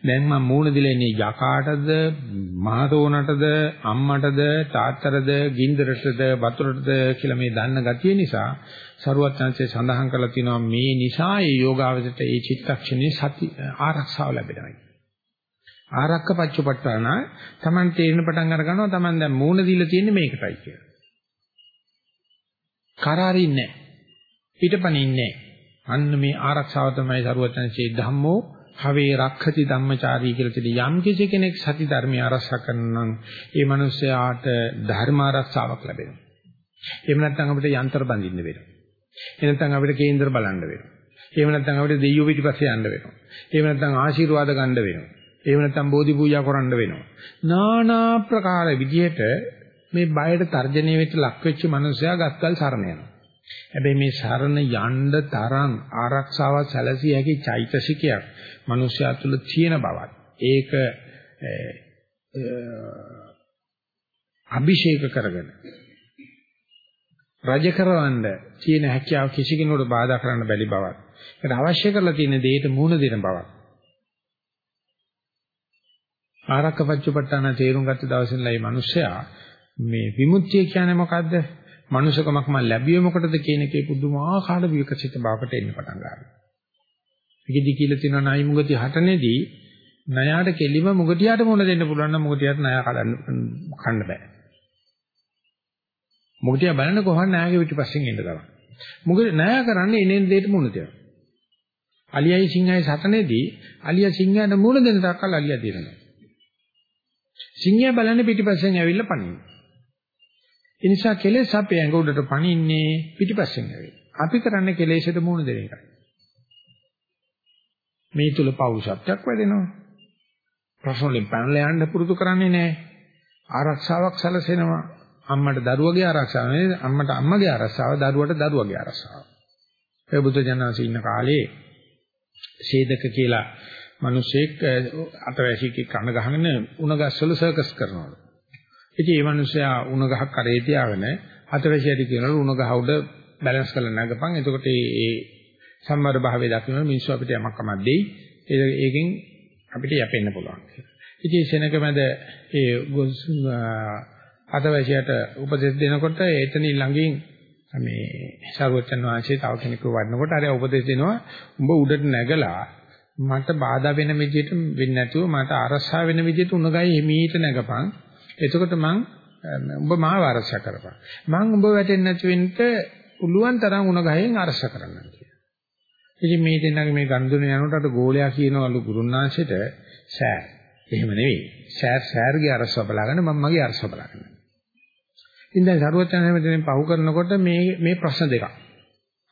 දැන් මම මූණ දිලා ඉන්නේ යකාටද, මහතෝනටද, අම්මටද, තාත්තටද, ගින්දරටද, වතුරටද කියලා මේ දන්න ගතිය නිසා සරුවත් chance සඳහන් කරලා තිනවා මේ නිසා ඒ යෝගාවචරයට ඒ චිත්තක්ෂණේ සති ආරක්ෂාව ලැබෙනවා. ආරක්ක පච්චපට්ඨාන Taman තේරෙන පටන් අර ගන්නවා Taman දැන් මූණ දීලා තියෙන්නේ මේකටයි කියලා. කරාරින්නේ නැහැ. පිටපණින්නේ අන්න මේ ආරක්ෂාව තමයි සරුවචනසේ ධම්මෝ හවේ රක්ඛති ධම්මචාරී කියලා තියෙන යම් කිසි කෙනෙක් සති ධර්මය ආරක්ෂා කරනවා නම් ඒ මනුස්සයාට ධර්ම ආරක්ෂාවක් ලැබෙනවා. එහෙම නැත්නම් අපිට යන්ත්‍ර බඳින්න වෙනවා. එහෙම නැත්නම් අපිට කේන්දර බලන්න වෙනවා. එහෙම නැත්නම් අපිට දෙයියෝ පිටිපස්සේ යන්න වෙනවා. එහෙම නැත්නම් ආශිර්වාද ගන්න වෙනවා. එහෙම නැත්නම් බෝධි පූජා කරන්න වෙනවා. নানা ප්‍රකාර විදිහට මේ බයට තර්ජනය වෙච්ච ලක් වෙච්ච මනුස්සයා ගස්කල් සරණ යනවා. හැබැයි මේ සරණ යන්න තරම් ආරක්ෂාව සැලසිය හැකි චෛතසිකයක් මිනිස්යා තුළ තියෙන බවත් ඒක අභිෂේක කරගෙන රජ කරවන්න තියෙන හැකියාව කිසි කෙනෙකුට බාධා කරන්න බැරි බවත් ඒකට අවශ්‍ය කරලා තියෙන දෙයට මුහුණ දෙන බවත් ආරක්කපච්චපට්ඨාන තේරුම් ගත්ත දවසින්ලා මේ මිනිස්සයා මේ විමුක්තිය කියන්නේ මොකද්ද? මනුෂකමක් මම ලැබියේ මොකටද කියන එකේ පුදුමාකාර විකසිත බවකට එන්න පටන් ගන්නවා. ඒකෙදි කියලා තියෙනවා නයි මුගති හටනේදී ණයාට කෙලිම මුගතියට මොන දෙන්න පුළුවන් නම් මුගතියට ණය කඩන්න කන්න බෑ. මුගතිය බලන්න කොහොමද ණයගේ පිටිපස්සෙන් එන්න තමයි. මුගති ණය කරන්නේ එනෙන් දෙයට මුණ දෙනවා. අලියයි සිංහයි සටනේදී අලියා සිංහයාට මුණ දෙන තාක්කල් අලියා දිනනවා. සිංහයා බලන්නේ පිටිපස්සෙන් ඇවිල්ලා පනිනවා. ඒ නිසා කෙලෙස් අපේ ඇඟ උඩට පනින්නේ පිටිපස්සෙන් නෙවෙයි. අපි කරන්නේ කෙලෙසට මුහුණ දෙන එකයි. මේ තුල පෞරුෂත්වයක් වැඩෙනවා. ප්‍රශ්න වලින් පැනලා යන්න පුරුදු කරන්නේ නැහැ. ආරක්ෂාවක් සැලසෙනවා. අම්මට දරුවගේ ආරක්ෂාව නෙවෙයි අම්මට අම්මගේ ආරක්ෂාව දරුවට දරුවගේ ආරක්ෂාව. ඒ බුද්ධ ජනනාසී ඉන්න කාලේ ශේදක කියලා මිනිසෙක් අතවැසියක කන ගහගෙන උණ ගස්වල සර්කස් කරනවලු. ඉතින් මේ මිනිසයා උණ ගහක් කරේ තියාගෙන අතවැසියට කියනවලු උණ ගහ උඩ බැලන්ස් කරලා නැගපන්. එතකොට මේ සම්මර භාවය දකින්න මිනිස්සු අපිට යමක් කමක් දෙයි. ඒකෙන් අපිට යැපෙන්න පුළුවන්. ඉතින් සෙනක මැද ඒ අතවැසියට උපදෙස් දෙනකොට එතනින් ළඟින් මේ ශාරවචන් වහන්සේ තව කෙනෙකු වඩනකොට අර උපදෙස් දෙනවා උඹ උඩට නැගලා මට බාධා වෙන විදිහට වෙන්නේ නැතුව මට අරසා වෙන විදිහට උණගයි හිමීට නැගපන්. එතකොට මං උඹ මාව අරසා කරපන්. මං උඹ වැටෙන්නේ නැති වෙන්න පුළුවන් තරම් උණගයෙන් අරසා කරන්නම් කියලා. ඉතින් මේ දෙන්නගේ මේ ගන්දුන යනකොට අර ගෝලයා කියනවලු ගුරුනාංශයට සෑ. එහෙම නෙවෙයි. සෑ සෑර්ගේ අරසා බලාගෙන මම මගේ අරසා බලාගෙන. ඉතින් දැන් සරුවචන හැමදෙනෙන් පහු කරනකොට මේ මේ ප්‍රශ්න දෙකක්.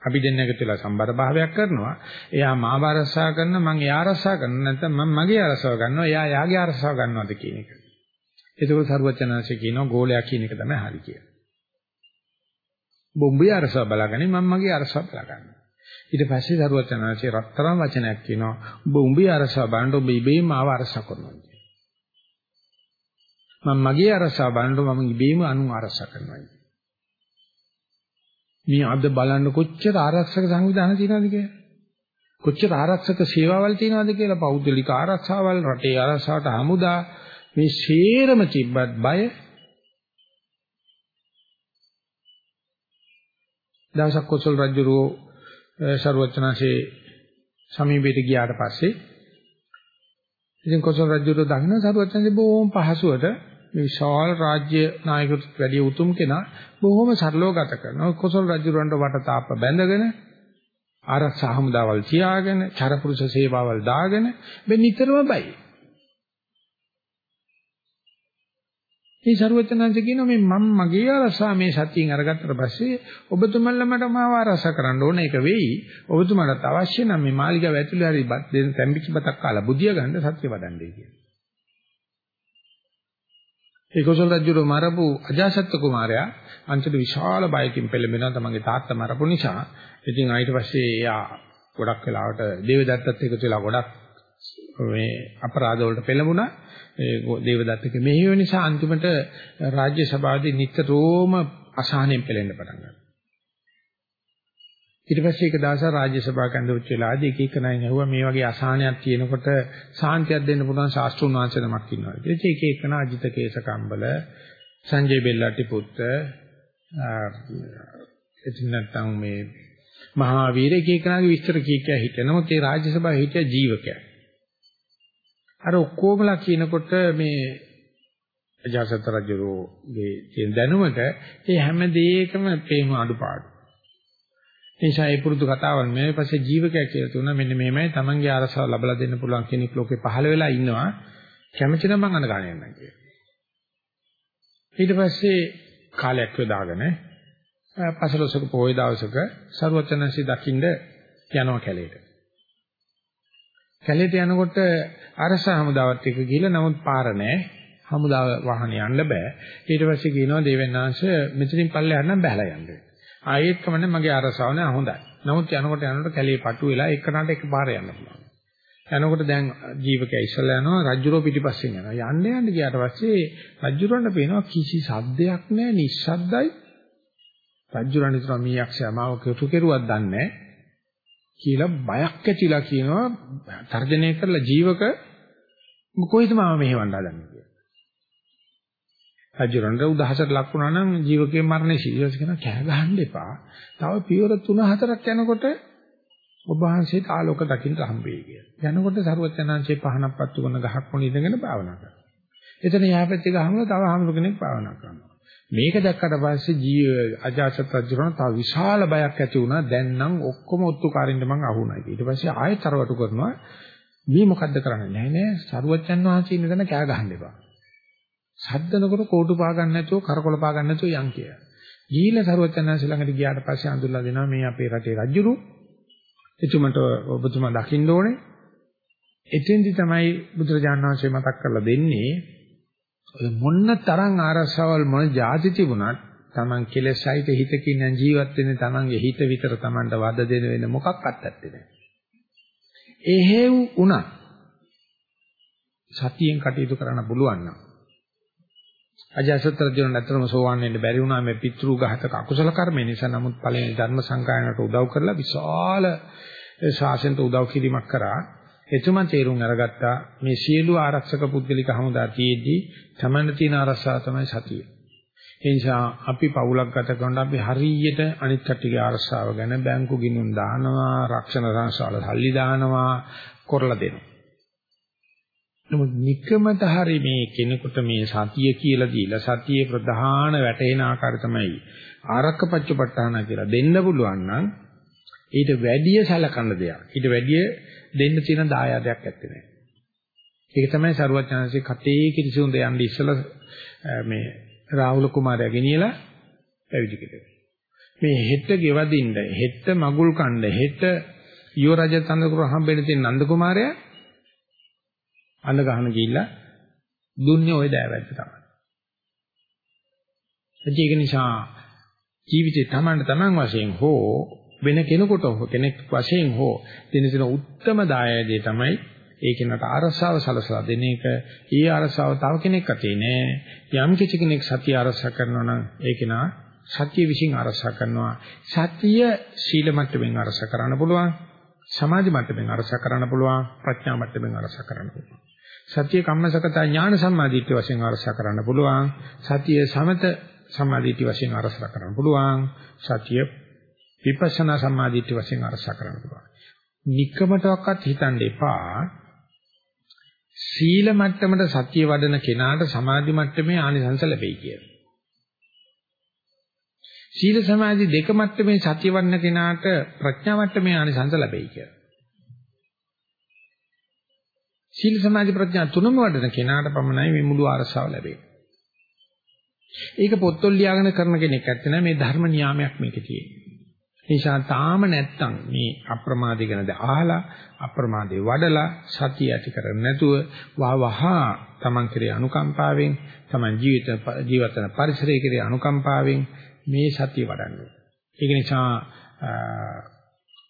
අපි දෙන්න එකතු වෙලා සම්බර භාවයක් කරනවා. එයා මාව අරසා කරන මං එයා අරසා කරන නැත්නම් මම මගේ අරසාව ගන්නවා. එයා යාගේ අරසාව ගන්නවද කියන එක. ඒකෝ සරුවචනාංශ කියනවා ගෝලයා කියන එක තමයි හරි කියලා. බොම්බේ අරසාව බලාගන්නේ මම මගේ අරසාව බලාගන්නවා. ඊට පස්සේ සරුවචනාංශේ රත්තරන් වචනයක් කියනවා. ඔබ උඹේ අරසාව බලන්න ඔබ ඉබේම මාව අරසා කරනවා. මම මගේ අරසා බලනකොට මම ඉබේම අනුන් අරසා කරනවා. මේ අද බලන්න කොච්චර ආරක්ෂක සංවිධාන තියෙනවද කියලා. කොච්චර ආරක්ෂක සේවාවල් තියෙනවද කියලා පෞද්ගලික ආරක්ෂාවල් රටේ ආරක්ෂාවට හමුදා මේ සේරම තිබ්බත් බය දවසක් කොසල් රජුරෝ ਸਰවචනසේ සමීපයට ගියාට පස්සේ ඉතින් කොසල් රජුරෝ දකින්න ਸਰවචනසේ බොහොම පහසුවට මේ විශාල රාජ්‍ය නායකයෙකුට වැඩි උතුම් කෙනා බොහොම සරලව ගත කරනවා. කොසල් රජුරන්ට වටතාප බැඳගෙන ආරක්ෂා හමුදාවල් තියාගෙන, චරපුරුෂ සේවාවල් දාගෙන මේ නිතරම බයි. මේ ਸਰවචනංශ කියනවා මේ මම මගේ ආරසා මේ සතියෙන් අරගත්තට පස්සේ ඔබතුමන්ලා මට මාව ආරසා කරන්න ඕන එක වෙයි. ඔබතුමාට අවශ්‍ය නම් මේ මාලිගාව ඇතුලේ හරි බත් දෙන්න තැම්පිච්ච බතක් කාලා බුදිය ගන්න සත්‍ය වඩන්නේ කියලා. ඒ කොසල් රජුගේ මරපු අජාසත් කුමාරයා අන්තිම විශාල බයකින් පෙළඹෙනවා තමන්ගේ තාත්තා මරපු නිසා. ඉතින් ඊට පස්සේ එයා ගොඩක් වෙලාවට දේවදත්තත් එකතු වෙලා ගොඩක් මේ අපරාධ වලට පෙළඹුණා. ඒ දේවදත්තගේ මෙහෙය නිසා අන්තිමට රාජ්‍ය සභාවේදී නිතරම අසහනෙන් පෙළෙන්න පටන් ගත්තා. ඊට පස්සේ එක දවසක් රාජ්‍ය සභාව කැඳවුච්ච වෙලාවදී එක එක නයින් ඇහුවා මේ වගේ අසහනයක් තියෙනකොට සාන්තියක් දෙන්න පුළුවන් ශාස්ත්‍රුන් වහන්සේ නමක් ඉන්නවා. ඒක එක එකන අජිත කේසකම්බල සංජය බෙල්ලටි පුත්ත එතින් නැත්නම් මේ මහාවීර එක එකනාගේ විස්තර කී කිය හිටිය. නමුත් ඒ රාජ්‍ය සභාවේ හිටිය ජීවකයා. අර ඔක්කොමලා කියනකොට මේ අජාසත් රජුගේ තියෙන දැනුමට ඒ හැම දෙයකම තේම අඩුපාඩු. නිසා ඒ පුරුදු කතාවල් මේ පස්සේ ජීවකයා කියලා තුන මෙන්න මේමයි Tamange අරසාව ලබලා දෙන්න පුළුවන් කෙනෙක් ලෝකේ පහළ වෙලා ඉන්නවා කැමති නම් මං අඳ ගන්න යන්නම් කියලා. ඊට පස්සේ කාලයක් යොදාගෙන පසළොස්වක පොයේ දවසක ਸਰවචනසි දකින්න යනවා කැලේට. කැලේට යනකොට අරසා හමුදාවත් එක්ක ගිහලා නමුත් පාර නැහැ. හමුදාව වාහනේ යන්න බෑ. ඊට පස්සේ කියනවා දේවනාංශ මෙතනින් පල්ලෙහාට නම් බහැලා යන්න. ආයෙත් කමන්නේ මගේ අරසාව නෑ හොඳයි. නමුත් යනකොට යනකොට කැලේ පටු වෙලා එකනට එකපාර යන්න පුළුවන්. යනකොට දැන් ජීවකයා ඉස්සලා යනවා රජ්ජුරෝ පිටිපස්සෙන් යනවා. යන්න යන්න ගියාට පස්සේ රජ්ජුරන්ට පේනවා කිසි සද්දයක් නැහැ නිස්සද්දයි. රජ්ජුරන් විතර මීයක්ෂයා මාව කෙටු කෙරුවක් දන්නේ නැහැ. කියලා බයක් ඇතිලා කියනවා තර්ජනය කරලා ජීවක කොයිද මාව මෙහෙවන්න හදන්නේ කියලා. රජුරන්ට උදහසට ලක් වුණා නම් ජීවකේ මරණය සිදුවස් කියන කෑ ගහන්න එපා. තව පියවර 3-4ක් යනකොට ඔබ වහන්සේට ආලෝක දකින්න හම්බෙයි කියලා. යනකොට සරුවචනාංශේ පහනක් පත්තු කරන ගහක් මොන ඉඳගෙන භාවනා කරනවා. එතන යාපැත්තේ ගහම තව හාමුදුර කෙනෙක් භාවනා කරනවා. මේක දැක්කට පස්සේ ජීව අජාසත් රජුරණ තව විශාල බයක් ඇති වුණා. දැන් නම් ඔක්කොම ඔත්තුකාරින්ද මං අහුණා. ඊට පස්සේ ආයෙත් තරවටු කරනවා. මේ මොකද්ද කරන්නේ? නෑ නෑ සරුවචන් වහන්සේ ඉන්න තැන කෑ ගහන්න එපා. සද්දනකොට කෝටු පා ගන්න නැතුව කරකොල පා ගන්න නැතුව යන් කිය. ගිහිල්ලා සරුවචන්හන්සේ ළඟට ගියාට පස්සේ අඳුල්ලා දෙනවා මේ අපේ රටේ රජුරු. එතුමන්ට ඔබතුමා දකින්න ඕනේ. එතෙන්දි තමයි බුදුරජාණන් වහන්සේ මතක් කරලා දෙන්නේ ඔය මොන්න තරම් ආරසවල් මොන જાති තිබුණත් Taman කෙලෙසයිත හිතකින් ජීවත් වෙන්නේ Tamanගේ හිත විතර Tamanට වද දෙන වෙන මොකක්වත් නැත්තේ නෑ. එහෙව් උනා සතියෙන් කටයුතු කරන්න පුළුවන් නම් අජාසත් රජුන් අතරම සෝවන් වෙන්න බැරි වුණා මේ පිතෘ ඝාතක අකුසල කර්මය නිසා නමුත් පළවෙනි ධර්ම සංගායනට උදව් කරලා විශාල ශාසනයට උදව් කිරීමක් කරා එතුමන් තේරුම් අරගත්තා මේ සියලු ආරක්ෂක පුද්ගලික හමුදා තියේදී තමන්න තියෙන ආරක්ෂාව තමයි සතිය. ඒ නිසා අපි පවුලක් ගත කරනකොට අපි හරියට අනිත් කට්ටියගේ ආරක්ෂාව ගැන බැංකු ගිණුම් දානවා, රක්ෂණ සංස්ථාවල සල්ලි දානවා, කරලා දෙනවා. නමුත් නිකමට හරි මේ කෙනෙකුට මේ සතිය කියලා දීලා සතියේ ප්‍රධාන වැටෙන ආකාරය තමයි ආරක්කපච්චපට්ඨාන කියලා දෙන්න පුළුවන් නම් ඊට වැඩිය සැලකන්න දෙයක්. ඊට වැඩිය දෙන්න තියෙන දායාදයක් ඇත්තේ නැහැ. ඒක තමයි සරුවචනන්සේ කතේ කිරිසුන් දෙයන් ඉස්සලා මේ රාහුල කුමාරයා ගෙනියලා පැවිදි කෙරුවා. මේ හෙට ගෙවදින්න හෙට මගුල් කණ්ඩ හෙට යෝ රජ තනතුරු හම්බෙන්න තියෙන නන්ද කුමාරයා අඬ ගහන ගිහිල්ලා දුන්නේ ওই දෑවැද්ද තමයි. ඒක නිසා ජීවිතේ Taman Taman වශයෙන් හෝ වෙන කෙනෙකුට හෝ කෙනෙක් වශයෙන් හෝ දින දින උත්තරම දායකයේ තමයි ඒ කෙනාට අරසාව සලසලා දෙන එක. ඊ අරසාව තව කෙනෙක් අතේ නෑ. යම් කිසි කෙනෙක් සතිය අරසා කරනවා නම් ඒ කෙනා සතිය විසින් අරසා කරනවා. සතිය සීල මට්ටමින් අරසා කරන්න පුළුවන්. සමාධි මට්ටමින් අරස කරන්න පුළුවන් ප්‍රඥා මට්ටමින් අරස කරන්න පුළුවන්. සතිය කම්මසකතා ඥාන සම්මාදිට්ඨිය වශයෙන් අරස කරන්න පුළුවන්. සතිය සමත සම්මාදිට්ඨිය වශයෙන් අරස කරන්න පුළුවන්. සතිය විපස්සනා සම්මාදිට්ඨිය වශයෙන් අරස කරන්න පුළුවන්. নিকකමටවත් හිතන්න එපා. සීල මට්ටමට සතිය වඩන කෙනාට සමාධි මට්ටමේ ආනිසංස ලැබෙයි කියලා. සීල සමාධි දෙක මට්ටමේ සතිය වඩන කෙනාට ප්‍රඥා මට්ටමේ ආනිසංස ලැබෙයි කියලා. සීල සමාධි ප්‍රඥා තුනම වඩන කෙනාට පමණයි මේ මුළු අරසාව ලැබෙන්නේ. ඒක පොත්වල ලියාගෙන කරන කෙනෙක් ඇත්ත නෑ මේ ධර්ම නියාමයක් මේකේ තියෙන්නේ. නිසා තාම නැත්තම් මේ අප්‍රමාදී ගැනද අහලා අප්‍රමාදී වඩලා සතිය ඇති කරන්නේ නැතුව වහවහ තමන් කෙරේ අනුකම්පාවෙන් තමන් ජීවිත ජීවිතන පරිසරය කෙරේ අනුකම්පාවෙන් මේ සතිය වඩන්න. ඒක නිසා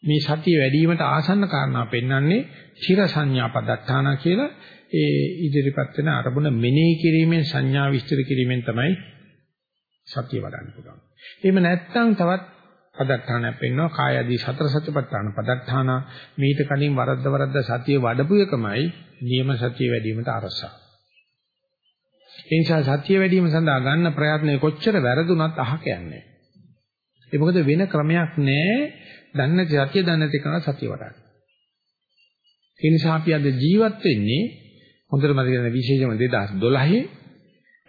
මේ සතිය වැඩි වීමට ආසන්න කාරණා පෙන්වන්නේ චිර සංඥා පදත්තාන කියලා ඒ ඉදිරිපත් වෙන අරමුණ මෙනෙහි කිරීමෙන් සංඥා විස්තර කිරීමෙන් තමයි සතිය වඩන්න පුළුවන්. එහෙම නැත්නම් තවත් පදත්තානයක් පෙන්වනවා කාය ආදී සතර සතිපට්ඨාන පදත්තාන මීට කලින් වරද්ද වරද්ද සතිය වඩපු එකමයි නියම සතිය වැඩි වීමට අරසාව. ඒ නිසා සත්‍ය වැඩි වීම සඳහා ගන්න ප්‍රයත්නය කොච්චර වැරදුනත් අහක යන්නේ. ඒ මොකද වෙන ක්‍රමයක් නැහැ. දන්න සත්‍ය දන්න තේකන සත්‍ය වඩන්න. ඒ නිසා අපි අද ජීවත් වෙන්නේ හොඳට මතක ගන්න විශේෂම 2012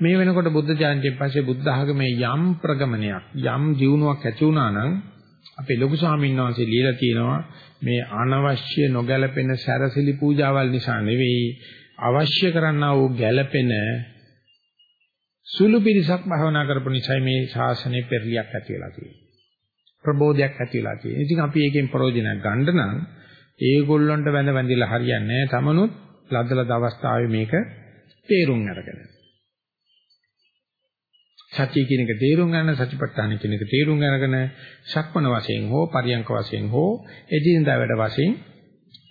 මේ වෙනකොට බුද්ධ ජයන්තියෙන් පස්සේ බුද්ධ ආගමේ යම් ප්‍රගමනයක් යම් ජීවුණාවක් ඇති වුණා නම් අපේ ලොකු ස්වාමීන් වහන්සේ ලියලා තියෙනවා මේ අනවශ්‍ය නොගැලපෙන සැරසිලි පූජාවල් නිසා නෙවෙයි අවශ්‍ය කරන්නා වූ ගැළපෙන සුළු පිරිසක් භවනා කරපු නිසා මේ ශාසනයේ පෙරලියක් ඇති වෙලා තියෙනවා. ප්‍රබෝධයක් ඇති වෙලා තියෙනවා. ඉතින් අපි ඒකෙන් ප්‍රයෝජනයක් ගන්න නම් ඒගොල්ලන්ට වැඳ වැඳිලා හරියන්නේ නැහැ. තමනුත් ලද්දලද අවස්ථාවේ මේක තේරුම් අරගෙන. සත්‍ය කියන එක තේරුම් ගන්න සතිපට්ඨාන කියන එක තේරුම් අරගෙන ශක්මන වශයෙන් හෝ පරියංක වශයෙන් හෝ එදිනදා වැඩ වශයෙන්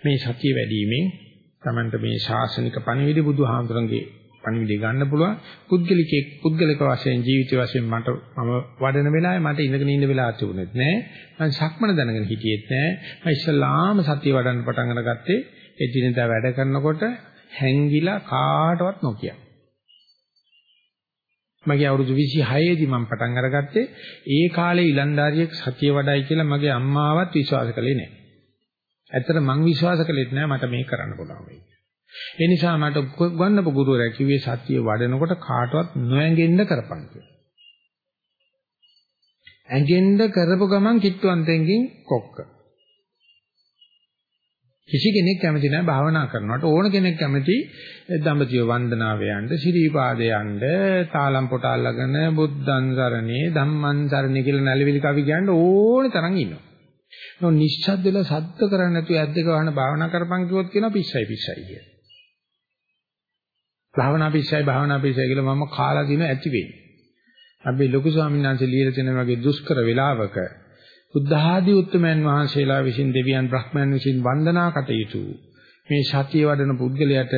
මේ සතිය වැඩිවීමෙන් තමන්ට මේ ශාසනික පණිවිඩ බුදුහාමුදුරන්ගේ පණිවිඩය ගන්න පුළුවන්. පුද්ගලිකෙක් පුද්ගලික වශයෙන් ජීවිත වශයෙන් මට මම වඩන වෙලාවේ මට ඉඳගෙන ඉන්න වෙලාව තිබුණෙත් නෑ. මම සක්මන දැනගෙන හිටියෙත් නෑ. මම ඉස්සලාම සතිය වඩන්න පටන් අරගත්තේ එදිනෙදා වැඩ කරනකොට හැංගිලා කාටවත් නොකිය. මගේ අවුරුදු 26 දී මම පටන් අරගත්තේ ඒ කාලේ ඉලන්දාරියෙක් සතිය වඩයි කියලා මගේ අම්මාවත් විශ්වාස කළේ නෑ. ඇත්තට මං විශ්වාස කළෙත් නෑ මට මේක කරන්න පුළුවන් වෙයි. ඒ නිසා මට ගන්නපු ගුරුවරයා කිව්වේ සතිය වඩනකොට කාටවත් නොඇඟෙන්න කරපන් කියලා. ඇඟෙන්න කරපු ගමන් කිට්ටුවන්තෙන්කින් කොක්ක. කිසි කෙනෙක් කැමති නැහැ භාවනා කරනවට ඕන කෙනෙක් කැමති දඹදිව වන්දනාව යන්න, ශිරීපාද යන්න, තාලම් පොට අල්ලගෙන බුද්ධං සරණේ, ධම්මං සරණේ කියලා නැලවිලි කවි කියන්න ඕන තරම් ඉන්නවා. නෝ නිශ්ශබ්ද වෙලා සද්ද කරන්නේ නැතුව ඇද්දක වහන භාවනා කරපන් කිව්වොත් කියනවා පිස්සයි පිස්සයි කියලා. භාවනා පිස්සයි භාවනා පිස්සයි කියලා මම කාලා දින ඇති වෙන්නේ. අපි ලොකු ස්වාමීන් වහන්සේ ලියලා තියෙන වගේ දුෂ්කර වේලාවක බුද්ධ ආදී උත්තමයන් වහන්සේලා විසින් දෙවියන් බ්‍රහ්මයන් විසින් වන්දනා කටයුතු මේ සතිය වඩන පුද්ගලයාට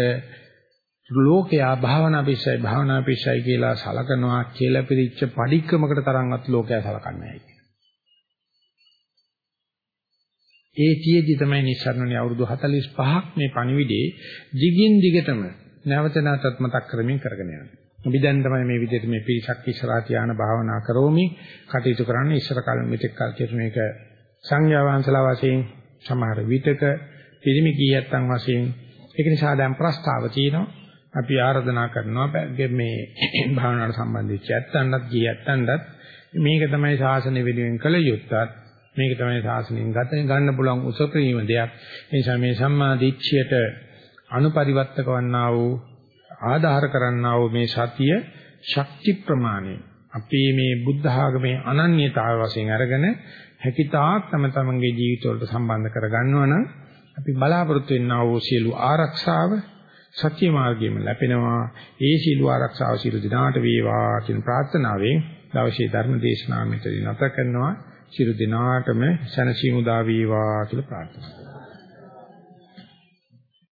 ලෝකයා භාවනා පිස්සයි භාවනා පිස්සයි කියලා සලකනවා කියලා පිළිච්ච padikkamakata තරම්වත් ලෝකයා සලකන්නේ නැහැ. ඒ තියේදී තමයි නිස්සාරණේ අවුරුදු 45ක් මේ පණිවිඩේ දිගින් දිගටම නැවත නැවතත් මතක් කරමින් කරගෙන යනවා. අපි දැන් තමයි මේ විදිහට මේ පිරිසක් ඉස්සරහා තියාන භාවනා කරෝමි. කටයුතු කරන්නේ ඉස්සර කල මෙතෙක් කල් කියන මේක සංඥා වහන්සලා වශයෙන් සමහර විටක පිරිමි කීයත්තන් වශයෙන්. ඒක නිසා දැන් ප්‍රස්තාව තියෙනවා. අපි ආරාධනා කරනවා මේ භාවනාවට සම්බන්ධ වෙච්ච ඇත්තන්වත් ගියත්තන්වත් මේක තමයි ශාසනය වෙනුවෙන් කළ යුත්තත් මේක තමයි ශාසනයෙන් ගත ගන්න පුළුවන් උසප්‍රීම දෙයක්. ඒ නිසා මේ සම්මා දිට්ඨියට අනුපරිවර්තක වන්නා වූ ආධාර කරන්නා වූ මේ සතිය ශක්ති ප්‍රමාණය. අපේ මේ බුද්ධ ආගමේ අනන්‍යතාවය වශයෙන් අරගෙන හැකිතාක් තම තමන්ගේ ජීවිතවලට සම්බන්ධ කර ගන්නවා නම් අපි බලාපොරොත්තු වෙන්නා වූ සියලු ආරක්ෂාව සත්‍ය මාර්ගයෙන්ම ලැබෙනවා. ඒ සියලු ආරක්ෂාව සියලු දිනාට වේවා කියන ප්‍රාර්ථනාවෙන් දවසේ ධර්ම දේශනාව මෙතන නැත කරනවා. සියලු දිනාටම සනසීමු දා වේවා කියලා ප්‍රාර්ථනා